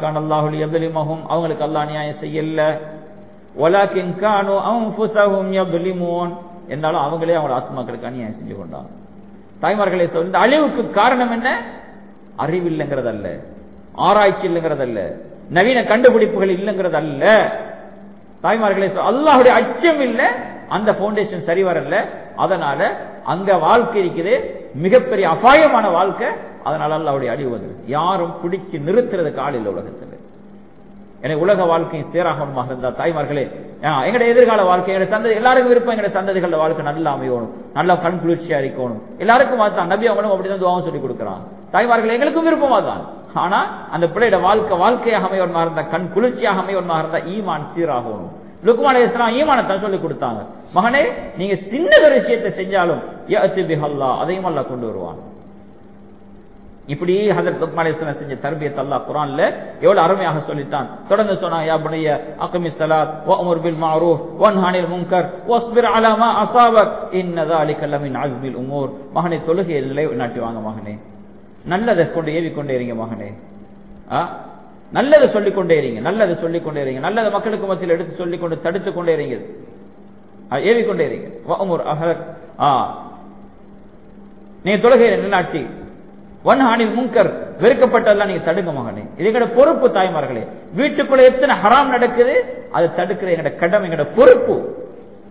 கான் அல்லாஹுலி எதலிமகும் அவங்களுக்கு அல்லா நியாயம் செய்யல. ஒலாக்கின் கானோ அவுஃபுஸஹும் யظ்லிமூன் என்றாலும் அவங்களே அவங்களோட ஆத்மாக்களுக்கு அநியாயம் செஞ்சு கொண்டாங்க. தாய்மார்களே சொல் இந்த அழிவுக்கு காரணம் என்ன? அறிவு இல்லைங்கிறதல்ல. ஆராய்ச்சி இல்லைங்கிறதல்ல. நவீன கண்டுபிடிப்புகள் இல்லைங்கிறது அல்ல தாய்மார்களே சொல் அல்லாஹுடைய அச்சம் இல்லை. அந்த பவுண்டேஷன் சரி வரல. அதனால அங்க வாழ்க்கை இருக்குது. மிகப்பெரிய அபாயமான வாழ்க்கை. அதனால அல்லாஹ்வுடைய அழிவு வந்து யாரும் பிடிச்சு நிறுத்துறது காலில் உலகத்தில். எனக்கு உலக வாழ்க்கையும் சேராகமாக இருந்தா தாய்மார்களே எங்களுடைய எதிர்கால வாழ்க்கை எங்களுடைய சந்ததி எல்லாருக்கும் விருப்பம் எங்களுடைய சந்ததிகளோட வாழ்க்கை நல்லா அமையணும். நல்லா கண் குளிர்ச்சியா இருக்கணும். எல்லாருக்கும் அதுதான். நபி அவங்களும் அப்படிதான் துவாவும் சொல்லி கொடுக்குறான் தாய்மார்கள் எங்களுக்கும் விருப்பமா தான் ஆனா அந்த பிள்ளையோட வாழ்க்கை வாழ்க்கையாக அமையவன்மா இருந்தா கண் குளிர்ச்சியாக அமையவன்மா இருந்தா ஈமான் சீராகணும். லுக்மான இஸ்லாம் ஈமானத்தான் சொல்லி கொடுத்தாங்க. மகனே நீங்க சின்ன ஒரு விஷயத்தை செஞ்சாலும் அதையும் அல்லா கொண்டு வருவாங்க இப்படி ஹசரத் லுக்மான் செஞ்ச தர்பியத் அல்லா குரான்ல எவ்வளவு அருமையாக சொல்லித்தான். தொடர்ந்து சொன்னா யா புனைய சலாத் ஓ அமர் பில் மாரூஃப் ஒன் ஹானில் முங்கர் ஓஸ்பிர் அலாமா அசாவர் இன்னதா அலிகல்லமின் மகனை தொழுகையில் நிலை நாட்டி வாங்க மகனே. நல்லதை கொண்டு ஏவிக்கொண்டே இருங்க மகனே. நல்லது சொல்லிக் கொண்டே இருங்க நல்லது சொல்லிக் கொண்டே இருங்க. நல்லது மக்களுக்கு மத்தியில் எடுத்து சொல்லிக் கொண்டு தடுத்து கொண்டே இருங்க. ஏவி கொண்டே இருங்க. நீங்க அஹலக் நிலாட்டி நீங்க ஹானில் நிலைநாட்டி வன்ஹானில் முன்கர் வெறுக்கப்பட்டதெல்லாம் நீங்க தடுங்க மகனே. இது எங்கட பொறுப்பு தாய்மார்களே. வீட்டுக்குள்ள எத்தனை ஹராம் நடக்குது அதை தடுக்கிற எங்கட கடமை எங்கட பொறுப்பு.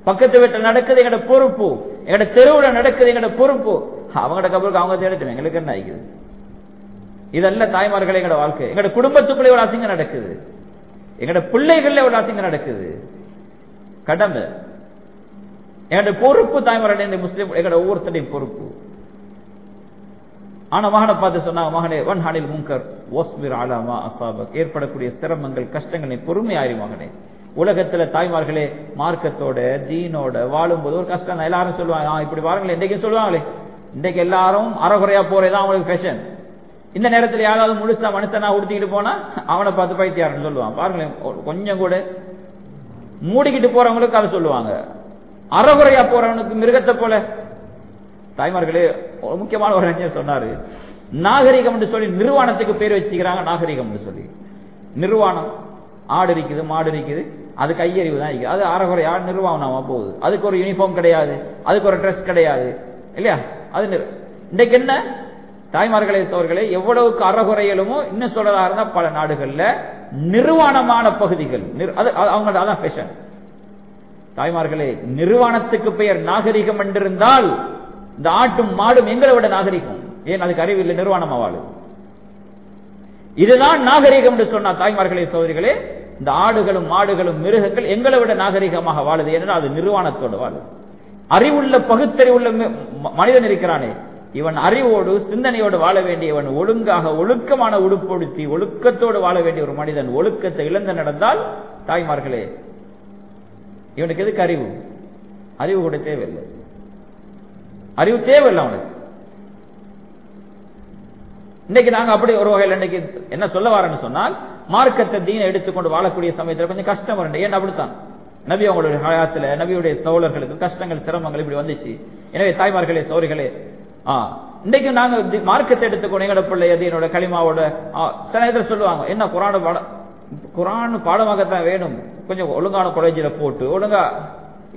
பக்கத்து வீட்டில் நடக்குது எங்கட பொறுப்பு. எங்கட தெருவுல நடக்குது எங்கட பொறுப்பு. அவங்கட கபருக்கு அவங்க தேடட்டும் எங்களுக்கு என்ன ஆகிக்குது இதல்ல தாய்மார்களே எங்க வாழ்க்கை. எங்கட குடும்பத்துக்குள்ளே ஒரு அசிங்கம் நடக்குது. எங்கட பிள்ளைகள்ல ஒரு அசிங்கம் நடக்குது. கடமை. எங்களோட பொறுப்பு தாய்மார்களே இந்த முஸ்லீம் எங்கட ஒவ்வொருத்தரையும் பொறுப்பு. ஆனா மகனை பார்த்து சொன்னாங்க மகனே ஒன் ஹானில் முங்கர் ஓஸ்மிர் ஆலாமா அசாபக். ஏற்படக்கூடிய சிரமங்கள் கஷ்டங்களை பொறுமையாயிரு மகனே. உலகத்துல தாய்மார்களே மார்க்கத்தோட தீனோட வாழும்போது ஒரு கஷ்டம் தான். எல்லாரும் சொல்லுவாங்க "ஆ, இப்படி வாருங்களேன் இன்னைக்கு சொல்லுவாங்களே இன்றைக்கு எல்லாரும் அறகுறையா போறதுதான் அவங்களுக்கு ஃபேஷன் இந்த நேரத்தில் யாராவது முழுசா மனுஷனா உடுத்திக்கிட்டு போனா அவனை பார்த்து பைத்தியாரன்னு சொல்லுவான். பாருங்களேன் கொஞ்சம் கூட மூடிக்கிட்டு போறவங்களுக்கு அதை சொல்லுவாங்க. அறகுறையா போறவனுக்கு மிருகத்தை போல. தாய்மார்களே ஒரு முக்கியமான ஒரு அறிஞர் சொன்னாரு. நாகரிகம் என்று சொல்லி நிர்வாணத்துக்கு பேர் வச்சுக்கிறாங்க நாகரிகம் என்று சொல்லி. நிர்வாணம் ஆடு இருக்குது மாடு இருக்குது. அது கையறிவு தான் இருக்குது. அது அறகுறையா நிர்வாணமா போகுது. அதுக்கு ஒரு யூனிஃபார்ம் கிடையாது. அதுக்கு ஒரு ட்ரெஸ் கிடையாது. இல்லையா? அது நிர்- இன்றைக்கு என்ன? தாய்மார்களே சோர்களே எவ்வளவுக்கு அறகுறையலுமோ இன்னும் சொல்றதா இருந்தா பல நாடுகள்ல நிர்வாணமான பகுதிகள். அது அவங்க அதான் ஃபேஷன் தாய்மார்களே நிர்வாணத்துக்கு பெயர் நாகரிகம் என்றிருந்தால் இந்த ஆட்டும் மாடும் எங்களை விட நாகரிகம். ஏன்? அதுக்கு அறிவில்லை நிர்வாணமா வாழு இதுதான் நாகரிகம் என்று சொன்னா தாய்மார்களே சோதரிகளே இந்த ஆடுகளும் மாடுகளும் மிருகங்கள் எங்களை விட நாகரிகமாக வாழுது. ஏனென்றால் அது நிர்வாணத்தோடு வாழுது. அறிவுள்ள பகுத்தறிவுள்ள மனிதன் இருக்கிறானே. இவன் அறிவோடு சிந்தனையோடு வாழ வேண்டியவன் ஒழுங்காக ஒழுக்கமான உடுப்படுத்தி ஒழுக்கத்தோடு வாழ வேண்டிய ஒரு மனிதன் ஒழுக்கத்தை இழந்து நடந்தால் தாய்மார்களே இவனுக்கு எதுக்கு அறிவு? அறிவு கூட தேவையில்லை. அறிவு தேவையில்லை அவனுக்கு. இன்னைக்கு நாங்க அப்படி ஒரு வகையில் இன்னைக்கு என்ன சொல்ல வரேன்னு சொன்னால் மார்க்கத்தை தீனை எடுத்துக்கொண்டு வாழக்கூடிய சமயத்துல கொஞ்சம் கஷ்டம் வரணும் ஏன் அப்படித்தான்? நபி அவங்களுடைய ஹயாத்துல நபியுடைய சோழர்களுக்கு கஷ்டங்கள் சிரமங்கள் இப்படி வந்துச்சு. எனவே தாய்மார்களே சோரிகளே இன்றைக்கு நாங்க மார்க்கத்தை எடுத்துக்கணும் எங்களோட பிள்ளை என்னோட களிமாவோட ஆ, சில நேரத்தில் சொல்லுவாங்க என்ன குரான பாடம் குரான் பாடமாகத்தான் வேணும். கொஞ்சம் ஒழுங்கான காலேஜில் போட்டு ஒழுங்கா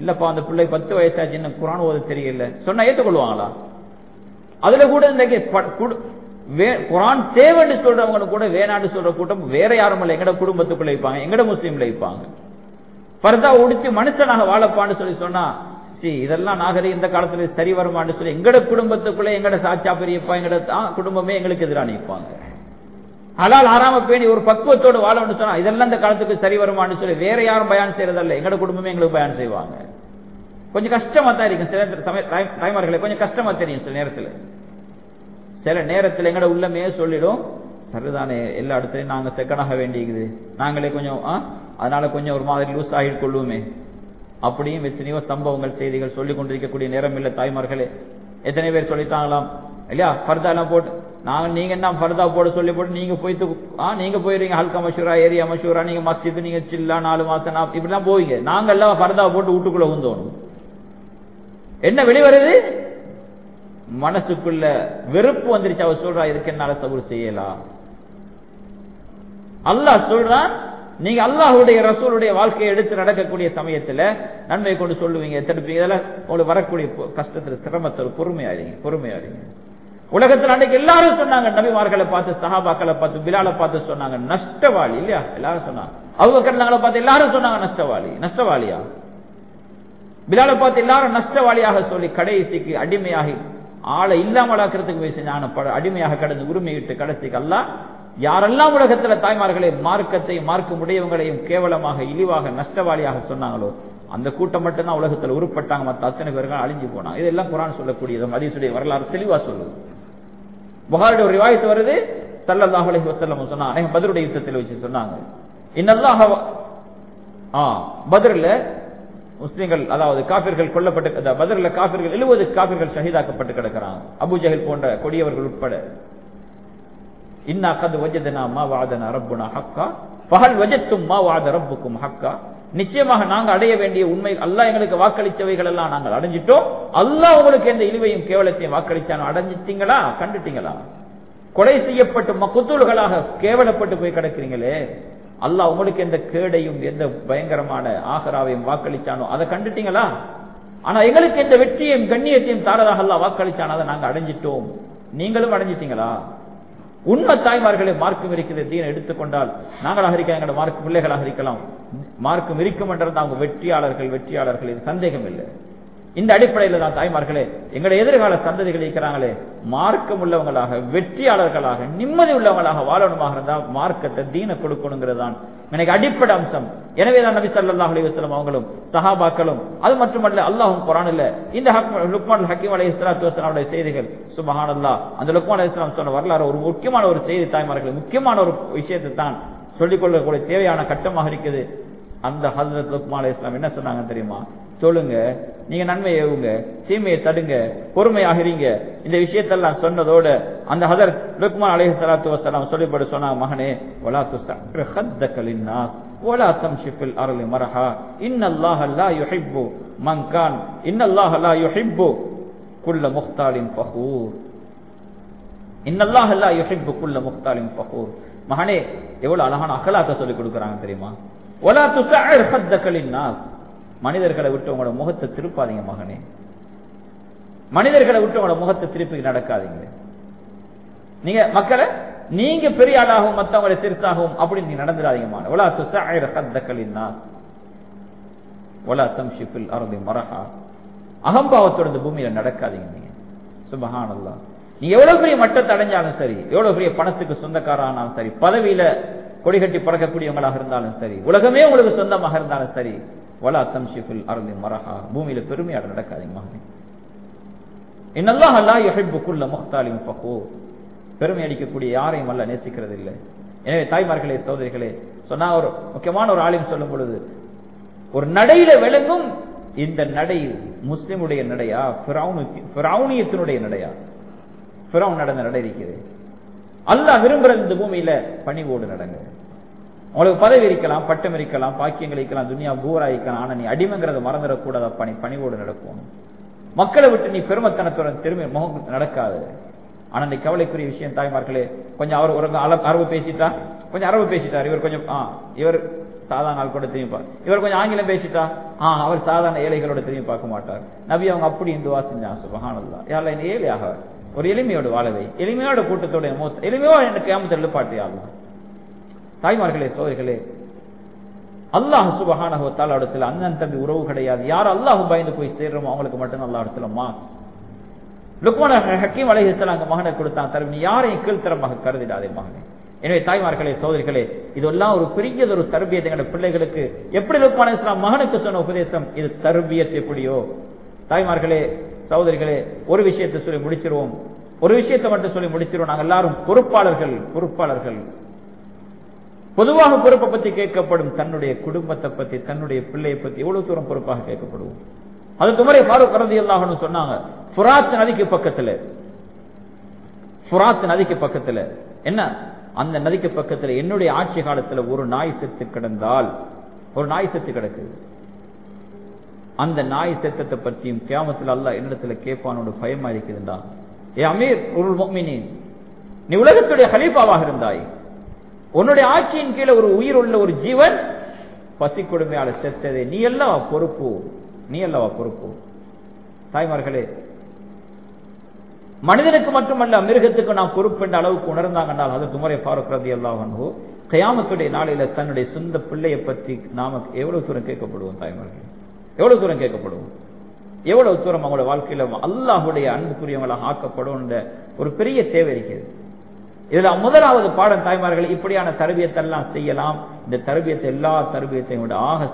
இல்லப்பா அந்த பிள்ளை பத்து வயசாச்சு இன்னும் குரான் ஓத தெரியல. சொன்னா ஏற்றுக்கொள்வாங்களா அதுல கூட இன்றைக்கு குடு- வே- குரான் தேவைன்னு சொல்றவங்க கூட வேணான்னு சொல்ற கூட்டம் வேற யாரும் இல்லை. எங்கட குடும்பத்துக்குள்ள இருப்பாங்க எங்கட முஸ்லீம்ல இருப்பாங்க. பர்தா உடுத்தி மனுஷனாக வாழப்பான்னு சொல்லி சொன்னா சி இதெல்லாம் நாகரிக இந்த காலத்துல சரி வருமான்னு சொல்லி எங்கட குடும்பத்துக்குள்ள எங்கட சாச்சா பெரியப்பா எங்கட குடும்பமே எங்களுக்கு எதிராக நிற்பாங்க ஹலால் ஆறாம பேணி ஒரு பக்குவத்தோடு வாழணும்னு சொன்னா இதெல்லாம் இந்த காலத்துக்கு சரி வருமான்னு சொல்லி வேற யாரும் பயன் செய்யறதல்ல. எங்கட குடும்பமே எங்களுக்கு பயன் செய்வாங்க. கொஞ்சம் கஷ்டமா தான் இருக்கும். சில நேரத்துல கொஞ்சம் கஷ்டமா தெரியும் சில நேரத்துல. சில நேரத்தில் எங்கட உள்ளமே சொல்லிடும் சரிதானே எல்லா இடத்துலையும் நாங்க ஆக வேண்டியது நாங்களே கொஞ்சம் ஆ, அதனால கொஞ்சம் ஒரு மாதிரி லூஸ் ஆகிட்டு கொள்ளுவோமே அப்படியும் எத்தனையோ சம்பவங்கள் செய்திகள் சொல்லிக் கொண்டிருக்கக்கூடிய நேரம் இல்ல தாய்மார்களே. எத்தனை பேர் சொல்லித்தாங்களாம். இல்லையா? ஃபர்தா எல்லாம் போட்டு நாங்க நீங்க என்ன ஃபர்தா போட சொல்லி போட்டு நீங்க போயிட்டு ஆ நீங்க போயிருவீங்க ஹல்கா மஷூரா ஏரியா மஷூரா நீங்க மஸ்ஜித் நீங்க சில்லா நாலு மாசம் இப்படிலாம் போவீங்க. நாங்க எல்லாம் ஃபர்தா போட்டு வீட்டுக்குள்ள உந்தோணும் என்ன வெளிவருது மனசுக்குள்ள வெறுப்பு வந்துருச்சு. அவர் சொல்றா இதுக்கு என்னால சபூர் செய்யலாம். அல்லாஹ் சொல்றான் நீங்க அல்லாஹுடைய ரசூலுடைய வாழ்க்கையை எடுத்து நடக்கக்கூடிய சமயத்துல நன்மை கொண்டு சொல்லுவீங்க தடுப்பீங்க இதெல்லாம் உங்களுக்கு வரக்கூடிய கஷ்டத்துல சிரமத்தில் பொறுமையாறீங்க பொறுமையாறீங்க உலகத்துல அன்றைக்கு எல்லாரும் சொன்னாங்க நபிமார்களை பார்த்து சஹாபாக்களை பார்த்து பிலால பார்த்து சொன்னாங்க நஷ்டவாளி இல்லையா? எல்லாரும் சொன்னாங்க. அவங்க கருந்தாங்களை பார்த்து எல்லாரும் சொன்னாங்க நஷ்டவாளி நஷ்டவாளியா? பிலால பார்த்து எல்லாரும் நஷ்டவாளியாக சொல்லி கடைசிக்கு அடிமையாகி ஆளை இல்லாமலாக்கிறதுக்கு போய் செஞ்சான பட- அடிமையாக கடந்து உரிமையிட்டு கடைசிக்கு அல்லாஹ் யாரெல்லாம் உலகத்துல தாய்மார்களே மார்க்கத்தையும் மார்க்க உடையவங்களையும் கேவலமாக இழிவாக நஷ்டவாளியாக சொன்னாங்களோ அந்த கூட்டம் மட்டும்தான் உலகத்துல உருப்பட்டாங்க. மற்ற அத்தனை பேர்கள் அழிஞ்சு போனாங்க. இதெல்லாம் குரான் சொல்லக்கூடியது. மதிசுடைய வரலாறு தெளிவா சொல்லுது. புகாரிட ஒரு ரிவாயத்து வருது. ஸல்லல்லாஹு அலைஹி வஸல்லம் சொன்னாங்க. பத்ருடைய யுத்தத்தில் வச்சு சொன்னாங்க. இன்னல்லாஹ ஆ முஸ்லீம்கள் அதாவது காபிர்கள் கொல்லப்பட்டு அதாவது காபிர்கள் எழுபது காபிர்கள் ஷஹீதாக்கப்பட்டு கிடக்கிறாங்க. அபூ போன்ற கொடியவர்கள் உட்பட. இன்னா கது வஜதனா மா வாதனா ரப்புனா ஹக்கா? பகல் வஜத்தும் மா வாத ரப்புக்கும் ஹக்கா? நிச்சயமாக நாங்கள் அடைய வேண்டிய உண்மை அல்ல எங்களுக்கு வாக்களிச்சவைகள் எல்லாம் நாங்கள் அடைஞ்சிட்டோம். அல்ல உங்களுக்கு எந்த இழிவையும் கேவலத்தையும் வாக்களிச்சானோ அடைஞ்சிட்டீங்களா? கண்டுட்டீங்களா? கொலை செய்யப்பட்டு மக்குத்தூள்களாக கேவலப்பட்டு போய் கிடக்கிறீங்களே அல்லாஹ் உங்களுக்கு எந்த கேடையும் எந்த பயங்கரமான ஆகராவையும் வாக்களிச்சானோ அதை கண்டுட்டீங்களா? ஆனா எங்களுக்கு எந்த வெற்றியையும் கண்ணியத்தையும் தாரதாக அல்ல வாக்களிச்சானோ அதை நாங்க அடைஞ்சிட்டோம். நீங்களும் அடைஞ்சிட்டீங்களா? உண்மை தாய்மார்களை மார்க்கம் இருக்கிறது தீனை எடுத்துக்கொண்டால் நாங்களாக இருக்கலாம் எங்களோட மார்க் பிள்ளைகளாக இருக்கலாம். மார்க்கம் இருக்கும் என்றால் அவங்க வெற்றியாளர்கள் வெற்றியாளர்கள் இது சந்தேகம் இல்லை இந்த அடிப்படையில் தான் தாய்மார்களே எங்களுடைய எதிர்கால சந்ததிகள் இருக்கிறாங்களே மார்க்கம் உள்ளவங்களாக வெற்றியாளர்களாக நிம்மதி உள்ளவங்களாக வாழணுமாக இருந்தால் மார்க்கத்தை தீன கொடுக்கணுங்கிறது தான் எனக்கு அடிப்படை அம்சம். எனவே தான் நபி சல்லாஹ் அலைஹி வஸல்லம் அவங்களும் சஹாபாக்களும் அது மட்டுமல்ல அல்லாஹும் குரான் இல்ல இந்த ஹக் லுக்மான் ஹக்கீம் அலி இஸ்லாத்து வஸ்லாமுடைய செய்திகள் சுபஹானல்லாஹ் அந்த லுக்மான் அலைஹிஸ்ஸலாம் சொன்ன வரலாறு ஒரு முக்கியமான ஒரு செய்தி தாய்மார்கள் முக்கியமான ஒரு விஷயத்தை தான் சொல்லிக் கொள்ளக்கூடிய தேவையான கட்டமாக இருக்குது. அந்த ஹசரத் லுக்மான் அலைஹிஸ்ஸலாம் என்ன சொன்னாங்க தெரியுமா? சொல்லுங்க நீங்க நன்மை ஏவுங்க தீமையை தடுங்க பொறுமையாகிறீங்க இந்த விஷயத்தெல்லாம் சொன்னதோட அந்த ஹதர் லுக்மான் அலைஹி ஸலாத்து வஸலாம் சொல்லிப்படி சொன்னாங்க மகனே வலா துஸர் خدك للناس ولا تمشي في الارض مرحا ان الله لا يحب من كان ان الله لا يحب كل مختال فخور ان الله لا يحب كل مختال فخور மகனே எவ்வளவு அழகான அகலாக்க சொல்லி கொடுக்கறாங்க தெரியுமா ولا تسعر خدك للناس மனிதர்களை விட்டு உங்களோட முகத்தை திருப்பாதீங்க மகனே. மனிதர்களை விட்டு உங்களோட முகத்தை திருப்பி நடக்காதீங்க. நீங்க மக்களை நீங்க பெரிய ஆளாகவும் மத்தவங்களை சிறுசாகவும் அப்படின்னு நீங்க நடந்துடாதீங்க ஒலா சுசாயிரத்தக்களின் நாஸ் தம் ஷிப்பில் அருந்தி மரஹா. அகம்பாவத்தோட பூமியில நடக்காதீங்க நீங்க. சுபஹானல்லா நீ எவ்வளவு பெரிய மட்டத்தை அடைஞ்சாலும் சரி எவ்வளவு பெரிய பணத்துக்கு சொந்தக்காரானாலும் சரி பதவியில கொடிகட்டி பறக்கக்கூடியவங்களாக இருந்தாலும் சரி உலகமே உங்களுக்கு சொந்தமாக இருந்தாலும் சரி வலா தம்ஷிஃபில் அருளி மரஹா. பூமியில பெருமையாக நடக்காதீங்க மகனே. இன்னல்லாஹ் அல்லா யுஹிப்பு குல்ல முஹ்தாலின் பெருமை அடிக்கக்கூடிய யாரையும் அல்ல நேசிக்கிறது இல்லை எனவே தாய்மார்களே சோதரிகளே சொன்னா ஒரு முக்கியமான ஒரு ஆலயம் சொல்லும் பொழுது ஒரு நடையில விளங்கும் இந்த நடை முஸ்லிமுடைய நடையா ஃபிரௌனுக்கு நடையா? ஃபிரௌன் நடந்த நடை இருக்கிறது. அல்லாஹ் விரும்புற இந்த பூமியில பணிவோடு நடங்க. உங்களுக்கு பதவி இருக்கலாம் பட்டம் இருக்கலாம் பாக்கியங்கள் இருக்கலாம் துனியா பூரா இருக்கலாம். ஆனா நீ அடிமைங்கிறத மறந்துடக்கூடாது அப்பா. நீ பணிவோடு நடக்கும் மக்களை விட்டு நீ பெருமத்தனத்துடன் திரும்பி முகம் நடக்காது. ஆனா இந்த கவலைக்குரிய விஷயம் தாய்மார்களே கொஞ்சம் அவர் ஒரு அரபு பேசிட்டா? கொஞ்சம் அரபு பேசிட்டார். இவர் கொஞ்சம் ஆ இவர் சாதாரண ஆள் கூட திரும்பி பார்க்க இவர் கொஞ்சம் ஆங்கிலம் பேசிட்டா? ஆ அவர் சாதாரண ஏழைகளோட திரும்பி பார்க்க மாட்டார். நபி அவங்க அப்படி இந்துவா செஞ்சான் சுபஹானல்லா யாரில்? ஏழையாக. ஒரு எளிமையோட வாழவை எளிமையோட கூட்டத்தோட மூத்த எளிமையோட எனக்கு ஏமத்தில் எழுப்பாட்டி தாய்மார்களே சோதரிகளே அல்லாஹ் சுபகானகத்தால் வ இடத்துல அண்ணன் தம்பி உறவு கிடையாது. யார் அல்லாஹ் பயந்து போய் சேர்றோமோ அவங்களுக்கு மட்டும் அல்லா இடத்துல மாஸ். லுக்மான ஹக்கீம் அலைஹிஸ்ஸலாம் அங்க மகனை கொடுத்தான். தரும் நீ யாரையும் கீழ்த்தரமாக கருதிடாதே மகனே. எனவே தாய்மார்களே சோதரிகளே இதெல்லாம் ஒரு பெரியதொரு தர்பியத்தை எங்களுடைய பிள்ளைகளுக்கு எப்படி லுக்மான இஸ்லாம் மகனுக்கு சொன்ன உபதேசம்? இது தர்பியத் எப்படியோ. தாய்மார்களே சகோதரிகளே ஒரு விஷயத்தை சொல்லி முடிச்சிருவோம். ஒரு விஷயத்தை மட்டும் சொல்லி முடிச்சிருவோம். நாங்கள் எல்லாரும் பொறுப்பாளர்கள் பொறுப்பாளர்கள். பொதுவாக பொறுப்பை பத்தி கேட்கப்படும் தன்னுடைய குடும்பத்தை பத்தி தன்னுடைய பிள்ளையை பத்தி எவ்வளவு தூரம் பொறுப்பாக கேட்கப்படுவோம் அது துமரை ஃபாரூக் கரதி அல்லாஹ்னு சொன்னாங்க ஃபுராத் நதிக்கு பக்கத்துல. ஃபுராத் நதிக்கு பக்கத்துல. என்ன? அந்த நதிக்கு பக்கத்துல என்னுடைய ஆட்சி காலத்துல ஒரு நாய் செத்து கிடந்தால் ஒரு நாய் செத்து கிடக்குது அந்த நாய் செத்தத்தை பற்றியும் கேமத்தில் அல்லாஹ் என்னிடத்துல கேட்பானோட பயமா இருக்குதுண்டா? ஏ அமீர் ஒரு நீ உலகத்துடைய ஹலீஃபாவாக இருந்தாய். உன்னுடைய ஆட்சியின் கீழே ஒரு உயிர் உள்ள ஒரு ஜீவன் பசி கொடுமையால செத்ததே. நீ அல்லவா பொறுப்பு? நீ அல்லவா பொறுப்பு? தாய்மார்களே மனிதனுக்கு மட்டுமல்ல மிருகத்துக்கு நாம் பொறுப்பு என்ற அளவுக்கு உணர்ந்தாங்கன்னால் அது துமரை ஃபாரூக் ரதி அல்லாஹோ கயாமத்துடைய நாளையில தன்னுடைய சொந்த பிள்ளையை பற்றி நாம எவ்வளவு தூரம் கேட்கப்படுவோம் தாய்மார்கள்? எவ்வளவு தூரம் கேட்கப்படுவோம்? எவ்வளவு தூரம் அவங்களோட வாழ்க்கையில அல்லாஹுடைய அன்புக்குரியவங்களாக ஆக்கப்படும் ஒரு பெரிய தேவை இருக்கிறது. இதுல முதலாவது பாடம் தாய்மார்கள் இப்படியான தருவியத்தெல்லாம் செய்யலாம். இந்த தருவியத்தை எல்லா தருவியத்தையும் விட ஆக